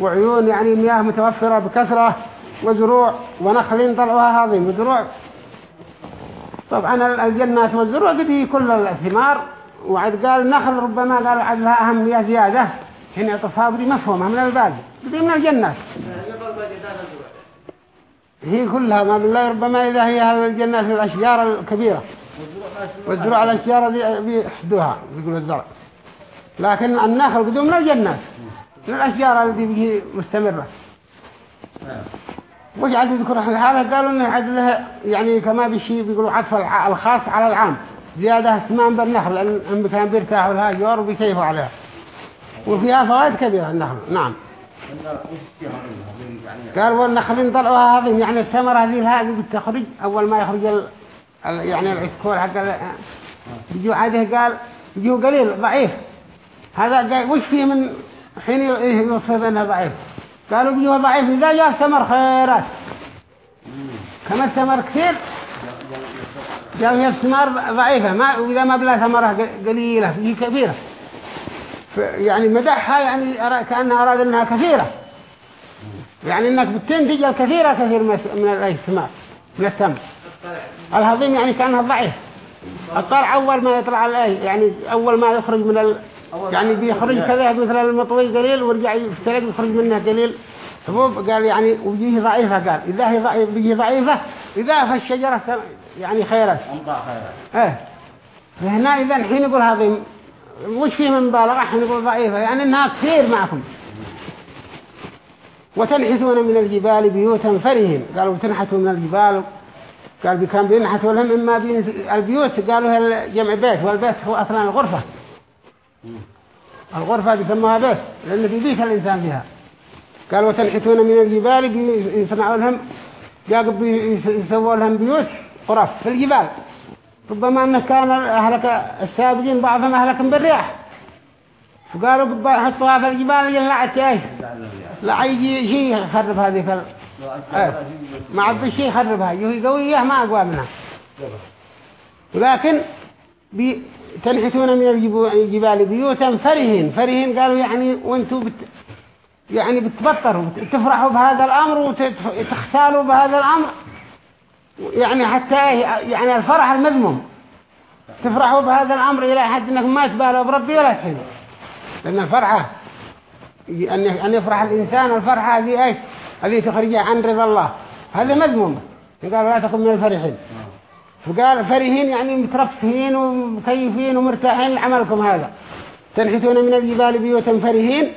وعيون يعني مياه متوفرة بكثرة. وزروع ونخل طلعها هذه وزروع طبعا الجنات والزروع قد كل الثمار. وعد قال النخل ربما قال عد لها أهمية زيادة. هنا يطفها بدي مفهومة من الباقي بدي من الجنات هي كلها ما بالله ربما إذا هي الجنات الأشجار الكبيرة. والزروع على الأشجار بيحدوها يقولوا الزرع. لكن النخل قدوم من الجنات من الأشجار التي مستمرة. عاد يذكر الحالة قالوا إنه عاد له يعني كما بشي بيقولوا عطف الخاص على العام. زيادة اهتمام بالنخل لأن كان بيرتاحوا لها جور وبيكيفوا عليها. وفيها فوائد كبيرة النخل نعم. قال والنخل طلعوها هذه يعني الثمرة هذه هذه بتخرج أول ما يخرج يعني العسكور حق بيجوا عاده قال بيجوا قليل ضعيف. هذا وش فيه من حين يوصف إنه ضعيف؟ قالوا بيجوا ضعيف إذا جاء ثمر خيرات. كما الثمر كثير جاء فيها الثمار ضعيفة ما وإذا ما بلا ثمرة قليلة هي كبيرة. يعني مدحها يعني كأنها أراد أنها كثيرة. يعني أنك بتنتج الكثيرة كثير من الثمار من التمر. الهضيم يعني كأنها ضعيف. الطلع أول ما يطلع الآية يعني أول ما يخرج من. يعني بيخرج كذا مثل المطوي قليل ويرجع يفترق يخرج منه قليل. حبوب قال يعني وجيه ضعيفة قال إذا هي ضعيف بيجي ضعيفة إذا في الشجرة يعني خيرات إيه. فهنا إذا الحين يقول هذه وش فيه من مبالغة؟ حين يقول ضعيفة يعني إنها كثير معكم. وتنحتون من الجبال بيوتا فرهين قالوا تنحتوا من الجبال. قال بكان بينحتوا لهم إما بين البيوت؟ قالوا جمع بيت؟ والبيت هو أصلا الغرفة. الغرفة بيسموها بيت لأن في بيت الإنسان فيها. قالوا تنحتون من الجبال؟ يصنعوا لهم قالوا يسووا لهم بيوت غرف في الجبال. ربما أنه كان أهلك السابقين بعضهم أهلك بالرياح. فقالوا حطوها في الجبال يلعت إيش لا يجي شيء يخرب هذه إيه. ما عاد شيء يخربها يهي قوية ما أقوى منها. ولكن تنحتون من الجبال بيوتا فرهين. فرهين قالوا يعني وانتوا بت يعني بتبطروا تفرحوا بهذا الأمر وتختالوا بهذا الأمر. يعني حتى يعني الفرح المذموم. تفرحوا بهذا الأمر إلى حد أنكم ما تبالوا بربي ولا تحزنوا لأن الفرحة أن يفرح الإنسان الفرحة هذه إيش؟ هذه تخرج عن رضا الله. هذا مذموم. قال لا تكن من الفرحين. فقال فرحين يعني مترفهين ومكيفين ومرتاحين لعملكم هذا. تنحتون من الجبال بيوتا فرحين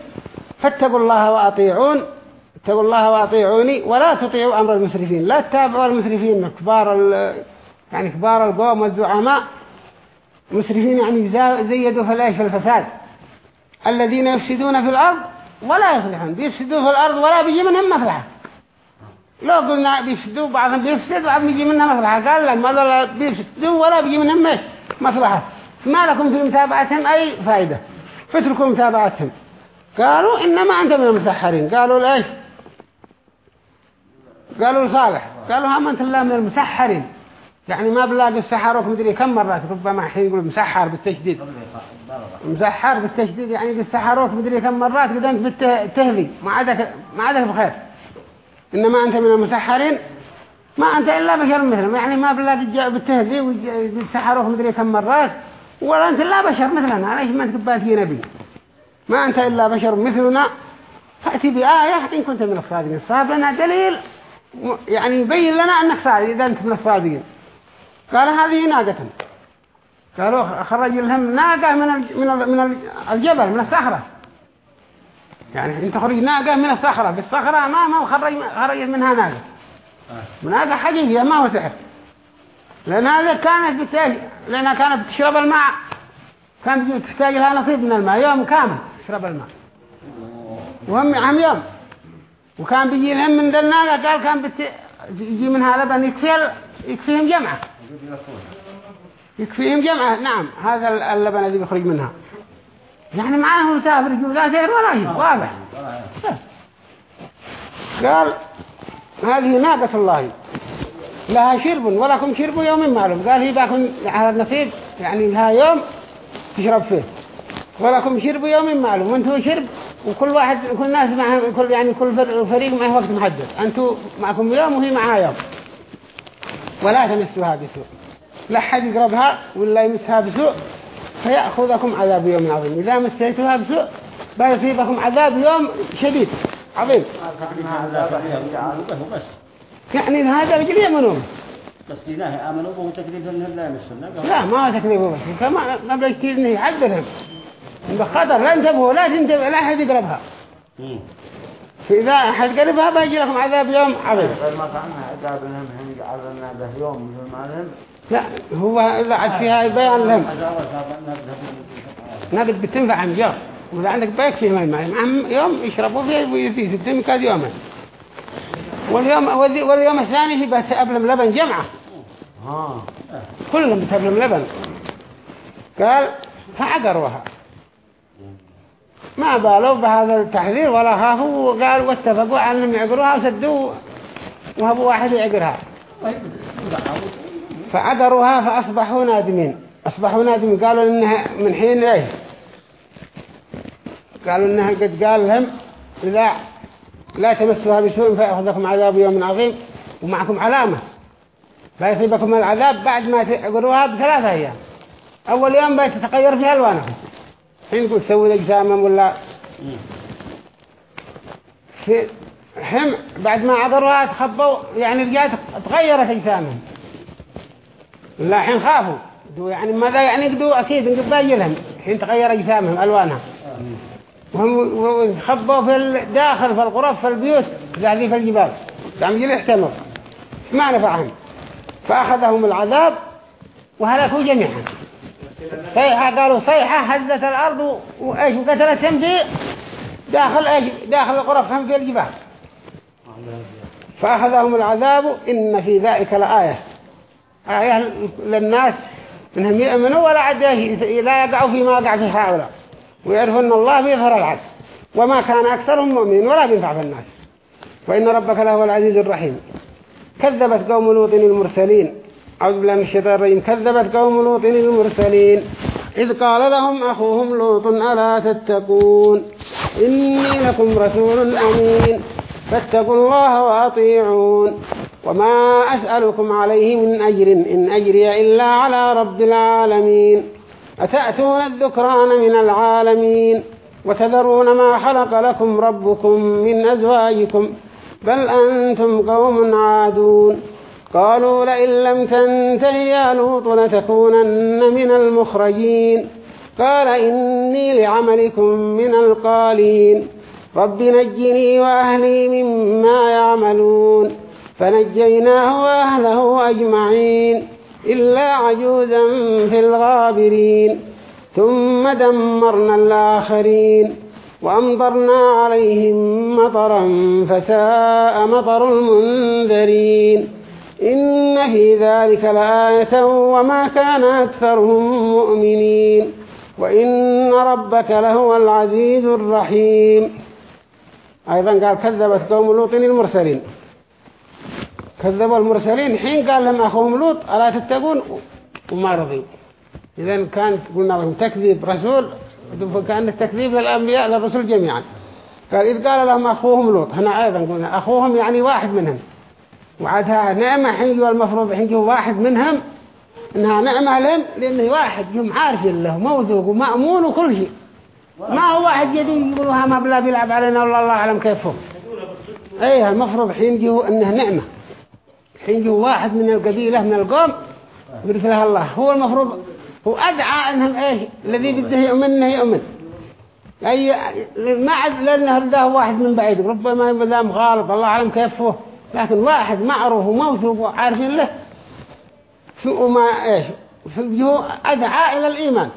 فاتقوا الله وأطيعون اتقوا الله وأطيعوني ولا تطيعوا أمر المسرفين. لا تتابعوا المسرفين كبار يعني كبار القوم والزعماء. مسرفين يعني زيدوا في الفساد. الذين يفسدون في الأرض ولا يصلحون بيفسدوا في الأرض ولا بيجي منهم مصلحة لو قلنا بيفسدوا بعضهم بيفسد بعضهم بيجي منها مصلحة. قال لا ما بيفسدوا ولا بيجي منهم مصلحة. ما لكم في متابعتهم أي فائدة؟ فاتركوا متابعتهم. قالوا إنما أنت من المسحرين. قالوا ليش؟ قالوا لصالح. قالوا هم أنت الله من المسحرين. يعني ما بلاقي السحر مدري كم مرات ربما حين يقول مسحر بالتشديد. مسحر بالتشديد يعني السحروك مدري كم مرات قد أنت بتهلي ما عادك ما عادك بخير. إنما أنت من المسحرين. ما أنت إلا بشر مثلهم. يعني ما بلاقي بالتهلي والسحروك مدري كم مرات ولا أنت إلا بشر مثلنا. ليش ما تقبل في نبي ما أنت إلا بشر مثلنا. فأتي بآية إن كنت من الصادقين. صاب لنا دليل. يعني يبين لنا أنك صادق إذا أنت من الصادقين. قال هذه ناقة. قالوا خرج لهم ناقة من من الجبل من الصخرة يعني انت خرج ناقة من الصخرة بالصخرة ما ما خرج خرج منها ناقة. ناقة حقيقية ما هو سحر. لأن هذا كانت بتاج لأنها كانت بتشرب الماء. كانت تحتاج لها نصيب من الماء. يوم كامل تشرب الماء. وهم عم يوم. وكان بيجي لهم من ذا الناقة قال كان بيجي منها لبن يكفي يكفيهم جمعة. يكفيهم جمعة. نعم هذا اللبن الذي بيخرج منها. يعني معاه مسافر لا سير ولا شيء واضح. قال هذه ناقة الله. لها شرب ولكم شرب يوم معلوم. قال هي باكم على النصيب يعني لها يوم تشرب فيه. ولكم شرب يوم معلوم. وأنتم شرب وكل واحد كل ناس مع كل يعني كل فريق معه وقت محدد. أنتم معكم يوم وهي معها يوم. ولا تمسوها بسوء. لا حد يقربها ولا يمسها بسوء. فيأخذكم عذاب يوم عظيم. إذا مسيتها بسوء بيصيبكم عذاب يوم شديد عظيم. يعني هذا رجل يمنون بس إله آمنوا به تكذيب أنهم لا يمسون. لا ما هو تكذيب بس فما ما بيشتري إنه يحذرهم بخطر لا انتبهوا لا تنتبه لا أحد يقربها. فإذا أحد قربها بيجي لكم عذاب يوم عظيم. ما فعلنا عذاب لهم جعلنا به يوم مثل ما لهم. لا هو إلا عد فيها بيان لهم. نقد بتنفع عن جار وإذا عندك بايك فيه ماء معهم يوم يشربوا فيه ويفيه ستين كاد يوما. واليوم واليوم الثاني في بتأبلم لبن جمعة. كلهم بتأبلم لبن. قال فعقروها. ما بالوا بهذا التحذير ولا خافوا. وقال واتفقوا على إنهم يعقروها وسدوا وهبوا واحد يعقرها. فعقروها فأصبحوا نادمين. أصبحوا نادمين. قالوا إنها من حين إيه قالوا إنها قد قال لهم لا لا تمسوها بسوء فيأخذكم عذاب يوم عظيم ومعكم علامة. لا يصيبكم العذاب بعد ما تعقروها بثلاثة أيام. أول يوم بيتتغير فيها ألوانهم حين يقول سووا الأجسام ولا؟ في هم بعد ما عبروها تخبوا يعني رجعت تغيرت أجسامهم لا حين خافوا. يعني ماذا يعني قدوا أكيد نقبل لهم حين تغير أجسامهم ألوانها وهم خبوا في الداخل في الغرف في البيوت ذهبي في الجبال. قام يجي يحتمر ما نفعهم. فأخذهم العذاب وهلكوا جميعا. صيحة قالوا صيحة هزت الأرض وإيش؟ وقتلتهم في داخل إيش؟ داخل غرفهم في الجبال. فأخذهم العذاب إن في ذلك لآية. آية للناس إنهم يؤمنوا ولا عد لا يقعوا فيما وقع في هؤلاء ويعرفوا أن الله بيظهر العدل وما كان أكثرهم مؤمنين ولا بينفع في الناس. وإن ربك لهو العزيز الرحيم. كذبت قوم لوط المرسلين. أعوذ بالله من الشيطان الرجيم. كذبت قوم لوط المرسلين. إذ قال لهم أخوهم لوط ألا تتقون؟ إني لكم رسول أمين. فاتقوا الله وأطيعون. وما أسألكم عليه من أجر إن أجري إلا على رب العالمين. أتأتون الذكران من العالمين؟ وتذرون ما خلق لكم ربكم من أزواجكم؟ بل أنتم قوم عادون. قالوا لئن لم تنتهي يا لوط لتكونن من المخرجين. قال إني لعملكم من القالين. رب نجني وأهلي مما يعملون فنجيناه وأهله أجمعين إلا عجوزا في الغابرين ثم دمرنا الآخرين وأمطرنا عليهم مطرا فساء مطر المنذرين. إن في ذلك لآية وما كان أكثرهم مؤمنين وإن ربك لهو العزيز الرحيم. أيضا قال كذبت قوم لوط المرسلين. كذبوا المرسلين. حين قال لهم أخوهم لوط ألا تتقون؟ وما رضوا إذا كان قلنا لهم تكذيب رسول كأن التكذيب للأنبياء للرسل جميعا. قال إذ قال لهم أخوهم لوط هنا أيضا قلنا أخوهم يعني واحد منهم. وعدها نعمة حين المفروض حين واحد منهم إنها نعمة لهم لأنه واحد يوم عارف له موثوق ومأمون وكل شيء. ما هو واحد جديد يقولوها ما بلا بيلعب علينا والله الله أعلم كيفه. أيه المفروض حين جه إنه نعمة. حين جه واحد من القبيلة من القوم يرسلها الله. هو المفروض هو أدعى أنهم إيش؟ الذي بده يؤمن إنه يؤمن. أي ما عد لأنه رده واحد من بعيد. ربما يبدأ مغالط الله أعلم كيفه. لكن واحد معروف وموثوق وعارفين له وما إيش؟ فجه أدعى إلى الإيمان.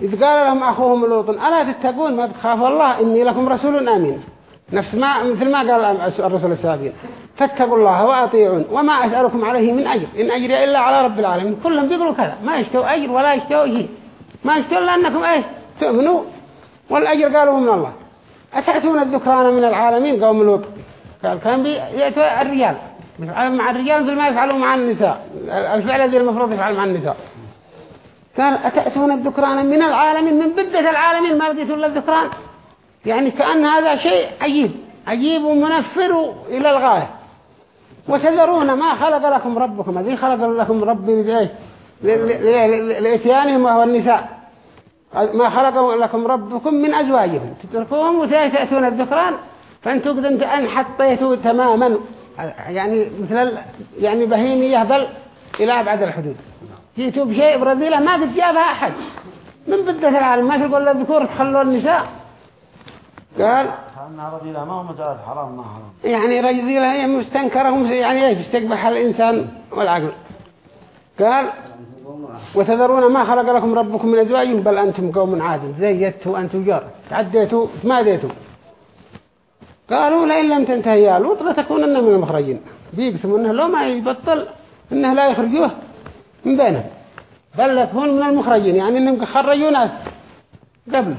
إذ قال لهم أخوهم لوط ألا تتقون؟ ما بتخافوا الله إني لكم رسول آمين. نفس ما مثل ما قال الرسول السابقين فاتقوا الله وأطيعون وما أسألكم عليه من أجر إن أجري إلا على رب العالمين. كلهم بيقولوا كذا ما يشتوا أجر ولا يشتوا شيء. ما يشتوا إلا أنكم إيش؟ تؤمنوا. والأجر قالوا من الله. أتأتون الذكران من العالمين؟ قوم لوط. قال كان بيأتوا الرجال. مع الرجال مثل ما يفعلوا مع النساء. الفعل الذي المفروض يفعل مع النساء. قال أتأتون الذكران من العالمين من بدة العالمين ما لقيتوا إلا الذكران. يعني كأن هذا شيء عجيب عجيب ومنفر إلى الغاية. وتذرون ما خلق لكم ربكم. الذي خلق لكم ربي لإتيانهم وهو النساء. ما خلق لكم ربكم من أزواجهم. تتركوهم وتأتون الذكران. فأنتوا قد أن حطيتوا تماما. يعني مثل يعني بهيمية بل إلى أبعد الحدود. جيتوا بشيء برذيلة ما قد جابها أحد. من بدة العالم ما تقول للذكور تخلوا النساء. قال رذيلة ما هو حرام ما حرام. يعني رذيلة هي مستنكرة يعني إيش استقبح الإنسان والعقل. قال وتذرون ما خلق لكم ربكم من أزواج بل أنتم قوم عادل. زيتوا أنتم جار. تعديتوا تماديتوا. قالوا لئن لم تنتهي يا لوط لتكونن من المخرجين. بيقسموا إنه لو ما يبطل إنه لا يخرجوه. من بينهم بل تكون من المخرجين يعني إنهم خرجوا ناس قبل.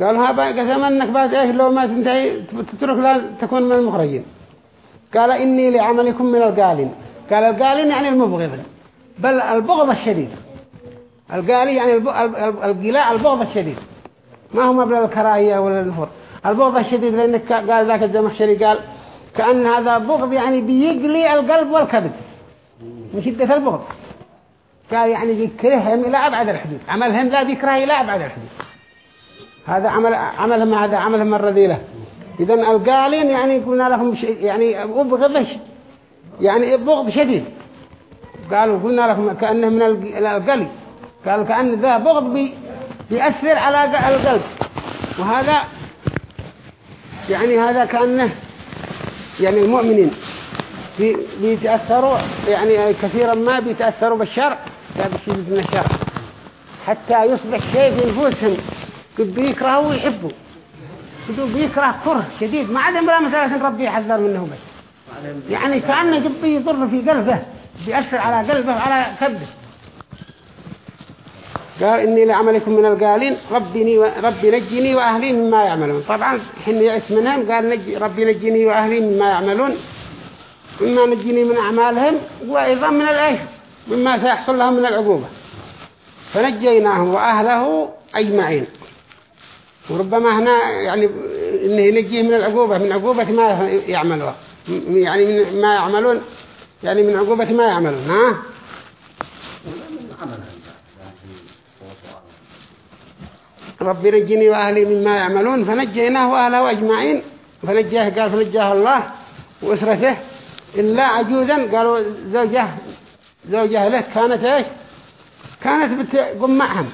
قال ها بقى قسم انك بعد إيش لو ما تنتهي تترك لا تكون من المخرجين. قال إني لعملكم من القالين. قال القالين يعني المبغض. بل البغض الشديد. القالي يعني القلاع البغض الشديد. ما هو مبلغ الكراهية ولا النفر البغض الشديد لأنك قال ذاك الزمخشري قال كأن هذا بغض يعني بيقلي القلب والكبد. من شدة البغض. قال يعني يكرههم إلى أبعد الحدود عملهم لا بيكره إلى أبعد الحدود هذا عمل عملهم هذا عملهم الرذيلة. إذا القالين يعني قلنا لهم يعني بغض يعني بغض شديد قالوا قلنا لهم كأنه من القلب. قالوا كأن ذا بغض بي بيأثر على القلب. وهذا يعني هذا كأنه يعني المؤمنين بيتأثروا يعني كثيرا ما بيتأثروا بالشر بشدة من الشر حتى يصبح شيء في نفوسهم قد بيكرهوا ويحبوا. قد بيكره كره شديد ما عدم بلا مسألة ربي يحذر منه بس. يعني كأنه قد بيضر في قلبه بيأثر على قلبه وعلى كبده قال إني لعملكم من القالين ربي, ربي نجني وأهلي مما يعملون. طبعا حين يأس منهم قال نجي ربي نجني وأهلي مما يعملون. مما نجني من أعمالهم وأيضا من الأيش مما سيحصل لهم من العقوبة. فنجيناهم وأهله أجمعين. وربما هنا يعني إنه ينجيه من العقوبة من عقوبة ما يعملوها يعني من ما يعملون يعني من عقوبة ما يعملون ها؟ ربي نجني وأهلي مما يعملون. فنجيناه وأهله أجمعين. فنجاه قال فنجاه الله وأسرته إلا عجوزا. قالوا زوجه زوجه له كانت إيش؟ كانت بتقوم معهم.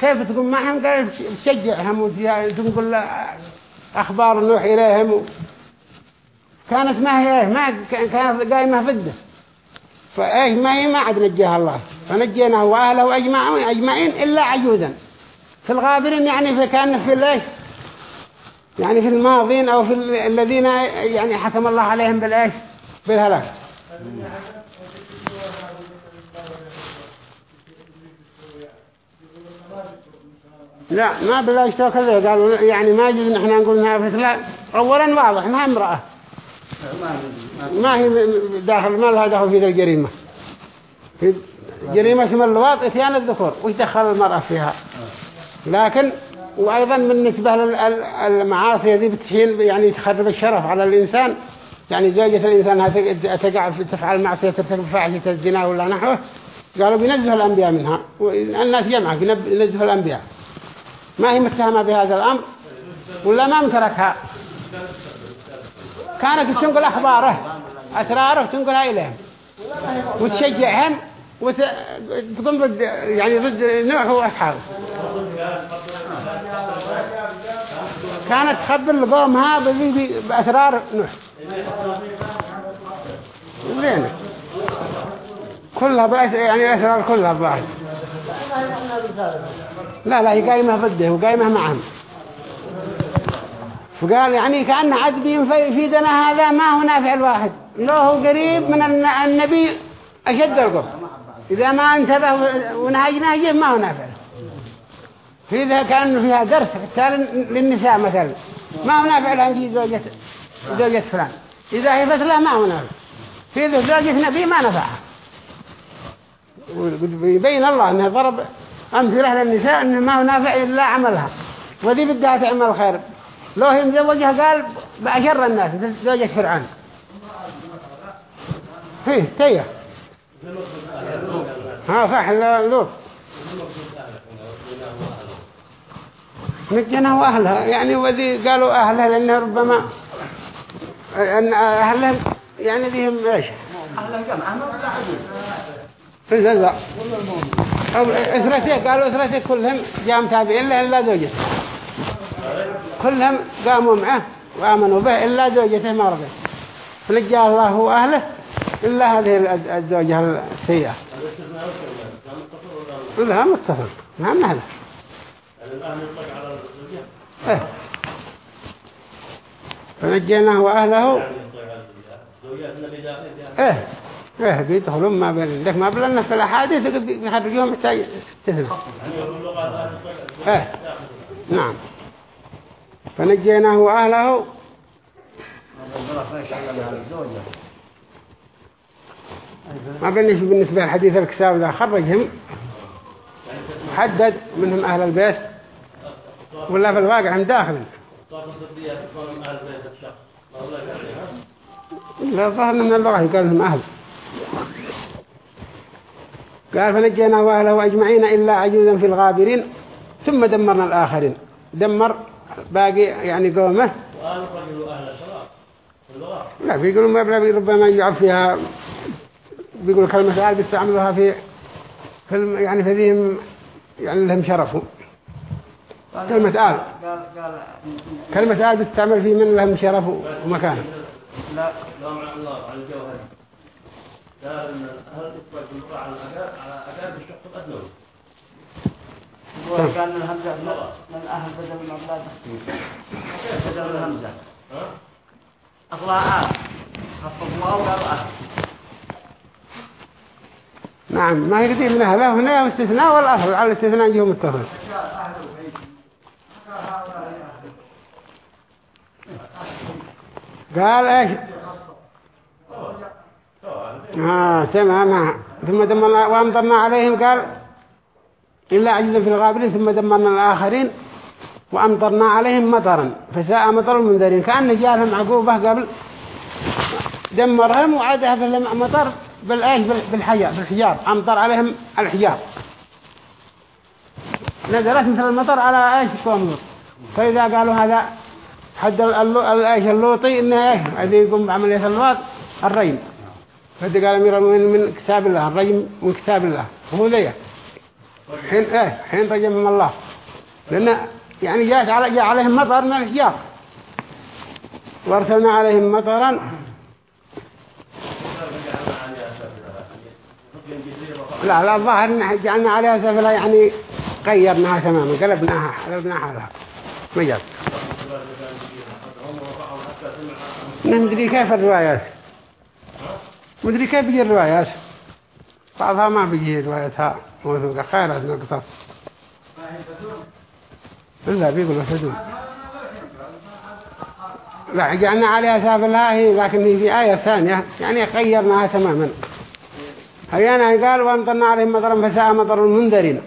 كيف تقوم معهم؟ قال تشجعهم وتنقل أخبار نوح إليهم كانت ما هي ما كانت قايمة فدة فإيش؟ ما هي ما عاد نجيها الله. فنجيناه وأهله أجمعين أجمعين إلا عجوزا. في الغابرين يعني فكان في ليش يعني في الماضين أو في الذين يعني حكم الله عليهم بالإيش؟ بالهلاك. لا ما بلا يشتوى كذا قالوا يعني ما يجوز نحن نقول إنها فتلة اولا واضح ما امرأة. ما هي داخل ما لها دخل في ذا الجريمة. في جريمة اسم اللواط اتيان الذكور وش دخل المرأة فيها؟ لكن وأيضا بالنسبة للمعاصي ذي بتحين يعني تخرب الشرف على الإنسان. يعني زوجة الإنسان تقع تفعل معصية ترتكب فاحشة الزنا ولا نحوه. قالوا بينزه الأنبياء منها والناس جمعة بينزه الأنبياء. ما هي متهمة بهذا الأمر؟ ولا ما متركها كانت تنقل أخباره أسراره تنقلها إليهم وتشجعهم وتقوم ضد يعني ضد نوح وأصحابه. كانت تخبر لقومها بأسرار نوح كلها بأس يعني أسرار كلها بأس. لا لا هي قايمة ضده وقايمة معهم. فقال يعني كأن عدبي في دنا هذا ما هو نافع الواحد. لو هو قريب من النبي أشد القرب. إذا ما انتبه ونهجنا جيه ما هو نافع. في ذا كأنه فيها درس للنساء مثلا. ما هو نافع لها زوجة زوجة فلان. إذا هي فتلة ما هو نافع. في ذا زوجة نبي ما نفعها. ويبين الله أنه ضرب أمثلة للنساء أنه ما هو نافع إلا عملها. وذي بدها تعمل خير لو هي مزوجها قال بأشر الناس زوجة فرعون. فيه تيه ها صح لوط نجنا وأهلها. يعني وذي قالوا أهلها لأنه ربما أن أهلها يعني ذيهم إيش؟ أهلها لا. لا أسرته قالوا أسرته كلهم جاء متابعين إلا إلا زوجته. كلهم قاموا معه وآمنوا به إلا زوجته ما رضي فلجى الله وأهله إلا هذه الزوجة السيئة. لا متصل نعم نعم إيه. فنجيناه وأهله. إيه. إيه بيدخلون ما بين لك ما بلنا في الأحاديث يخرجوهم محتاج تثنى إيه نعم. فنجيناه وأهله. ما بنش بالنسبة لحديث الكتاب ذا خرجهم. حدد منهم أهل البيت ولا في الواقع هم داخل. لا ظهر من اللغة قال لهم أهل. قال فنجينا وأهله أجمعين إلا عجوزا في الغابرين ثم دمرنا الآخرين دمر باقي يعني قومه لا بيقولوا ما بلا ربما يعرف فيها بيقول كلمة آل بيستعملوها في في يعني فيهم يعني لهم شرفوا كلمة آل كلمة آل بتستعمل في من لهم شرف ومكان لا لا مع الله على الجوهر قال هل اطلق المرأة على الأكاد على أكاد الشخص الأدنوي هو كان الهمزة من أهل بدل من أولاد الهمزة أصلها آل خفف الله وقال أهل نعم ما يقدر من أهله. هنا استثناء والأصل على الاستثناء جهم متصل قال إيش؟ ها تمام ثم دمرنا وامطرنا عليهم قال إلا عجزا في الغابرين ثم دمرنا الآخرين وأمطرنا عليهم مطرا. فساء مطر المنذرين كأن جاءهم عقوبة قبل دمرهم وعادها في المطر بالآيش بالحجار بالحجار. أمطر عليهم الحجار. نزلت مثل المطر على آيش؟ قوم فإذا قالوا هذا حد الايش اللوطي إنه إيش؟ الذي يقوم بعملية اللواط الرجم فهذا قال أمير المؤمنين من كتاب الله الرجم من كتاب الله. وهو ذي حين إيه حين رجمهم الله. لأن يعني جاءت على جاء عليهم مطر من الاشجار وأرسلنا عليهم مطرا. لا لا الظاهر جعلنا عليها سفلها يعني غيرناها تماما قلبناها قلبناها لها. مجال ندري كيف الروايات؟ مدري كيف بيجي الروايات؟ بعضها ما بيجي رواياتها موثوقة. خيرات نقطة. لا بيقولوا سدون لا جعلنا عليها سافلها هي لكن هي في آية ثانية يعني غيرناها تماما. هيانا قال وأمطرنا عليهم مطرا فساء مطر المنذرين.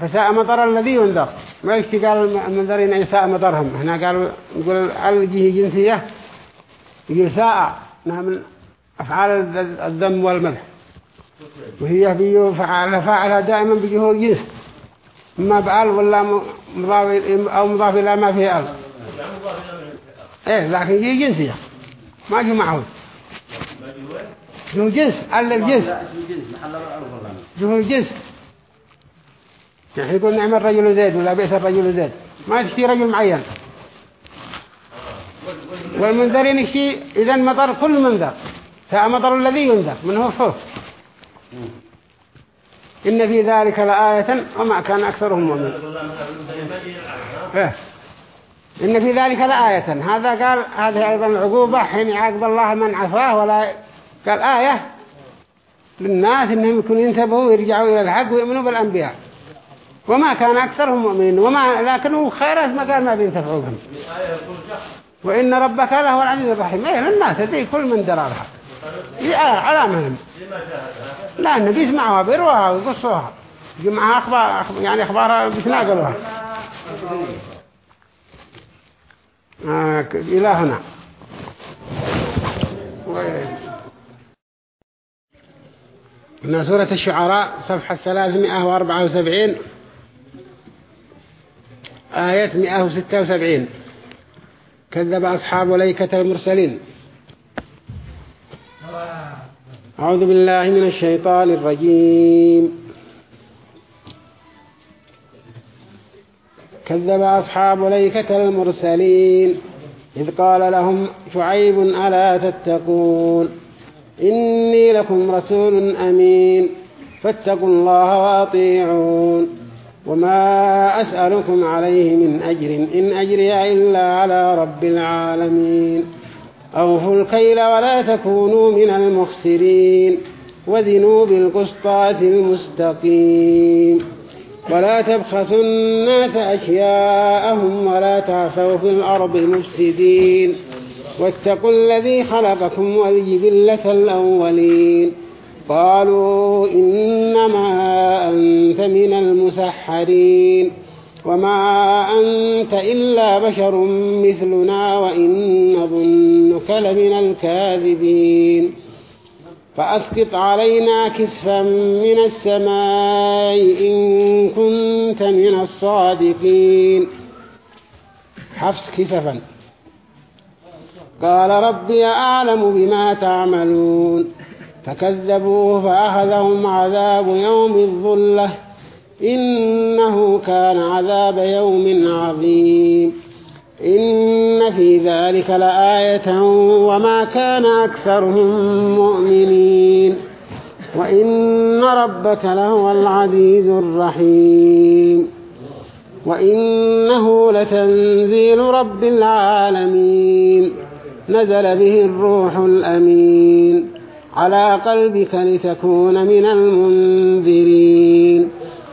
فساء مطر الذي ينذر. ما يشتي قال المنذرين يساء مطرهم؟ هنا قالوا يقول الجيه جنسية. يقول ساء. من أفعال الذم والمدح وهي في فعل فاعلها دائما بجهور جنس ما بأل ولا مضاف أو مضاف إلى ما فيه أل إيه لكن هي جنسية ما جو معه جو جنس. أل الجنس جو جنس يعني يقول نعم الرجل زيد ولا بئس الرجل زيد. ما تشتي رجل معين. والمنذرين يشتي إذا مطر كل منذر. فمطر الذي ينذر من هو فوق إن في ذلك لآية وما كان أكثرهم مؤمن إيه. إن في ذلك لآية. هذا قال هذه أيضا العقوبة حين يعاقب الله من عفاه ولا قال آية للناس إنهم يكونوا ينتبهوا ويرجعوا إلى الحق ويؤمنوا بالأنبياء. وما كان أكثرهم مؤمنين. وما لكنه خيرات ما قال ما بينتفعوا بهم. وإن ربك له العزيز الرحيم. إيه للناس هذه كل من إيه على مهم لا النبي يسمعوها بيروها ويقصوها جمعها أخبار يعني أخبارها بيتناقلوها آه إلى هنا. من سورة الشعراء صفحة 374 آية 176 كذب أصحاب ليكة المرسلين. أعوذ بالله من الشيطان الرجيم. كذب أصحاب ليكة المرسلين. إذ قال لهم شعيب ألا تتقون؟ إني لكم رسول أمين. فاتقوا الله وأطيعون. وما أسألكم عليه من أجر إن أجري إلا على رب العالمين. أوفوا الكيل ولا تكونوا من المخسرين. وذنوا بالقسطاس المستقيم. ولا تبخسوا الناس أشياءهم ولا تعثوا في الأرض مفسدين. واتقوا الذي خلقكم والجبلة الأولين. قالوا إنما أنت من المسحرين. وما أنت إلا بشر مثلنا وإن نظنك لمن الكاذبين فأسقط علينا كسفا من السماء إن كنت من الصادقين حفص كسفا قال ربي أعلم بما تعملون فكذبوه فأخذهم عذاب يوم الظلة إنه كان عذاب يوم عظيم. إن في ذلك لآية وما كان أكثرهم مؤمنين. وإن ربك لهو العزيز الرحيم. وإنه لتنزيل رب العالمين. نزل به الروح الأمين. على قلبك لتكون من المنذرين.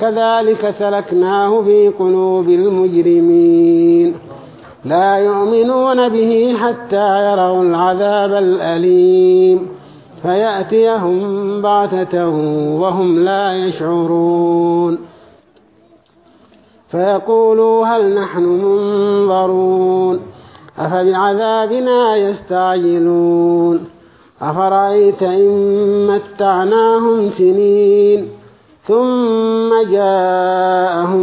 كذلك سلكناه في قلوب المجرمين. لا يؤمنون به حتى يروا العذاب الأليم. فيأتيهم بعثة وهم لا يشعرون. فيقولوا هل نحن منظرون؟ أفبعذابنا يستعجلون؟ أفرأيت إن متعناهم سنين؟ ثم جاءهم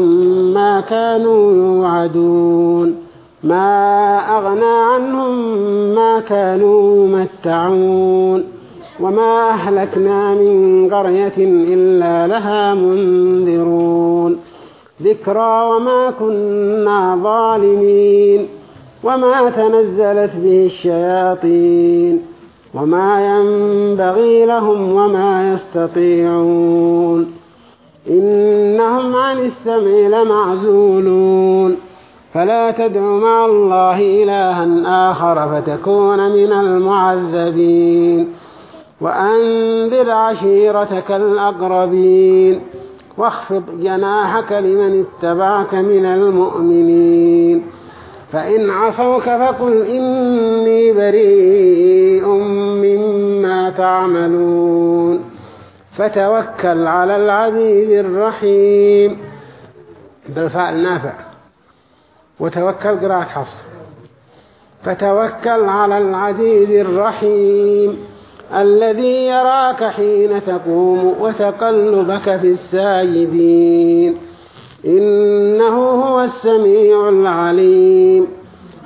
ما كانوا يوعدون. ما أغنى عنهم ما كانوا يمتعون. وما أهلكنا من قرية إلا لها منذرون. ذكرى وما كنا ظالمين. وما تنزلت به الشياطين. وما ينبغي لهم وما يستطيعون. إنهم عن السمع لمعزولون. فلا تدع مع الله إلها آخر فتكون من المعذبين. وأنذر عشيرتك الأقربين. واخفض جناحك لمن اتبعك من المؤمنين. فإن عصوك فقل إني بريء مما تعملون. فتوكل على العزيز الرحيم. بالفعل نافع وتوكل قراءة حفص. فتوكل على العزيز الرحيم الذي يراك حين تقوم وتقلبك في الساجدين. إنه هو السميع العليم.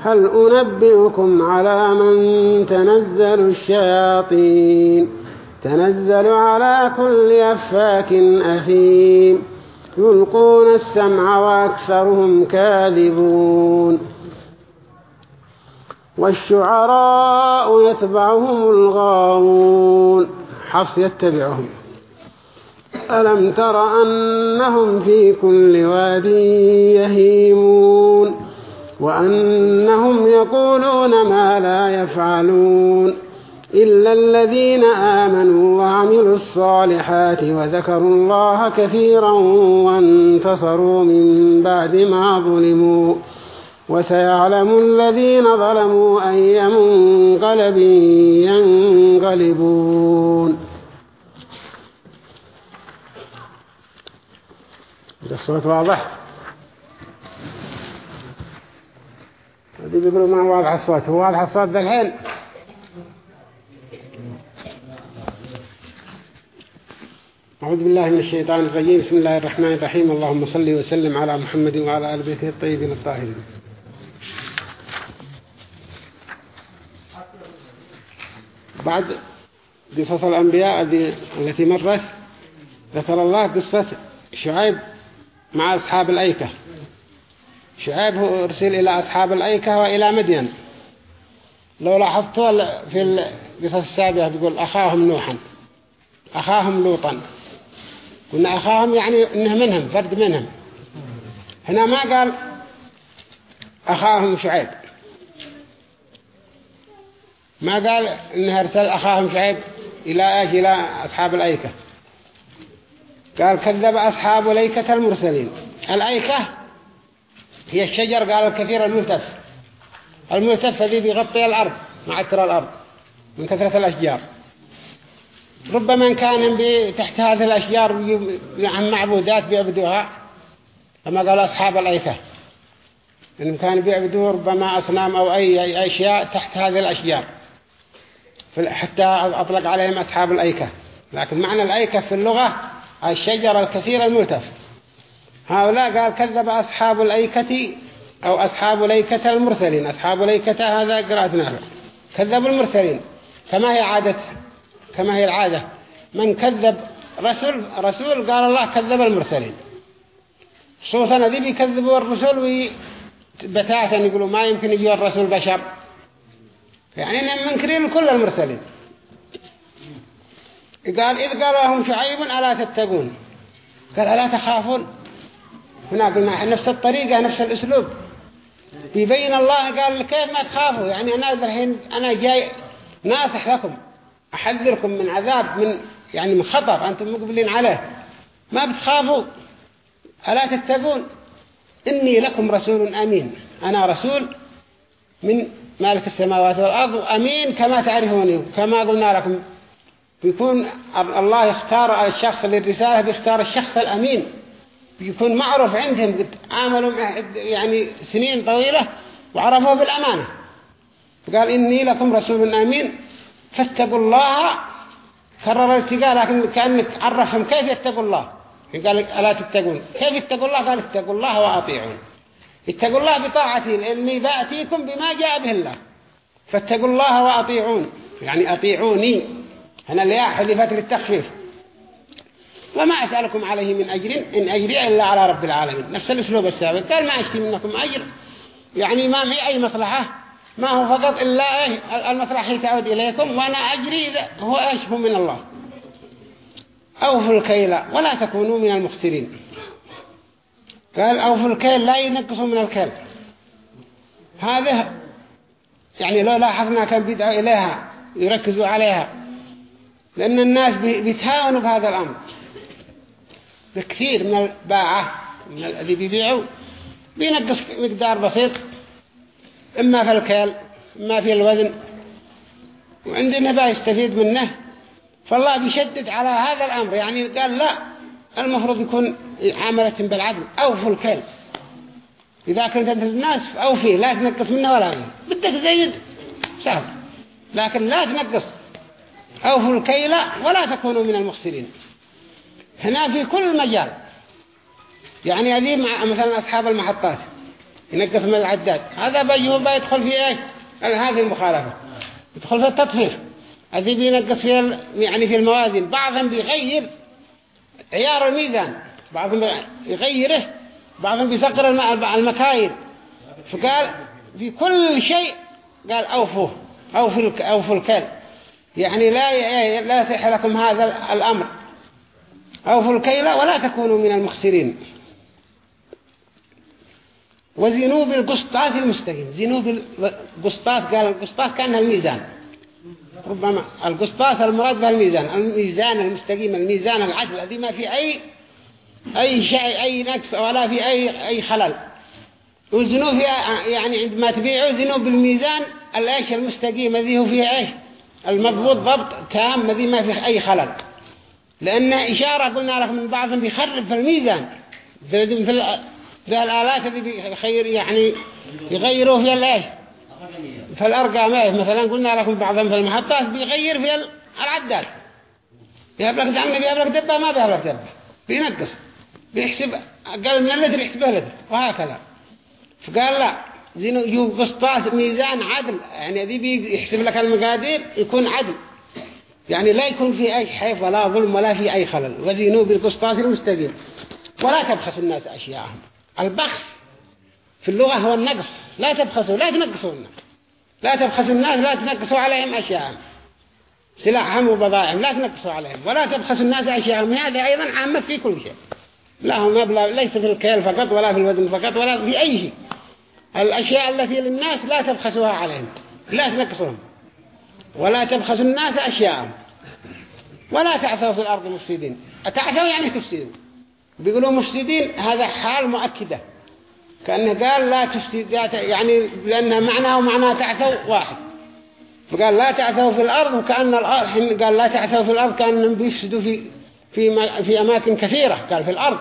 هل أنبئكم على من تنزل الشياطين؟ تنزل على كل أفاك أثيم. يلقون السمع وأكثرهم كاذبون. والشعراء يتبعهم الغاوون. حفص يتبعهم. ألم تر أنهم في كل واد يهيمون؟ وأنهم يقولون ما لا يفعلون. إلا الذين آمنوا وعملوا الصالحات وذكروا الله كثيرا وانتصروا من بعد ما ظلموا وسيعلم الذين ظلموا أي منقلب ينقلبون. الصوت واضح هذه بيقولوا ما واضح الصوت هو واضح الصوت ذا الحين. أعوذ بالله من الشيطان الرجيم. بسم الله الرحمن الرحيم. اللهم صل وسلم على محمد وعلى آل بيته الطيبين الطاهرين. بعد قصص الأنبياء التي مرت ذكر الله قصة شعيب مع أصحاب الأيكة. شعيب أرسل إلى أصحاب الأيكة وإلى مدين. لو لاحظتوا في القصص السابقة بيقول أخاهم نوحا أخاهم لوطا. قلنا أخاهم يعني إنه منهم فرد منهم. هنا ما قال أخاهم شعيب. ما قال إنه أرسل أخاهم شعيب إلى أجل إلى أصحاب الأيكة. قال كذب أصحاب الأيكة المرسلين. الأيكة هي الشجر قال الكثير الملتف. الملتف الذي بيغطي الأرض معتر الأرض من كثرة الأشجار. ربما كان تحت هذه الأشجار عن معبودات بيعبدوها كما قال أصحاب الأيكة. إنهم كانوا بيعبدوا ربما أصنام أو أي أشياء تحت هذه الأشجار. حتى أطلق عليهم أصحاب الأيكة. لكن معنى الأيكة في اللغة الشجر الكثير الملتف. هؤلاء قال كذب أصحاب الأيكة أو أصحاب الأيكة المرسلين. أصحاب الأيكة هذا قراءتنا. كذب المرسلين. كما هي عادة كما هي العادة. من كذب رسول رسول قال الله كذب المرسلين. خصوصا ذي بيكذبوا الرسول وبتاتا يقولوا ما يمكن يجوا الرسول بشر. يعني منكرين كل المرسلين. قال إذ قال لهم شعيب ألا تتقون؟ قال ألا تخافون؟ هنا قلنا نفس الطريقة نفس الأسلوب. يبين الله قال كيف ما تخافوا؟ يعني أنا الحين أنا جاي ناصح لكم. أحذركم من عذاب من يعني من خطر أنتم مقبلين عليه. ما بتخافوا؟ ألا تتقون؟ إني لكم رسول أمين. أنا رسول من مالك السماوات والأرض أمين كما تعرفوني كما قلنا لكم. بيكون الله يختار الشخص للرسالة بيختار الشخص الأمين. بيكون معروف عندهم قد عاملوا يعني سنين طويلة وعرفوا بالأمانة. فقال إني لكم رسول أمين. فاتقوا الله. كرر الاتقاء لكن كأنك عرفهم كيف يتقوا الله. قال ألا تتقون؟ كيف يتقوا الله؟ قال اتقوا الله وأطيعون. اتقوا الله بطاعتي لأني بأتيكم بما جاء به الله. فاتقوا الله وأطيعون. يعني أطيعوني. أنا اللي حذفت للتخفيف وما أسألكم عليه من أجر إن أجري إلا على رب العالمين. نفس الأسلوب السابق. قال ما أشتي منكم أجر. يعني ما في أي مصلحة. ما هو فقط إلا إيه؟ المصلحة تعود إليكم وأنا أجري هو أشبه من الله. أوفوا الكيل ولا تكونوا من المخسرين. قال أوفوا الكيل لا ينقصوا من الكيل. هذا يعني لو لاحظنا كان بيدعوا إليها يركزوا عليها. لأن الناس بيتهاونوا بهذا الأمر. بكثير من الباعة من الذي بيبيعوا بينقص مقدار بسيط. إما في الكيل إما في الوزن. وعندنا بقى يستفيد منه. فالله بيشدد على هذا الأمر. يعني قال لا المفروض يكون عاملة بالعدل أو في الكيل إذا كنت أنت الناس أو فيه لا تنقص منه ولا غير بدك زيد سهل. لكن لا تنقص. أو في الكيل ولا تكونوا من المخسرين. هنا في كل مجال. يعني هذه مثلا أصحاب المحطات. ينقص من العداد. هذا بيجه بيدخل في إيش؟ هذه المخالفة. يدخل في التطفيف هذه بينقص في يعني في الموازين. بعضهم بيغير عيار الميزان. بعضهم يغيره. بعضهم بيسقر المكاين فقال في كل شيء قال أوفوه. أوفوا أوفوا الكل يعني لا لا يصح لكم هذا الأمر. أوفوا الكيل ولا تكونوا من المخسرين. وزنوا بالقسطاس المستقيم. زنوا بالقسطاس قال القسطاس كان الميزان. ربما القسطاس المراد بالميزان الميزان. المستقيم الميزان العدل الذي ما في أي أي شيء أي نقص ولا في أي أي خلل. وزنوا في يعني عندما تبيعوا زنوا بالميزان الأيش المستقيم الذي هو فيه إيش؟ المضبوط ضبط تام الذي ما فيه أي خلل. لأن إشارة قلنا لكم من بعضهم بيخرب في الميزان. في في الآلات اللي بيخير يعني يغيروا في الإيش في الأرقام إيه مثلا قلنا لكم بعضهم في المحطات بيغير في العداد. بيهبلك دعمنا بيهبلك دبة ما بيهبلك دبة. بينقص. بيحسب أقل من اللتر يحسبه لتر وهكذا. فقال لا زينو قسطاس ميزان عدل. يعني ذي بيحسب لك المقادير يكون عدل. يعني لا يكون في أي حيف ولا ظلم ولا في أي خلل. وزينوا بالقسطاس المستقيم. ولا تبخس الناس أشياءهم. البخس في اللغة هو النقص. لا تبخسوا لا تنقصوا الناس لا تبخسوا الناس لا تنقصوا عليهم أشياءهم. سلاحهم وبضائعهم لا تنقصوا عليهم. ولا تبخسوا الناس أشياءهم. هذا أيضا عامة في كل شيء. لا هو مبلغ ليس في الكيل فقط ولا في الوزن فقط ولا في أي شيء. الأشياء التي للناس لا تبخسوها عليهم لا تنقصوهم ولا تبخسوا الناس أشياءهم. ولا تعثوا في الأرض مفسدين. تعثوا يعني تفسدون. بيقولوا مفسدين هذا حال مؤكدة. كأنه قال لا تفسد يعني لأن معناه ومعناه تعثوا واحد. فقال لا تعثوا في الأرض وكأن الأرض قال لا تعثوا في الأرض كأنهم بيفسدوا في في في أماكن كثيرة. قال في الأرض.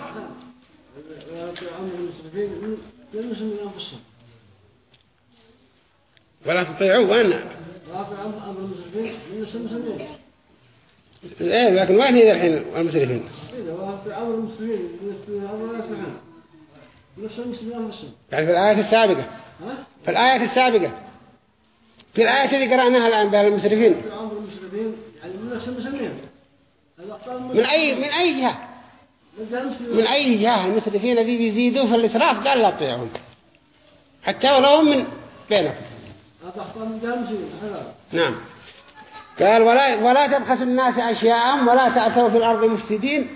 ولا تطيعوا وين؟ إيه لكن وين هي الحين المسرفين يعني في الآية السابقة. في الآية السابقة. في الآية اللي قرأناها الآن بها المسرفين من أي من أي جهة؟ من أي جهة المسرفين الذي بيزيدوا في الإسراف؟ قال لا تطيعون حتى ولو من بينكم نعم. قال ولا, ولا تبخسوا الناس أشياءهم ولا تأثروا في الأرض مفسدين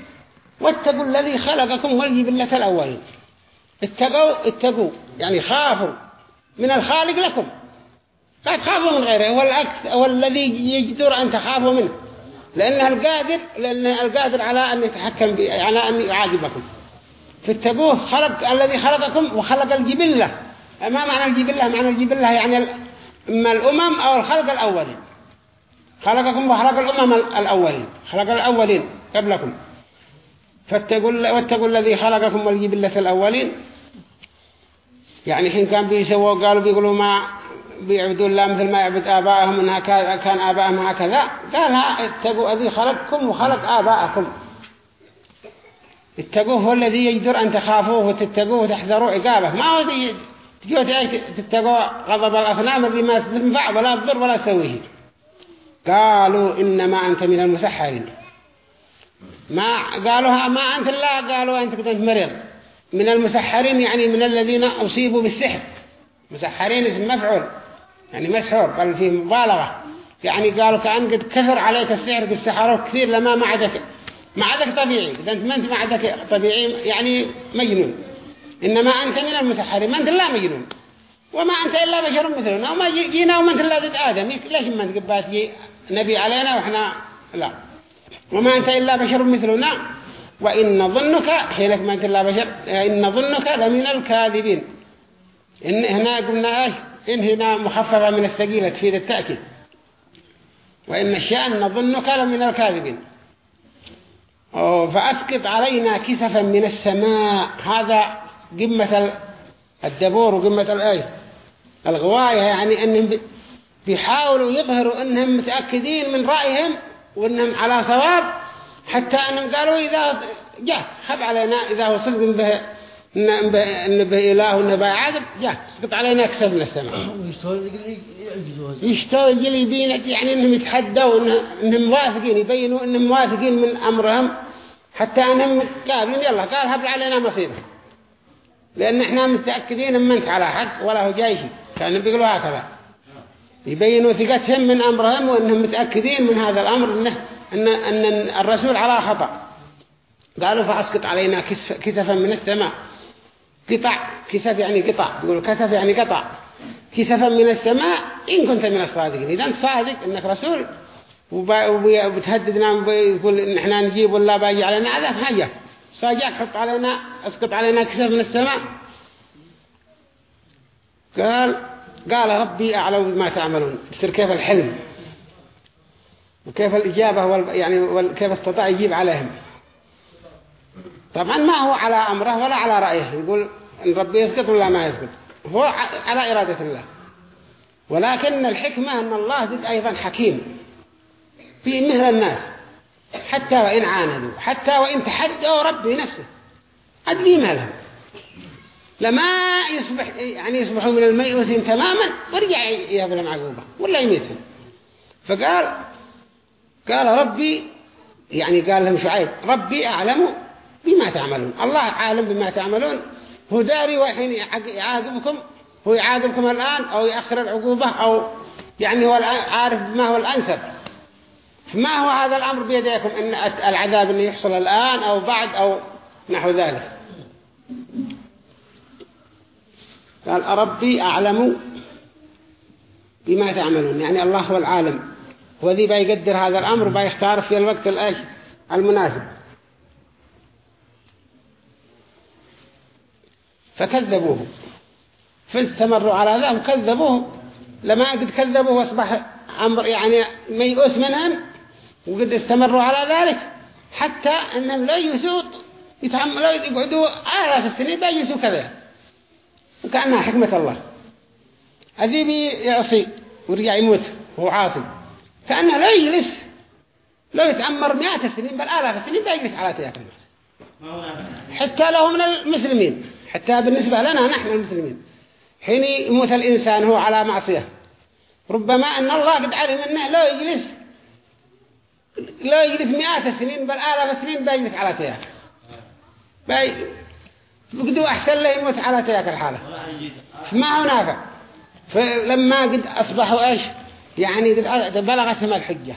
واتقوا الذي خلقكم والجبلة الأولين اتقوا اتقوا. يعني خافوا. من الخالق لكم. لا تخافوا من غيره. هو هو الذي يقدر أن تخافوا منه. لأنه القادر لأنه القادر على أن يتحكم على أن يعاقبكم. فاتقوه. خلق الذي خلقكم وخلق الجبلة. ما معنى الجبلة؟ معنى الجبلة يعني إما الأمم أو الخلق الأولين. خلقكم وخلق الأمم الأولين خلق الأولين قبلكم. فاتقوا واتقوا الذي خلقكم والجبلة الأولين. يعني حين كان بيسووا قالوا بيقولوا ما بيعبدون الله مثل ما يعبد آبائهم إنها كان آبائهم هكذا. قالها اتقوا الذي خلقكم وخلق آبائكم اتقوه هو الذي يجدر أن تخافوه وتتقوه وتحذروا عقابه. ما هو تجوا تتقوا غضب الأصنام الذي ما تنفع ولا تضر ولا تسويه. قالوا إنما أنت من المسحرين. ما قالوا ما أنت الله قالوا أنت كنت مريض. من المسحرين يعني من الذين أصيبوا بالسحر. مسحرين اسم مفعول يعني مسحور بل فيه مبالغة. يعني قالوا كأن قد كثر عليك السحر قد سحروك كثير لما ما عدك ما عدك طبيعي. إذا أنت ما أنت ما عدك طبيعي يعني مجنون. إنما أنت من المسحرين ما أنت لا مجنون. وما أنت إلا بشر مثلنا وما جينا وما أنت إلا ضد آدم. ليش ما أنت قبات نبي علينا وإحنا لا. وما أنت إلا بشر مثلنا وإن ظنك حينك ما أنت إلا بشر إن ظنك لمن الكاذبين. إن هنا قلنا إيش؟ إن هنا مخففة من الثقيلة تفيد التأكيد. وإن الشأن نظنك لمن الكاذبين. فأسقط علينا كسفا من السماء. هذا قمة الدبور وقمة الآية الغواية يعني أنهم بيحاولوا يظهروا أنهم متأكدين من رأيهم وأنهم على صواب حتى أنهم قالوا إذا جاء خب علينا إذا هو صدق به إن به إله وإن به عادب جاء سقط علينا كسب من السماء يشتغل يبين يعني إنهم يتحدوا إنهم واثقين يبينوا إنهم واثقين من أمرهم حتى أنهم قابلين يلا قال هب علينا مصيبة. لأن إحنا متأكدين إن أنت على حق ولا هو جاي شيء. كانوا بيقولوا هكذا. يبينوا ثقتهم من أمرهم وأنهم متأكدين من هذا الأمر إنه أن, أن الرسول على خطأ. قالوا فأسقط علينا كسفا من السماء. قطع كسف يعني قطع. يقولوا كسف يعني قطع. كسفا من السماء إن كنت من الصادقين. إذا أنت صادق إنك رسول. وبتهددنا ويقول إن إحنا نجيب ولا باجي علينا. عذاب حاجة. صاجاك حط علينا أسقط علينا كسف من السماء. قال قال ربي أعلم بما تعملون. يصير كيف الحلم؟ وكيف الإجابة وال يعني وكيف استطاع يجيب عليهم. طبعا ما هو على أمره ولا على رأيه. يقول إن ربي يسقط ولا ما يسقط. هو على إرادة الله. ولكن الحكمة أن الله ذد أيضا حكيم. في مهر الناس. حتى وإن عاندوا. حتى وإن تحدوا ربي نفسه. أدلي مهلهم لما يصبح يعني يصبحوا من الميؤوسين تماما ورجع يقبلهم عقوبة ولا يميتهم فقال قال ربي يعني قال لهم شعيب ربي أعلم بما تعملون. الله عالم بما تعملون. هو داري وحين يعاقبكم هو يعاقبكم الآن أو يأخر العقوبة أو يعني هو عارف ما هو الأنسب. فما هو هذا الأمر بيديكم؟ إن العذاب اللي يحصل الآن أو بعد أو نحو ذلك. قال أربي أعلم بما تعملون. يعني الله هو العالم. هو ذي بيقدر هذا الأمر وبيختار في الوقت المناسب. فكذبوه. فاستمروا على ذا وكذبوه لما قد كذبوه واصبح أمر يعني ميؤوس منهم وقد استمروا على ذلك حتى أنهم لا يجلسوا يتعملوا يقعدوا آلاف السنين بيجلسوا كذا. وكأنها حكمة الله. الذي بيعصي ورجع يموت هو عاصي كأنه لا يجلس لا يتعمر مئات السنين بل آلاف السنين بيجلس على تياك حتى له من المسلمين حتى بالنسبة لنا نحن المسلمين. حين يموت الإنسان هو على معصية. ربما أن الله قد علم أنه لا يجلس لا يجلس مئات السنين بل آلاف السنين بيجلس على تياك. بقدوا أحسن له يموت على تياك الحالة. ما هو نافع. فلما قد أصبحوا إيش؟ يعني قد بلغتهم الحجة.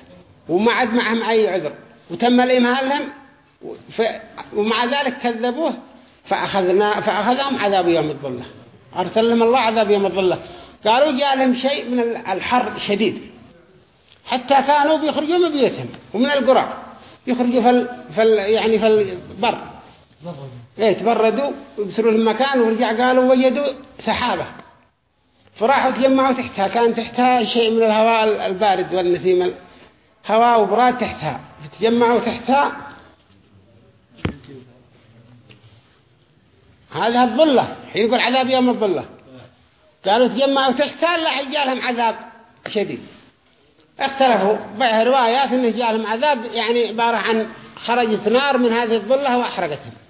وما عد معهم أي عذر. وتم الإمهالهم ومع ذلك كذبوه فأخذنا فأخذهم عذاب يوم الظلة. أرسل لهم الله عذاب يوم الظلة. قالوا جاء لهم شيء من الحر شديد. حتى كانوا بيخرجوا من بيوتهم ومن القرى. يخرجوا في ال... في ال... يعني في البر. إيه تبردوا ويبصروا المكان ورجع قالوا وجدوا سحابة. فراحوا تجمعوا تحتها كان تحتها شيء من الهواء البارد والنسيم هواء وبراد تحتها. فتجمعوا تحتها. هذا الظلة حين يقول عذاب يوم الظلة. قالوا تجمعوا تحتها لا جالهم عذاب شديد. اختلفوا روايات إنه جالهم عذاب يعني عبارة عن خرجت نار من هذه الظلة وأحرقتهم.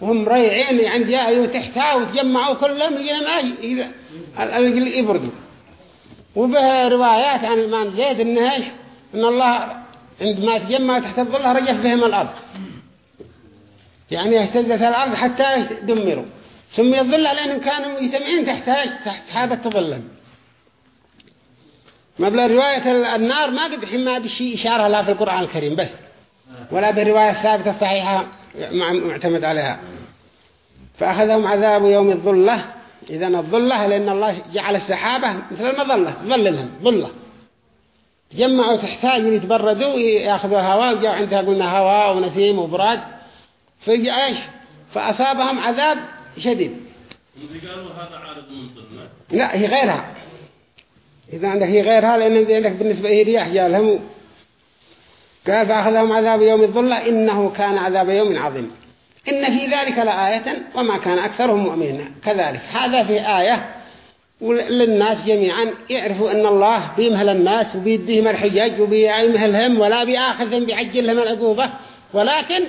وهم ريعين عند ياهيو تحتها وتجمعوا كلهم لقينا ما يبردوا وبه روايات عن الإمام زيد إنه إن الله عندما تجمع تحت الظلة رجف بهم الأرض. يعني اهتزت الأرض حتى دمروا. سمي الظلة لأنهم كانوا يتمعين تحتها تحت حابة ما بلا رواية النار ما قد حما بشي إشارة لا في القرآن الكريم بس ولا بالرواية الثابتة الصحيحة معتمد عليها. فأخذهم عذاب يوم الظلة. إذا الظلة لأن الله جعل السحابة مثل المظلة ظللهم ظلة. جمعوا تحتاج يتبردوا يأخذوا الهواء وجاءوا عندها قلنا هواء ونسيم وبراد. فجاء إيش؟ فأصابهم عذاب شديد. قالوا هذا عارض لا هي غيرها. إذا عندك هي غيرها لأن عندك بالنسبة هي رياح جالهم. قال فأخذهم عذاب يوم الظلة إنه كان عذاب يوم عظيم. إن في ذلك لآية وما كان أكثرهم مؤمنين. كذلك هذا في آية للناس جميعا يعرفوا أن الله بيمهل الناس وبيديهم الحجاج وبيمهلهم ولا بيأخذهم بيعجلهم العقوبة ولكن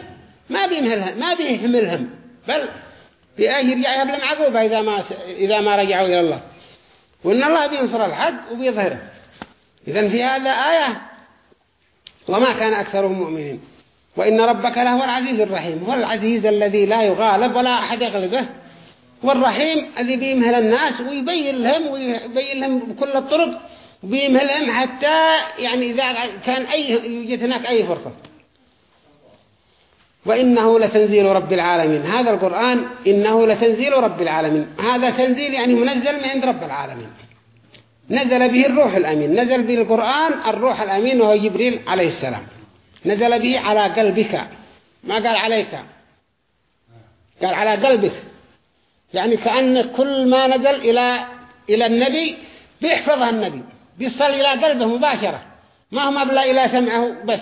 ما بيمهلهم ما بيهملهم بل بأي يرجع يبلم عقوبة إذا ما, إذا ما رجعوا إلى الله. وأن الله بينصر الحق وبيظهره. إذن في هذا آية وما كان أكثرهم مؤمنين. وإن ربك لهو العزيز الرحيم هو العزيز الذي لا يغالب ولا أحد يغلبه. والرحيم الذي بيمهل الناس ويبين لهم ويبين لهم بكل الطرق وبيمهلهم حتى يعني إذا كان أي يوجد هناك أي فرصة. وإنه لتنزيل رب العالمين. هذا القرآن إنه لتنزيل رب العالمين. هذا تنزيل يعني منزل من عند رب العالمين. نزل به الروح الأمين. نزل به القرآن الروح الأمين وهو جبريل عليه السلام. نزل به على قلبك. ما قال عليك؟ قال على قلبك. يعني كأن كل ما نزل إلى إلى النبي بيحفظها النبي. بيصل إلى قلبه مباشرة. ما هو مبلغ إلى سمعه بس.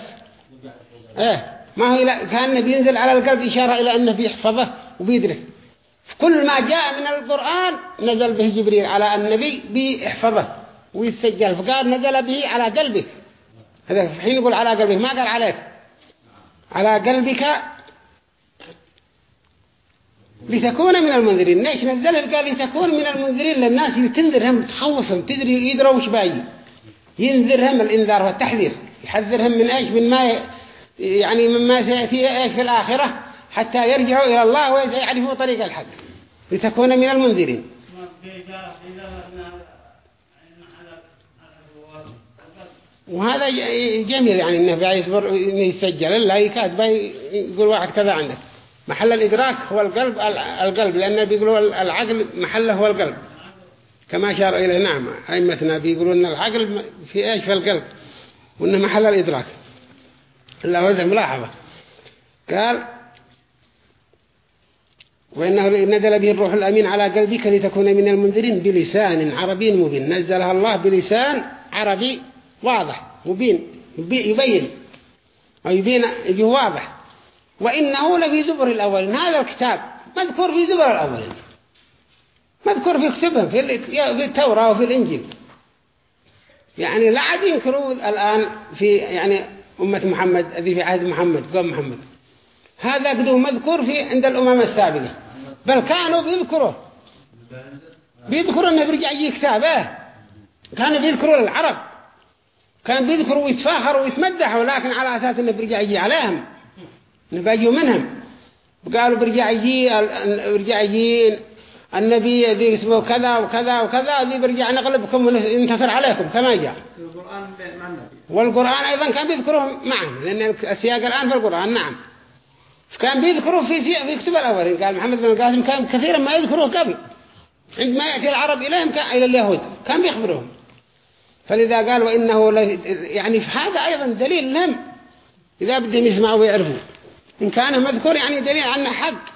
إيه. ما هو إلى كأن بينزل على القلب إشارة إلى أنه بيحفظه وبيدرك. كل ما جاء من القرآن نزل به جبريل على النبي بيحفظه. ويسجل. فقال نزل به على قلبك هذا حين يقول على قلبك ما قال عليك؟ على قلبك لتكون من المنذرين. ليش نزل قال لتكون من المنذرين. للناس تنذرهم تخوفهم تدري يدروا وش باي ينذرهم الإنذار والتحذير. يحذرهم من إيش؟ من ما يعني مما سيأتي إيش في الآخرة حتى يرجعوا إلى الله ويعرفوا طريق الحق. لتكون من المنذرين. وهذا جميل يعني إنه بيصبر إنه يسجل. الا يكاد يقول واحد كذا عندك محل الإدراك هو القلب القلب لأن بيقولوا العقل محله هو القلب. كما أشار إليه نعم أئمتنا بيقولوا إن العقل في إيش؟ في القلب وإنه محل الإدراك. الا هو ملاحظة. قال وإنه نزل به الروح الأمين على قلبك لتكون من المنذرين بلسان عربي مبين. نزلها الله بلسان عربي واضح مبين يبين. أو يبين يجي واضح. وإنه لفي زبر الأولين. هذا الكتاب مذكور في زبر الأولين. مذكور في كتبهم في التوراة وفي الإنجيل. يعني لا عاد ينكروا الآن في يعني أمة محمد ذي في عهد محمد قوم محمد. هذا قدو مذكور في عند الأمم السابقة. بل كانوا بيذكروا. بيذكروا أنه بيرجع يجي كتابه. كانوا بيذكروا العرب كان بيذكروا ويتفاخروا ويتمدحوا لكن على أساس أنه بيرجع يجي عليهم. أنه بيجوا منهم. قالوا بيرجع يجي بيرجع يجي النبي ذي اسمه كذا وكذا وكذا ذي بيرجع نغلبكم وننتصر عليكم كما جاء. والقرآن أيضا كان بيذكرهم معهم لأن السياق الآن في القرآن نعم. كان بيذكروه في في كتب الأولين. قال محمد بن القاسم كان كثيرا ما يذكروه قبل. عندما يأتي العرب إليهم كان إلى اليهود كان بيخبرهم فلذا قال وإنه يعني هذا أيضا دليل لهم إذا بدهم يسمعوا ويعرفوا إن كان مذكور يعني دليل عنه حق.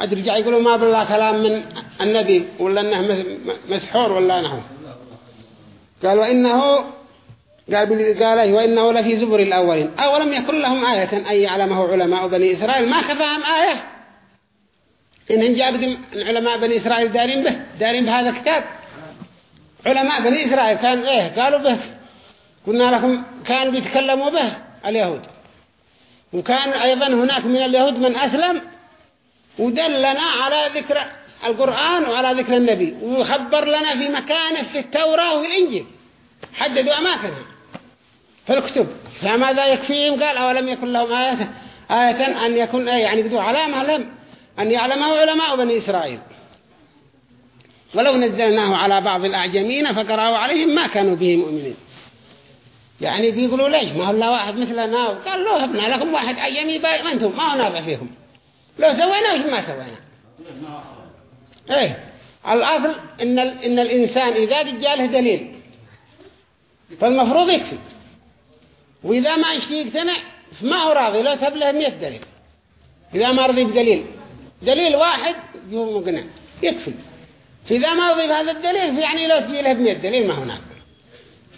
قد رجع يقولوا ما بالله كلام من النبي ولا أنه مسحور ولا نحو. قال وإنه قال قال إيه وإنه لفي زبر الأولين. أولم يكن لهم آية أن يعلمه علماء بني إسرائيل؟ ما كفاهم آية. إنهم جابوا علماء بني إسرائيل دارين به دارين بهذا الكتاب. علماء بني إسرائيل كان إيه؟ قالوا به. قلنا لكم كانوا بيتكلموا به اليهود. وكان أيضا هناك من اليهود من أسلم ودلنا على ذكر القرآن وعلى ذكر النبي وخبر لنا في مكانه في التوراة والإنجيل. حددوا أماكنها في الكتب. فماذا يكفيهم؟ قال أولم يكن لهم آية؟ آية أن يكون آية يعني قدوا علامة لم أن يعلمه علماء بني إسرائيل. ولو نزلناه على بعض الأعجمين فقرأوا عليهم ما كانوا به مؤمنين. يعني بيقولوا ليش؟ ما هو واحد مثلنا. قال له ابنا لكم واحد أيامي باي أنتم ما هو نافع فيكم. لو سوينا وش ما سوينا؟ إيه. الأصل إن, إن الإنسان إذا جاله دليل فالمفروض يكفي. وإذا ما يشتي يقتنع فما هو راضي لو تبله مئة دليل. إذا ما رضي بدليل. دليل واحد يهو مقنع. يكفي. فإذا ما رضي بهذا الدليل يعني لو تجي له بمئة دليل ما هناك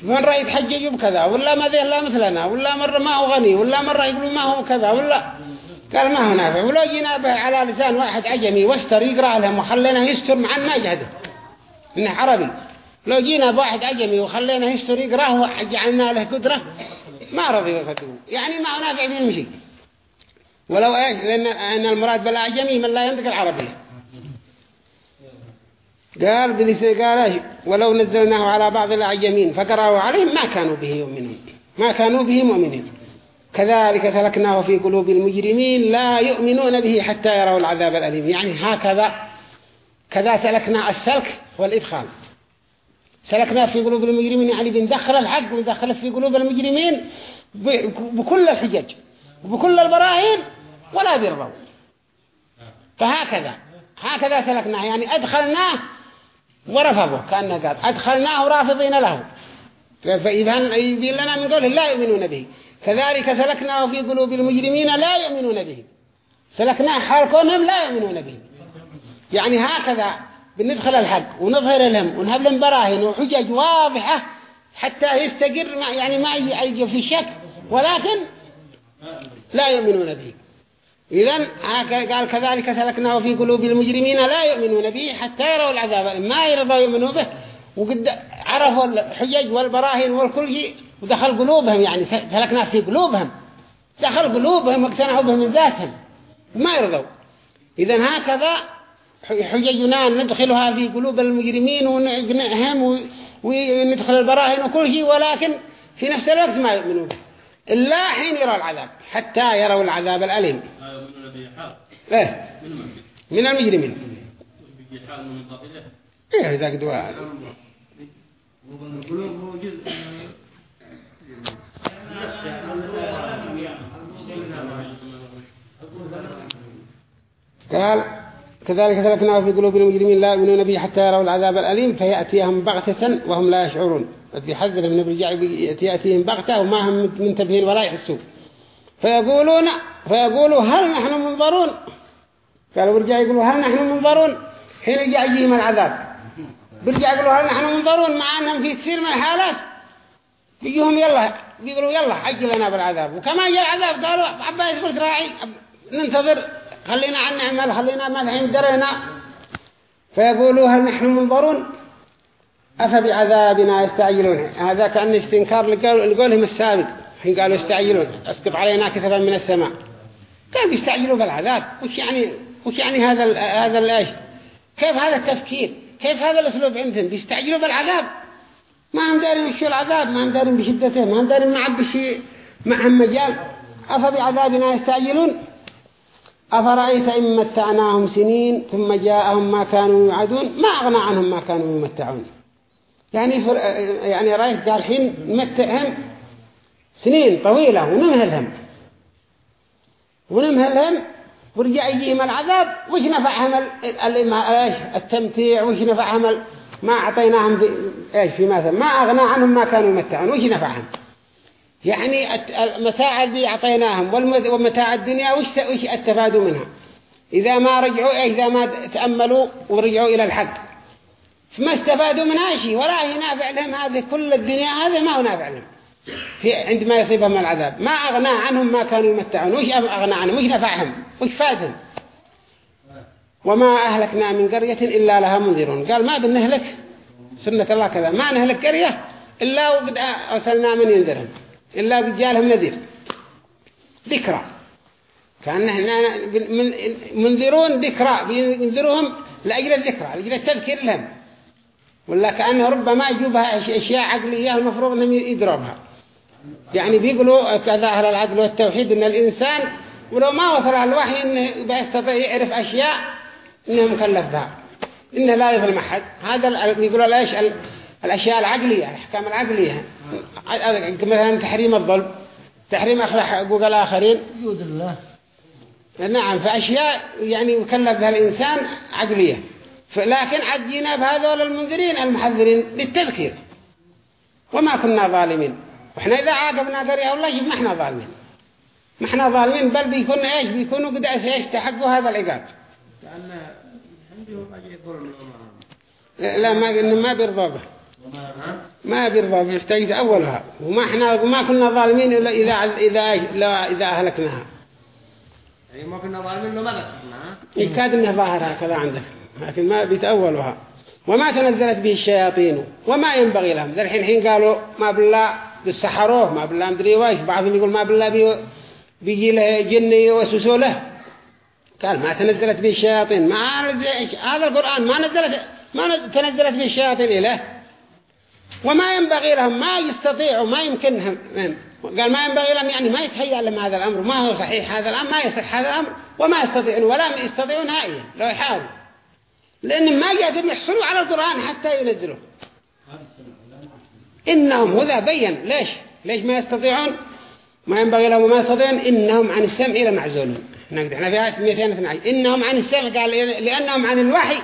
من رأي يتحجج بكذا ولا ما ذي لا مثلنا ولا مرة ما هو غني ولا مرة يقولوا ما هو كذا ولا قال ما هو نافع. ولو جينا على لسان واحد عجمي واشتر يقرأ لهم وخلينا يستر مع ما جهده. إنه عربي. لو جينا بواحد عجمي وخلينا يستر يقرأه وجعلنا له قدرة ما رضي يفتوه يعني ما هو نافع المشي. ولو إيش؟ لأن أن المراد بالأعجمي من لا ينطق العربية. قال بلسي قال ولو نزلناه على بعض الأعجمين فقرأوا عليهم ما كانوا به يؤمنون ما كانوا به مؤمنين. كذلك سلكناه في قلوب المجرمين لا يؤمنون به حتى يروا العذاب الأليم. يعني هكذا كذا سلكنا السلك والإدخال. سلكنا في قلوب المجرمين يعني بندخل الحق وندخل في قلوب المجرمين بكل الحجج وبكل البراهين ولا بيرضوا فهكذا هكذا سلكناه يعني أدخلناه ورفضه كأنه قال أدخلناه رافضين له. فإذا يبين لنا من قوله لا يؤمنون به. كذلك سلكناه في قلوب المجرمين لا يؤمنون به. سلكناه حال كونهم لا يؤمنون به. يعني هكذا بندخل الحق ونظهر لهم ونهب لهم براهن وحجج واضحة حتى يستقر يعني ما يجي في شك ولكن لا يؤمنون به. إذن قال كذلك سلكناه في قلوب المجرمين لا يؤمنون به حتى يروا العذاب ما يرضوا يؤمنوا به. وقد عرفوا الحجج والبراهين والكل شيء ودخل قلوبهم يعني سلكناه في قلوبهم. دخل قلوبهم واقتنعوا به من ذاتهم وما يرضوا. إذن هكذا حججنا ندخلها في قلوب المجرمين ونقنعهم وندخل البراهين وكل شيء ولكن في نفس الوقت ما يؤمنون. إلا حين يرى العذاب حتى يروا العذاب الأليم. إيه. من المجرمين. إيه ذاك دواء قال كذلك سلكناه في قلوب المجرمين لا يؤمنون به حتى يروا العذاب الأليم فيأتيهم بغتة وهم لا يشعرون. الذي حذر من الرجاع يأتيهم بغتة وما هم منتبهين ولا يحسون. فيقولون فيقولوا هل نحن منظرون؟ قالوا برجع يقولوا هل نحن منظرون؟ حين يجي يجيهم العذاب. برجع يقولوا هل نحن منظرون؟ مع أنهم في كثير من الحالات. يجيهم يلا يقولوا يلا عجل لنا بالعذاب. وكما جاء العذاب قالوا عباس قلت راعي ننتظر. خلينا عن نعمل خلينا ما الحين درينا. فيقولوا هل نحن منظرون؟ أفبعذابنا يستعجلون؟ هذا كأن استنكار لقولهم السابق. حين قالوا يستعجلون. اسقط علينا كثبا من السماء. كيف يستعجلوا بالعذاب؟ وش يعني وش يعني هذا هذا الايش كيف هذا التفكير؟ كيف هذا الأسلوب عندهم؟ بيستعجلوا بالعذاب. ما هم دارين وش العذاب ما هم دارين بشدته ما هم دارين معب بشيء معهم مجال. أفبعذابنا يستعجلون؟ أفرأيت إن متعناهم سنين ثم جاءهم ما كانوا يوعدون؟ ما أغنى عنهم ما كانوا يمتعون. يعني يعني رأيت قال حين نمتعهم سنين طويلة ونمهلهم ونمهلهم ورجع يجيهم العذاب وش نفعهم التمتيع وش نفعهم ما أعطيناهم في إيش في مثلا؟ ما أغنى عنهم ما كانوا يمتعون. وش نفعهم؟ يعني المتاع اللي أعطيناهم والمتاع الدنيا وش وش استفادوا منها؟ إذا ما رجعوا إذا ما تأملوا ورجعوا إلى الحق. فما استفادوا منها شيء ولا هي نافع لهم هذه كل الدنيا هذا ما هو نافع لهم. في عندما يصيبهم العذاب ما أغنى عنهم ما كانوا يمتعون وش أغنى عنهم؟ وش نفعهم؟ وش فادهم؟ وما أهلكنا من قرية إلا لها منذرون. قال ما بنهلك؟ سنة الله كذا. ما نهلك قرية إلا وقد أرسلنا من ينذرهم إلا قد جالهم نذير. ذكرى. كأن إحنا منذرون ذكرى بينذرهم لأجل الذكرى لأجل التذكير لهم. ولا كأنه ربما يجوبها أشياء عقلية المفروض أنهم يدربها يعني بيقولوا كذا أهل العدل والتوحيد أن الإنسان ولو ما وصل الوحي أنه بيستطيع يعرف أشياء أنه مكلف بها إنه لا يظلم أحد. هذا بيقولوا ليش الأشياء العقلية الأحكام العقلية. مثلا تحريم الظلم تحريم أخذ حقوق الآخرين. وجود الله. نعم فأشياء يعني يكلف بها الإنسان عقلية. لكن عدينا بهذول المنذرين المحذرين للتذكير. وما كنا ظالمين. وإحنا إذا عاقبنا قرية والله ما إحنا ظالمين. ما إحنا ظالمين بل بيكون إيش؟ بيكونوا قد إيش؟ تحقوا هذا العقاب. لا ما ما بيرضى به. ما بيرضى به. يحتاج أولها. وما إحنا وما كنا ظالمين إلا إذا إذا لا إذا أهلكناها. يعني ما كنا ظالمين لو ما ذكرناها يكاد إنه ظاهر هكذا عندك. لكن ما بيتأولها وما تنزلت به الشياطين وما ينبغي لهم. ذا الحين حين قالوا ما بالله بالسحروه ما بالله مدري وايش بعضهم يقول ما بالله بي بيجي له جن يوسوسوا له. قال ما تنزلت به الشياطين. ما هذا القرآن ما نزلت ما تنزلت به الشياطين إله وما ينبغي لهم ما يستطيعوا ما يمكنهم قال ما ينبغي لهم يعني ما يتهيأ لهم هذا الأمر. ما هو صحيح هذا الأمر ما يصح هذا الأمر. وما يستطيعون ولا يستطيعون نهائيا لو يحاولوا. لأن ما قادرين يحصلوا على القرآن حتى ينزلوه. إنهم هذا بين. ليش؟ ليش ما يستطيعون؟ ما ينبغي لهم ما يستطيعون. إنهم عن السمع لمعزولون إحنا في آية 212 إنهم عن السمع قال لأنهم عن الوحي.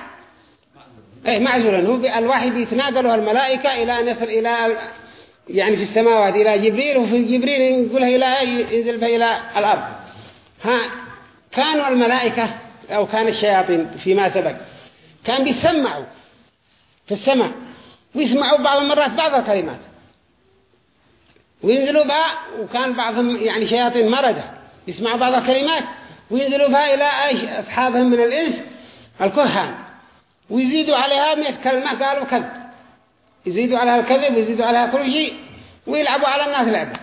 إيه معزولون هو الوحي بيتناقلوا الملائكة إلى أن يصل إلى يعني في السماوات إلى جبريل وفي جبريل يقولها إلى ينزل بها إلى الأرض. ها كانوا الملائكة أو كان الشياطين فيما سبق. كان بيسمعوا في السماء ويسمعوا بعض المرات بعض الكلمات. وينزلوا بها وكان بعضهم يعني شياطين مردة يسمعوا بعض الكلمات وينزلوا بها إلى أصحابهم من الإنس الكهان. ويزيدوا عليها مئة كلمة قالوا كذب. يزيدوا عليها الكذب ويزيدوا عليها كل شيء ويلعبوا على الناس لعبة.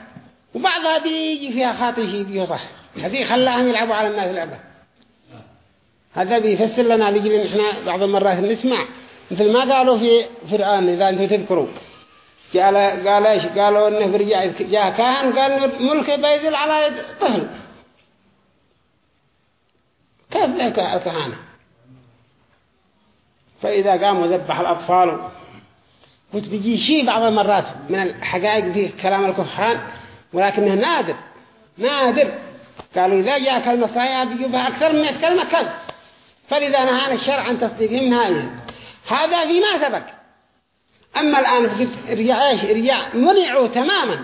وبعضها بيجي فيها خاطئ شيء بيه صح هذه خلاهم يلعبوا على الناس لعبة. هذا بيفسر لنا لجل إن إحنا بعض المرات نسمع. مثل ما قالوا في فرعون إذا أنتم تذكروا. قال قال إيش؟ قالوا إنه برجع جاء كاهن قال ملك بيزل على طفل كيف ذلك الكهانة؟ فإذا قاموا ذبح الأطفال قلت بيجي شيء بعض المرات من الحقائق في كلام الكهان ولكنه نادر نادر. قالوا إذا جاء كلمة صحيحة أكثر من 100 كلمة كذب. فلذا نهانا الشرع عن تصديقهم نهاية هذا فيما سبق أما الآن رجع إيش؟ رجع منعوا تماما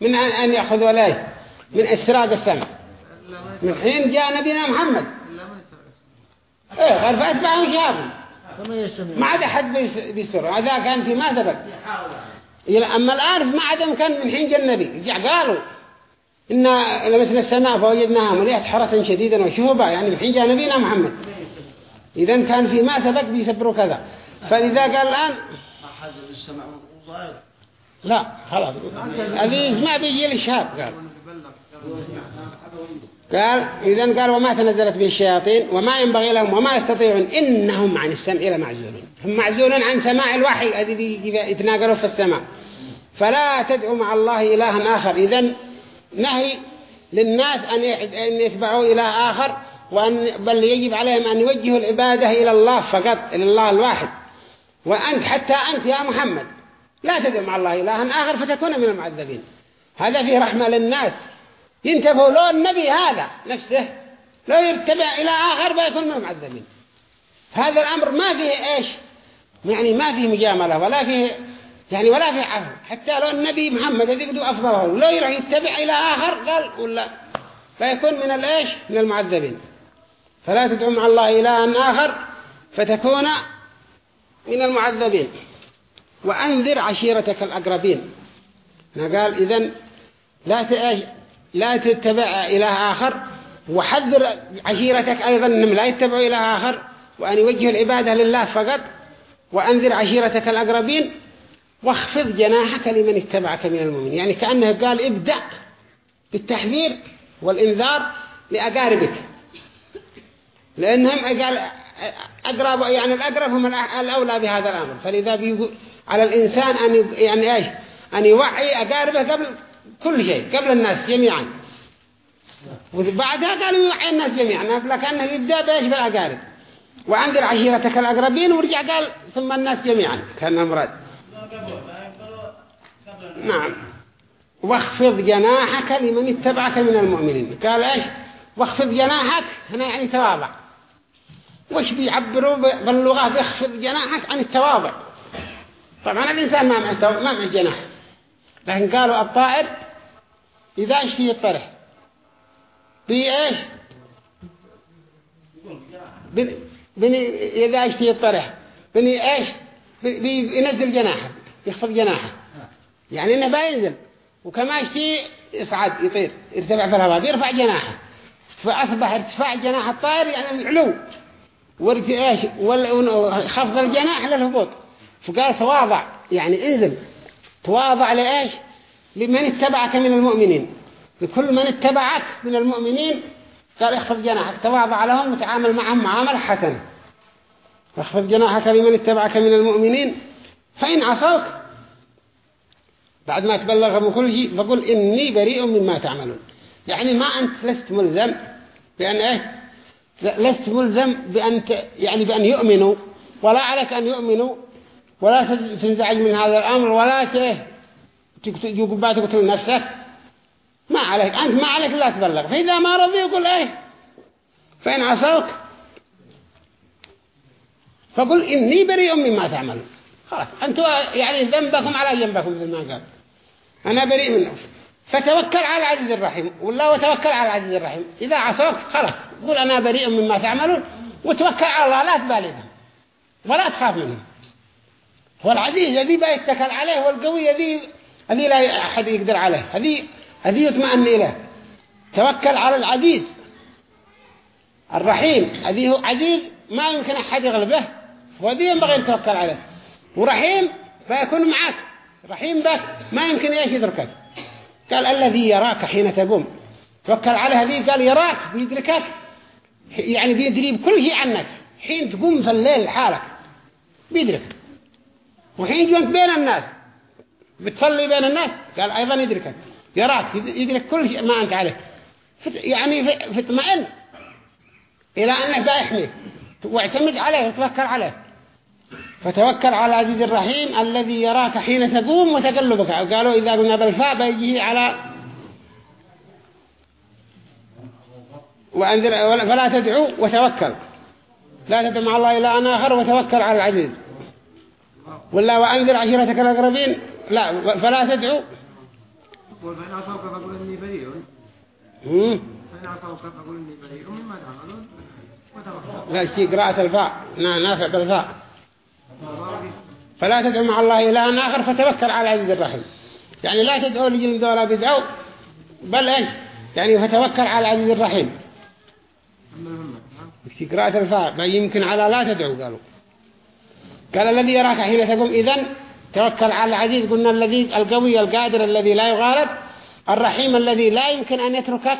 من أن يأخذوا عليه من إسراق السمع. من حين جاء نبينا محمد. إيه قال فأتبعهم شهابا ما عاد أحد بيسر هذا كان فيما سبق أما الآن ما عاد كان من حين جاء النبي. قالوا إن لمسنا السماء فوجدناها مليئة حرسا شديدا وشهوبا يعني من حين جاء نبينا محمد. إذا كان في ما سبق بيسبروا كذا. فلذا قال الآن لا خلاص. هذه يسمع بيجي للشهاب قال. قال إذا قال وما تنزلت به الشياطين وما ينبغي لهم وما يستطيعون إنهم عن السمع لمعزولون هم معزولون عن سماع الوحي الذي يتناقلوا في السماء. فلا تدعوا مع الله إلها آخر. إذا نهي للناس أن يتبعوا إله آخر وأن بل يجب عليهم أن يوجهوا العبادة إلى الله فقط إلى الله الواحد. وأنت حتى أنت يا محمد لا تدعو مع الله إلها آخر فتكون من المعذبين. هذا فيه رحمة للناس. ينتبهوا لو النبي هذا نفسه لو يتبع إلى آخر فيكون من المعذبين. هذا الأمر ما فيه إيش؟ يعني ما فيه مجاملة ولا فيه يعني ولا فيه عفو. حتى لو النبي محمد يقدوا أفضله لو يروح يتبع إلى آخر قال ولا فيكون من الإيش؟ من المعذبين. فلا تدعو مع الله إلها آخر فتكون من المعذبين. وأنذر عشيرتك الأقربين. قال إذن لا لا تتبع إله آخر وحذر عشيرتك أيضا أنهم لا يتبعوا إله آخر وأن يوجه العبادة لله فقط وأنذر عشيرتك الأقربين واخفض جناحك لمن اتبعك من المؤمنين. يعني كأنه قال ابدأ بالتحذير والإنذار لأقاربك. لأنهم أقرب يعني الأقرب هم الأولى بهذا الأمر. فلذا بيقول على الإنسان أن يعني إيش؟ أن يوعي أقاربه قبل كل شيء قبل الناس جميعا. وبعدها قالوا يوعي الناس جميعا. لكنه يبدأ بإيش؟ بالأقارب. وأنذر عشيرتك الأقربين ورجع قال ثم الناس جميعا. كان المراد نعم. واخفض جناحك لمن اتبعك من المؤمنين. قال إيش؟ واخفض جناحك. هنا يعني تواضع. وش بيعبروا؟ باللغة بيخفض جناحك عن التواضع. طبعا الإنسان ما معه ما معه جناح. لكن قالوا الطائر إذا اشتي الطرح؟ بي إيش؟ بني إذا اشتي الطرح؟ بني إيش؟ بينزل جناحه يخفض جناحه. يعني إنه بينزل وكما يشتي يصعد يطير يرتفع في الهواء بيرفع جناحه. فأصبح ارتفاع جناح الطائر يعني العلو. وخفض الجناح للهبوط. فقال تواضع. يعني انزل. تواضع لإيش؟ لمن اتبعك من المؤمنين. لكل من اتبعك من المؤمنين. قال اخفض جناحك. تواضع لهم وتعامل معهم معاملة حسنة. اخفض جناحك لمن اتبعك من المؤمنين. فإن عصوك بعد ما تبلغ من كل شيء فقل إني بريء مما تعملون. يعني ما أنت لست ملزم بأن إيه؟ لست ملزم بأن يعني بأن يؤمنوا ولا عليك أن يؤمنوا ولا تنزعج من هذا الأمر ولا تقبات تقتل نفسك. ما عليك. أنت ما عليك لا تبلغ. فإذا ما رضي يقول إيه؟ فإن عصوك. فقل إني بريء مما تعملون. خلاص. أنتوا يعني ذنبكم على جنبكم مثل ما قال. أنا بريء منه. فتوكل على العزيز الرحيم. والله وتوكل على العزيز الرحيم. إذا عصوك خلاص. قول أنا بريء مما تعملون. وتوكل على الله. لا تبالي ولا تخاف منه هو العزيز الذي بيتكل عليه. والقوي الذي الذي لا أحد يقدر عليه. هذه هذه يطمئن إليه. توكل على العزيز الرحيم. هذه هو عزيز ما يمكن أحد يغلبه. وذي ينبغي أن توكل عليه. ورحيم فيكون معك. رحيم بك ما يمكن إيش يدركك. قال الذي يراك حين تقوم. توكل على هذه قال يراك بيدركك. يعني بيدري بكل شيء عنك. حين تقوم في الليل لحالك بيدرك. وحين جنت بين الناس بتصلي بين الناس قال أيضا يدركك. يراك يدرك كل شيء ما أنت عليه. يعني فتمئن إلى أنه بيحميك واعتمد عليه وتوكل عليه. فتوكل على العزيز الرحيم الذي يراك حين تقوم وتقلبك. قالوا إذا قلنا بالفاء بيجيه على وأنذر فلا تدعو وتوكل. لا تدعو مع الله إلى أن آخر وتوكل على العزيز. ولا وأنذر عشيرتك الأقربين. لا فلا تدعو. فإن عصوك فقل إني بريء. فإن عصوك فقل إني بريء. مما تعملون؟ وتوكل. لا شيء قراءة الفاء. نافع بالفاء. فلا تدعو مع الله إلها آخر فتوكل على العزيز الرحيم. يعني لا تدعو لجل دولا بدعو بل إيش يعني فتوكل على العزيز الرحيم. في الفاء يمكن على لا تدعو قالوا. قال الذي يراك حين تقوم إذن توكل على العزيز. قلنا الذي القوي القادر الذي لا يغالب الرحيم الذي لا يمكن أن يتركك.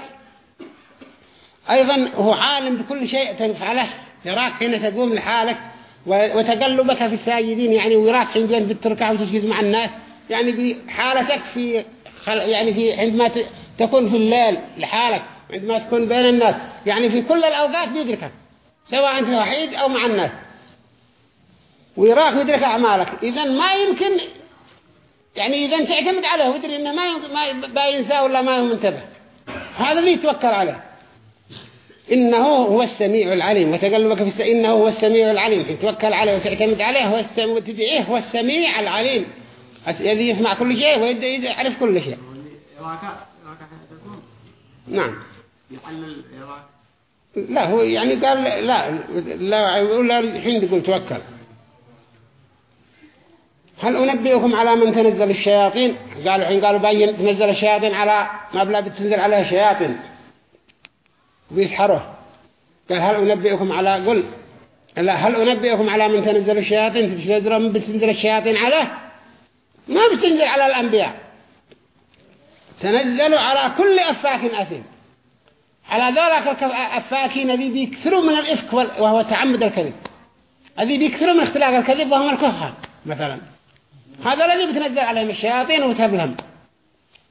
أيضا هو عالم بكل شيء تفعله يراك حين تقوم لحالك. وتقلبك في الساجدين يعني ويراك حين جنب التركة وتسجد مع الناس. يعني بحالتك في يعني في عندما تكون في الليل لحالك عندما تكون بين الناس يعني في كل الأوقات بيدركك سواء أنت وحيد أو مع الناس. ويراك ويدرك أعمالك. إذا ما يمكن يعني إذا تعتمد عليه ويدري إنه ما ما ينسى ولا ما هو منتبه. هذا اللي يتوكل عليه. إنه هو السميع العليم وتقلبك في الس... إنه هو السميع العليم توكل عليه وتعتمد عليه السميع وتدعيه هو السميع العليم. الذي يسمع كل شيء ويعرف كل شيء. نعم. لا هو يعني قال لا لا ولا الحين تقول توكل. هل أنبئكم على من تنزل الشياطين؟ قالوا حين قالوا بين تنزل الشياطين على ما بلا بتنزل عليها شياطين. بيسحره قال هل أنبئكم على قل لا هل أنبئكم على من تنزل الشياطين؟ تنزل من بتنزل الشياطين عليه ما بتنزل على الأنبياء. تنزلوا على كل أفاك أثيم. على ذلك الأفاكين الذي بيكثروا من الإفك وهو تعمد الكذب. الذي بيكثروا من اختلاق الكذب وهم الكفار مثلا. هذا الذي بتنزل عليهم الشياطين وتبلهم.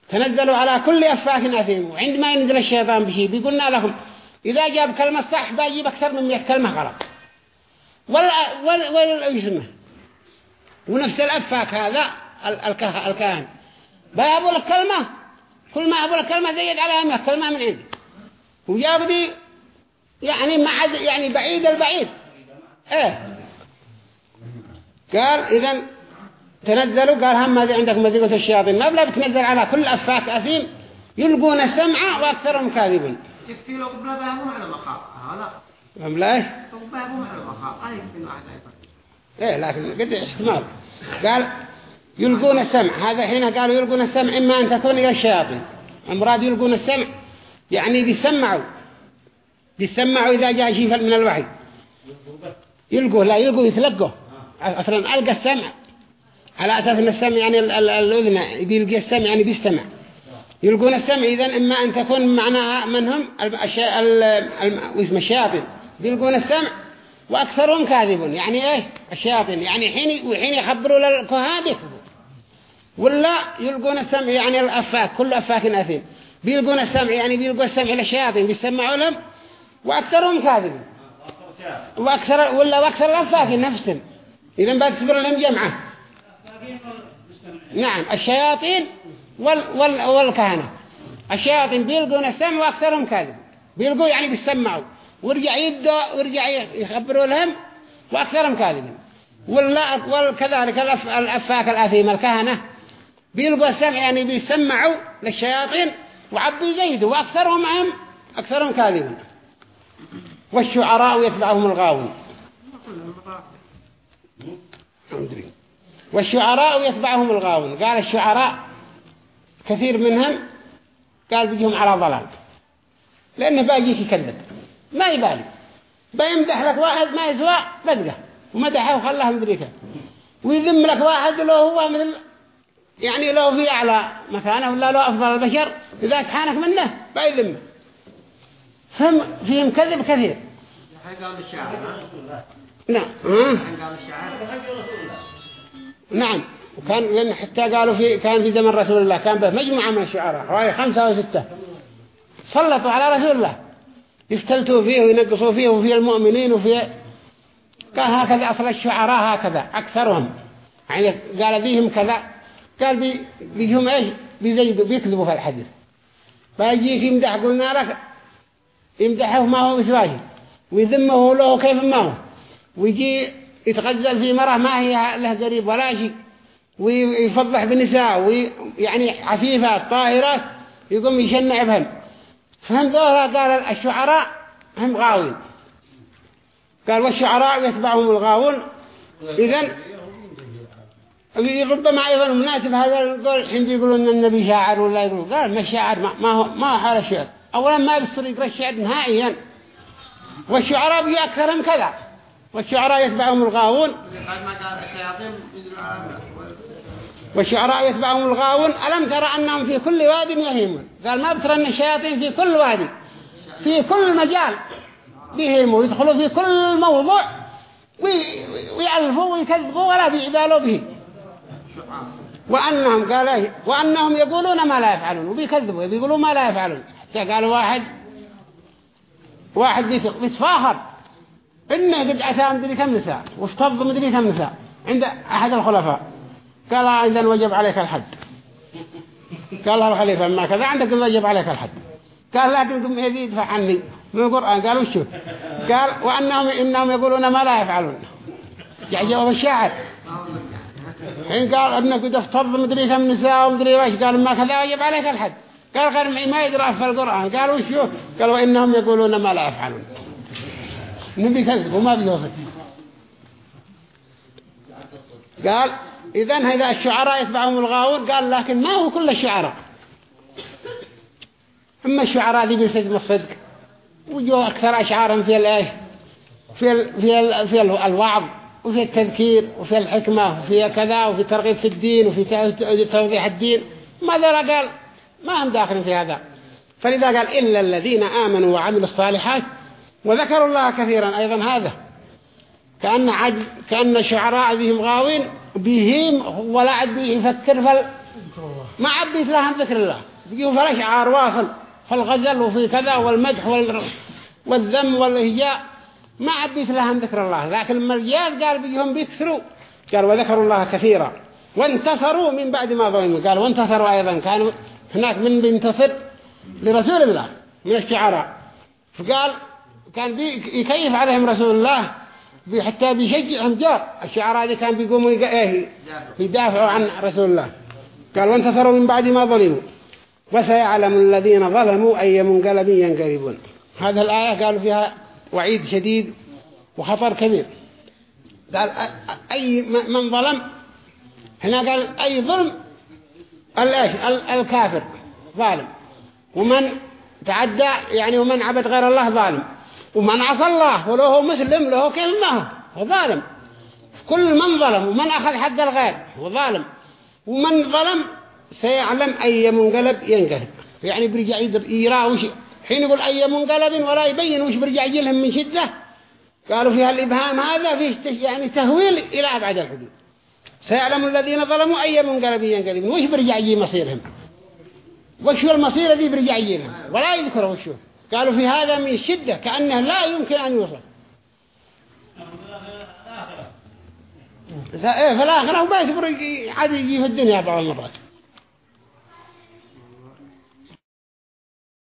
تنزلوا على كل أفاك أثيم. وعندما ينزل الشيطان بشيء بيقولنا لهم إذا جاب كلمة صح بيجيب أكثر من 100 كلمة غلط. ولا ولا ولا يسمه ونفس الأفاك هذا الكاهن بيابوا الكلمة كل ما أبوا الكلمة زيد عليها 100 كلمة من عندي وجاب دي يعني مع يعني بعيد البعيد. إيه. قال إذا تنزلوا. قال هم هذه عندك مزيقة الشياطين. ما بلا بتنزل على كل أفاك أثيم. يلقون السمع وأكثرهم كاذبين يكفي لو قبل بابه معنى مخاف هذا هم لا. إيش معنى مخاف هذا يكفي واحد إيه لكن قد إحتمال. قال يلقون السمع. هذا هنا قالوا يلقون السمع إما أن تكون إلى الشياطين. أمراد يلقون السمع يعني بيسمعوا. بيسمعوا إذا جاء شيء من الوحي. يلقوه لا يلقوه يتلقوه. أصلا ألقى السمع. على أساس أن السمع يعني الأذن يلقي السمع يعني بيستمع. يلقون السمع إذن إما أن تكون معناها منهم اسم الشياطين. يلقون السمع وأكثرهم كاذبون. يعني إيه؟ الشياطين. يعني حين وحين يخبروا للكهان يكذبوا ولا يلقون السمع يعني الأفاك كل أفاك أثيم. بيلقون السمع يعني بيلقوا السمع للشياطين بيسمعوا لهم وأكثرهم كاذبين وأكثر ولا وأكثر الأفاك نفسهم. إذا بعد تبر لهم جمعة. نعم الشياطين وال وال والكهنة الشياطين بيلقون السمع وأكثرهم كاذب. بيلقوا يعني بيسمعوا. ورجع يبدأ ورجع يخبروا لهم وأكثرهم كاذبين. وكذلك الأفاك الأثيم الكهنة. بيلقوا السمع يعني بيسمعوا للشياطين وعبوا زيدوا وأكثرهم هم أكثرهم كاذبين. والشعراء يتبعهم الغاوي والشعراء يتبعهم الغاوون. قال الشعراء كثير منهم قال بيجهم على ضلال. لأنه باجيك يكذب. ما يبالي. بيمدح لك واحد ما يسوى بدقة. ومدحه وخلاه مدريكه ويذم لك واحد لو هو مثل يعني لو في أعلى مكانه ولا لو أفضل البشر إذا تحانك منه بيذم فهم فيهم كذب كثير. نعم. نعم. وكان لأن حتى قالوا في كان في زمن رسول الله كان به مجموعة من الشعراء حوالي خمسة أو ستة. سلطوا على رسول الله. يفتلتوا فيه وينقصوا فيه وفي المؤمنين وفي قال هكذا أصل الشعراء هكذا أكثرهم. يعني قال فيهم كذا. قال بي بيهم إيش؟ بيزيدوا بيكذبوا في الحديث. فيجيك يمدح قلنا لك يمدحه ما هو بسواجه ويذمه له كيف ما هو. ويجي يتغزل في مرة ما هي له قريب ولا شيء. ويفضح بنساء ويعني عفيفات طاهرات يقوم يشنع بهم. فهم ذولا قال الشعراء هم غاوين. قال والشعراء يتبعهم الغاوون. إذن ربما أيضا مناسب هذا القول الحين بيقولوا أن النبي شاعر ولا يقولوا قال ما الشاعر ما هو ما هو حال الشعر. أولا ما بيصير يقرأ الشعر نهائيا. والشعراء بيجوا أكثرهم كذا. والشعراء يتبعهم الغاوون. والشعراء يتبعهم الغاوون ألم ترى أنهم في كل واد يهيمون؟ قال ما بترى أن الشياطين في كل وادي في كل مجال بيهيموا يدخلوا في كل موضوع ويألفوا ويكذبوا ولا بيعبالوا به. وأنهم قال إيه وأنهم يقولون ما لا يفعلون وبيكذبوا بيقولوا ما لا يفعلون. حتى قالوا واحد واحد بيتفاخر إنه قد أتى مدري كم نساء وافتض مدري كم نساء عند أحد الخلفاء. قال إذا وجب عليك الحد. قال له الخليفة ما كذا عندك وجب عليك الحد. قال لكن قم يزيد فعني من القرآن؟ قالوا شو؟ قال وأنهم إنهم يقولون ما لا يفعلون. يعني جواب الشاعر. حين قال ابنك افتض مدري كم نساء ومدري وش قال ما كذا وجب عليك الحد. قال غير ما يدرى في القرآن. قالوا شو؟ قالوا إنهم يقولون ما لا يفعلون. نبي كذب وما بيوصف. قال إذن هذا الشعراء يتبعهم الغاور قال لكن ما هو كل الشعراء. أما الشعراء ذي بيسجم الصدق وجوا أكثر أشعارهم في الإيش في ال في ال في الوعظ وفي التذكير وفي الحكمة وفي كذا وفي ترغيب في الدين وفي توضيح الدين. ماذا قال ما هم داخلين في هذا. فلذا قال إلا الذين آمنوا وعملوا الصالحات وذكروا الله كثيرا أيضا هذا. كأن عد كأن الشعراء بهم غاوين بهم ولا عد يفكر فل ما عبيت لهم ذكر الله. بيجوا فالأشعار واصل في الغزل وفي كذا والمدح والذم والهجاء ما عبيت لهم ذكر الله. لكن المرجال قال بيهم بيكثروا قال وذكروا الله كثيرا. وانتصروا من بعد ما ظلموا. قال وانتصروا أيضا. كانوا هناك من بينتصر لرسول الله من الشعراء. فقال كان يكيف عليهم رسول الله؟ حتى بيشجعهم جار الشعراء هذه كان بيقوموا إيه، يدافعوا عن رسول الله. قال وانتصروا من بعد ما ظلموا. وسيعلم الذين ظلموا أي منقلب ينقلبون. هذه الآية قالوا فيها وعيد شديد وخطر كبير. قال أي من ظلم؟ هنا قال أي ظلم؟ الكافر ظالم. ومن تعدى يعني ومن عبد غير الله ظالم. ومن عصى الله ولو هو مسلم له كيف ما هو؟ ظالم. كل من ظلم ومن أخذ حق الغير هو ظالم. ومن ظلم سيعلم أي منقلب ينقلب. يعني برجع يرى وش حين يقول أي منقلب ولا يبين وش برجع يجيلهم من شدة. قالوا فيها الإبهام هذا فيه يعني تهويل إلى أبعد الحدود. سيعلم الذين ظلموا أي منقلب ينقلب. وش برجع يجي مصيرهم؟ وش المصير الذي برجع يجيلهم؟ ولا يذكروا وش هو. قالوا في هذا من الشدة كأنه لا يمكن أن يوصل. في الآخرة وبيعتبر عادي يجي في الدنيا بعض المرات.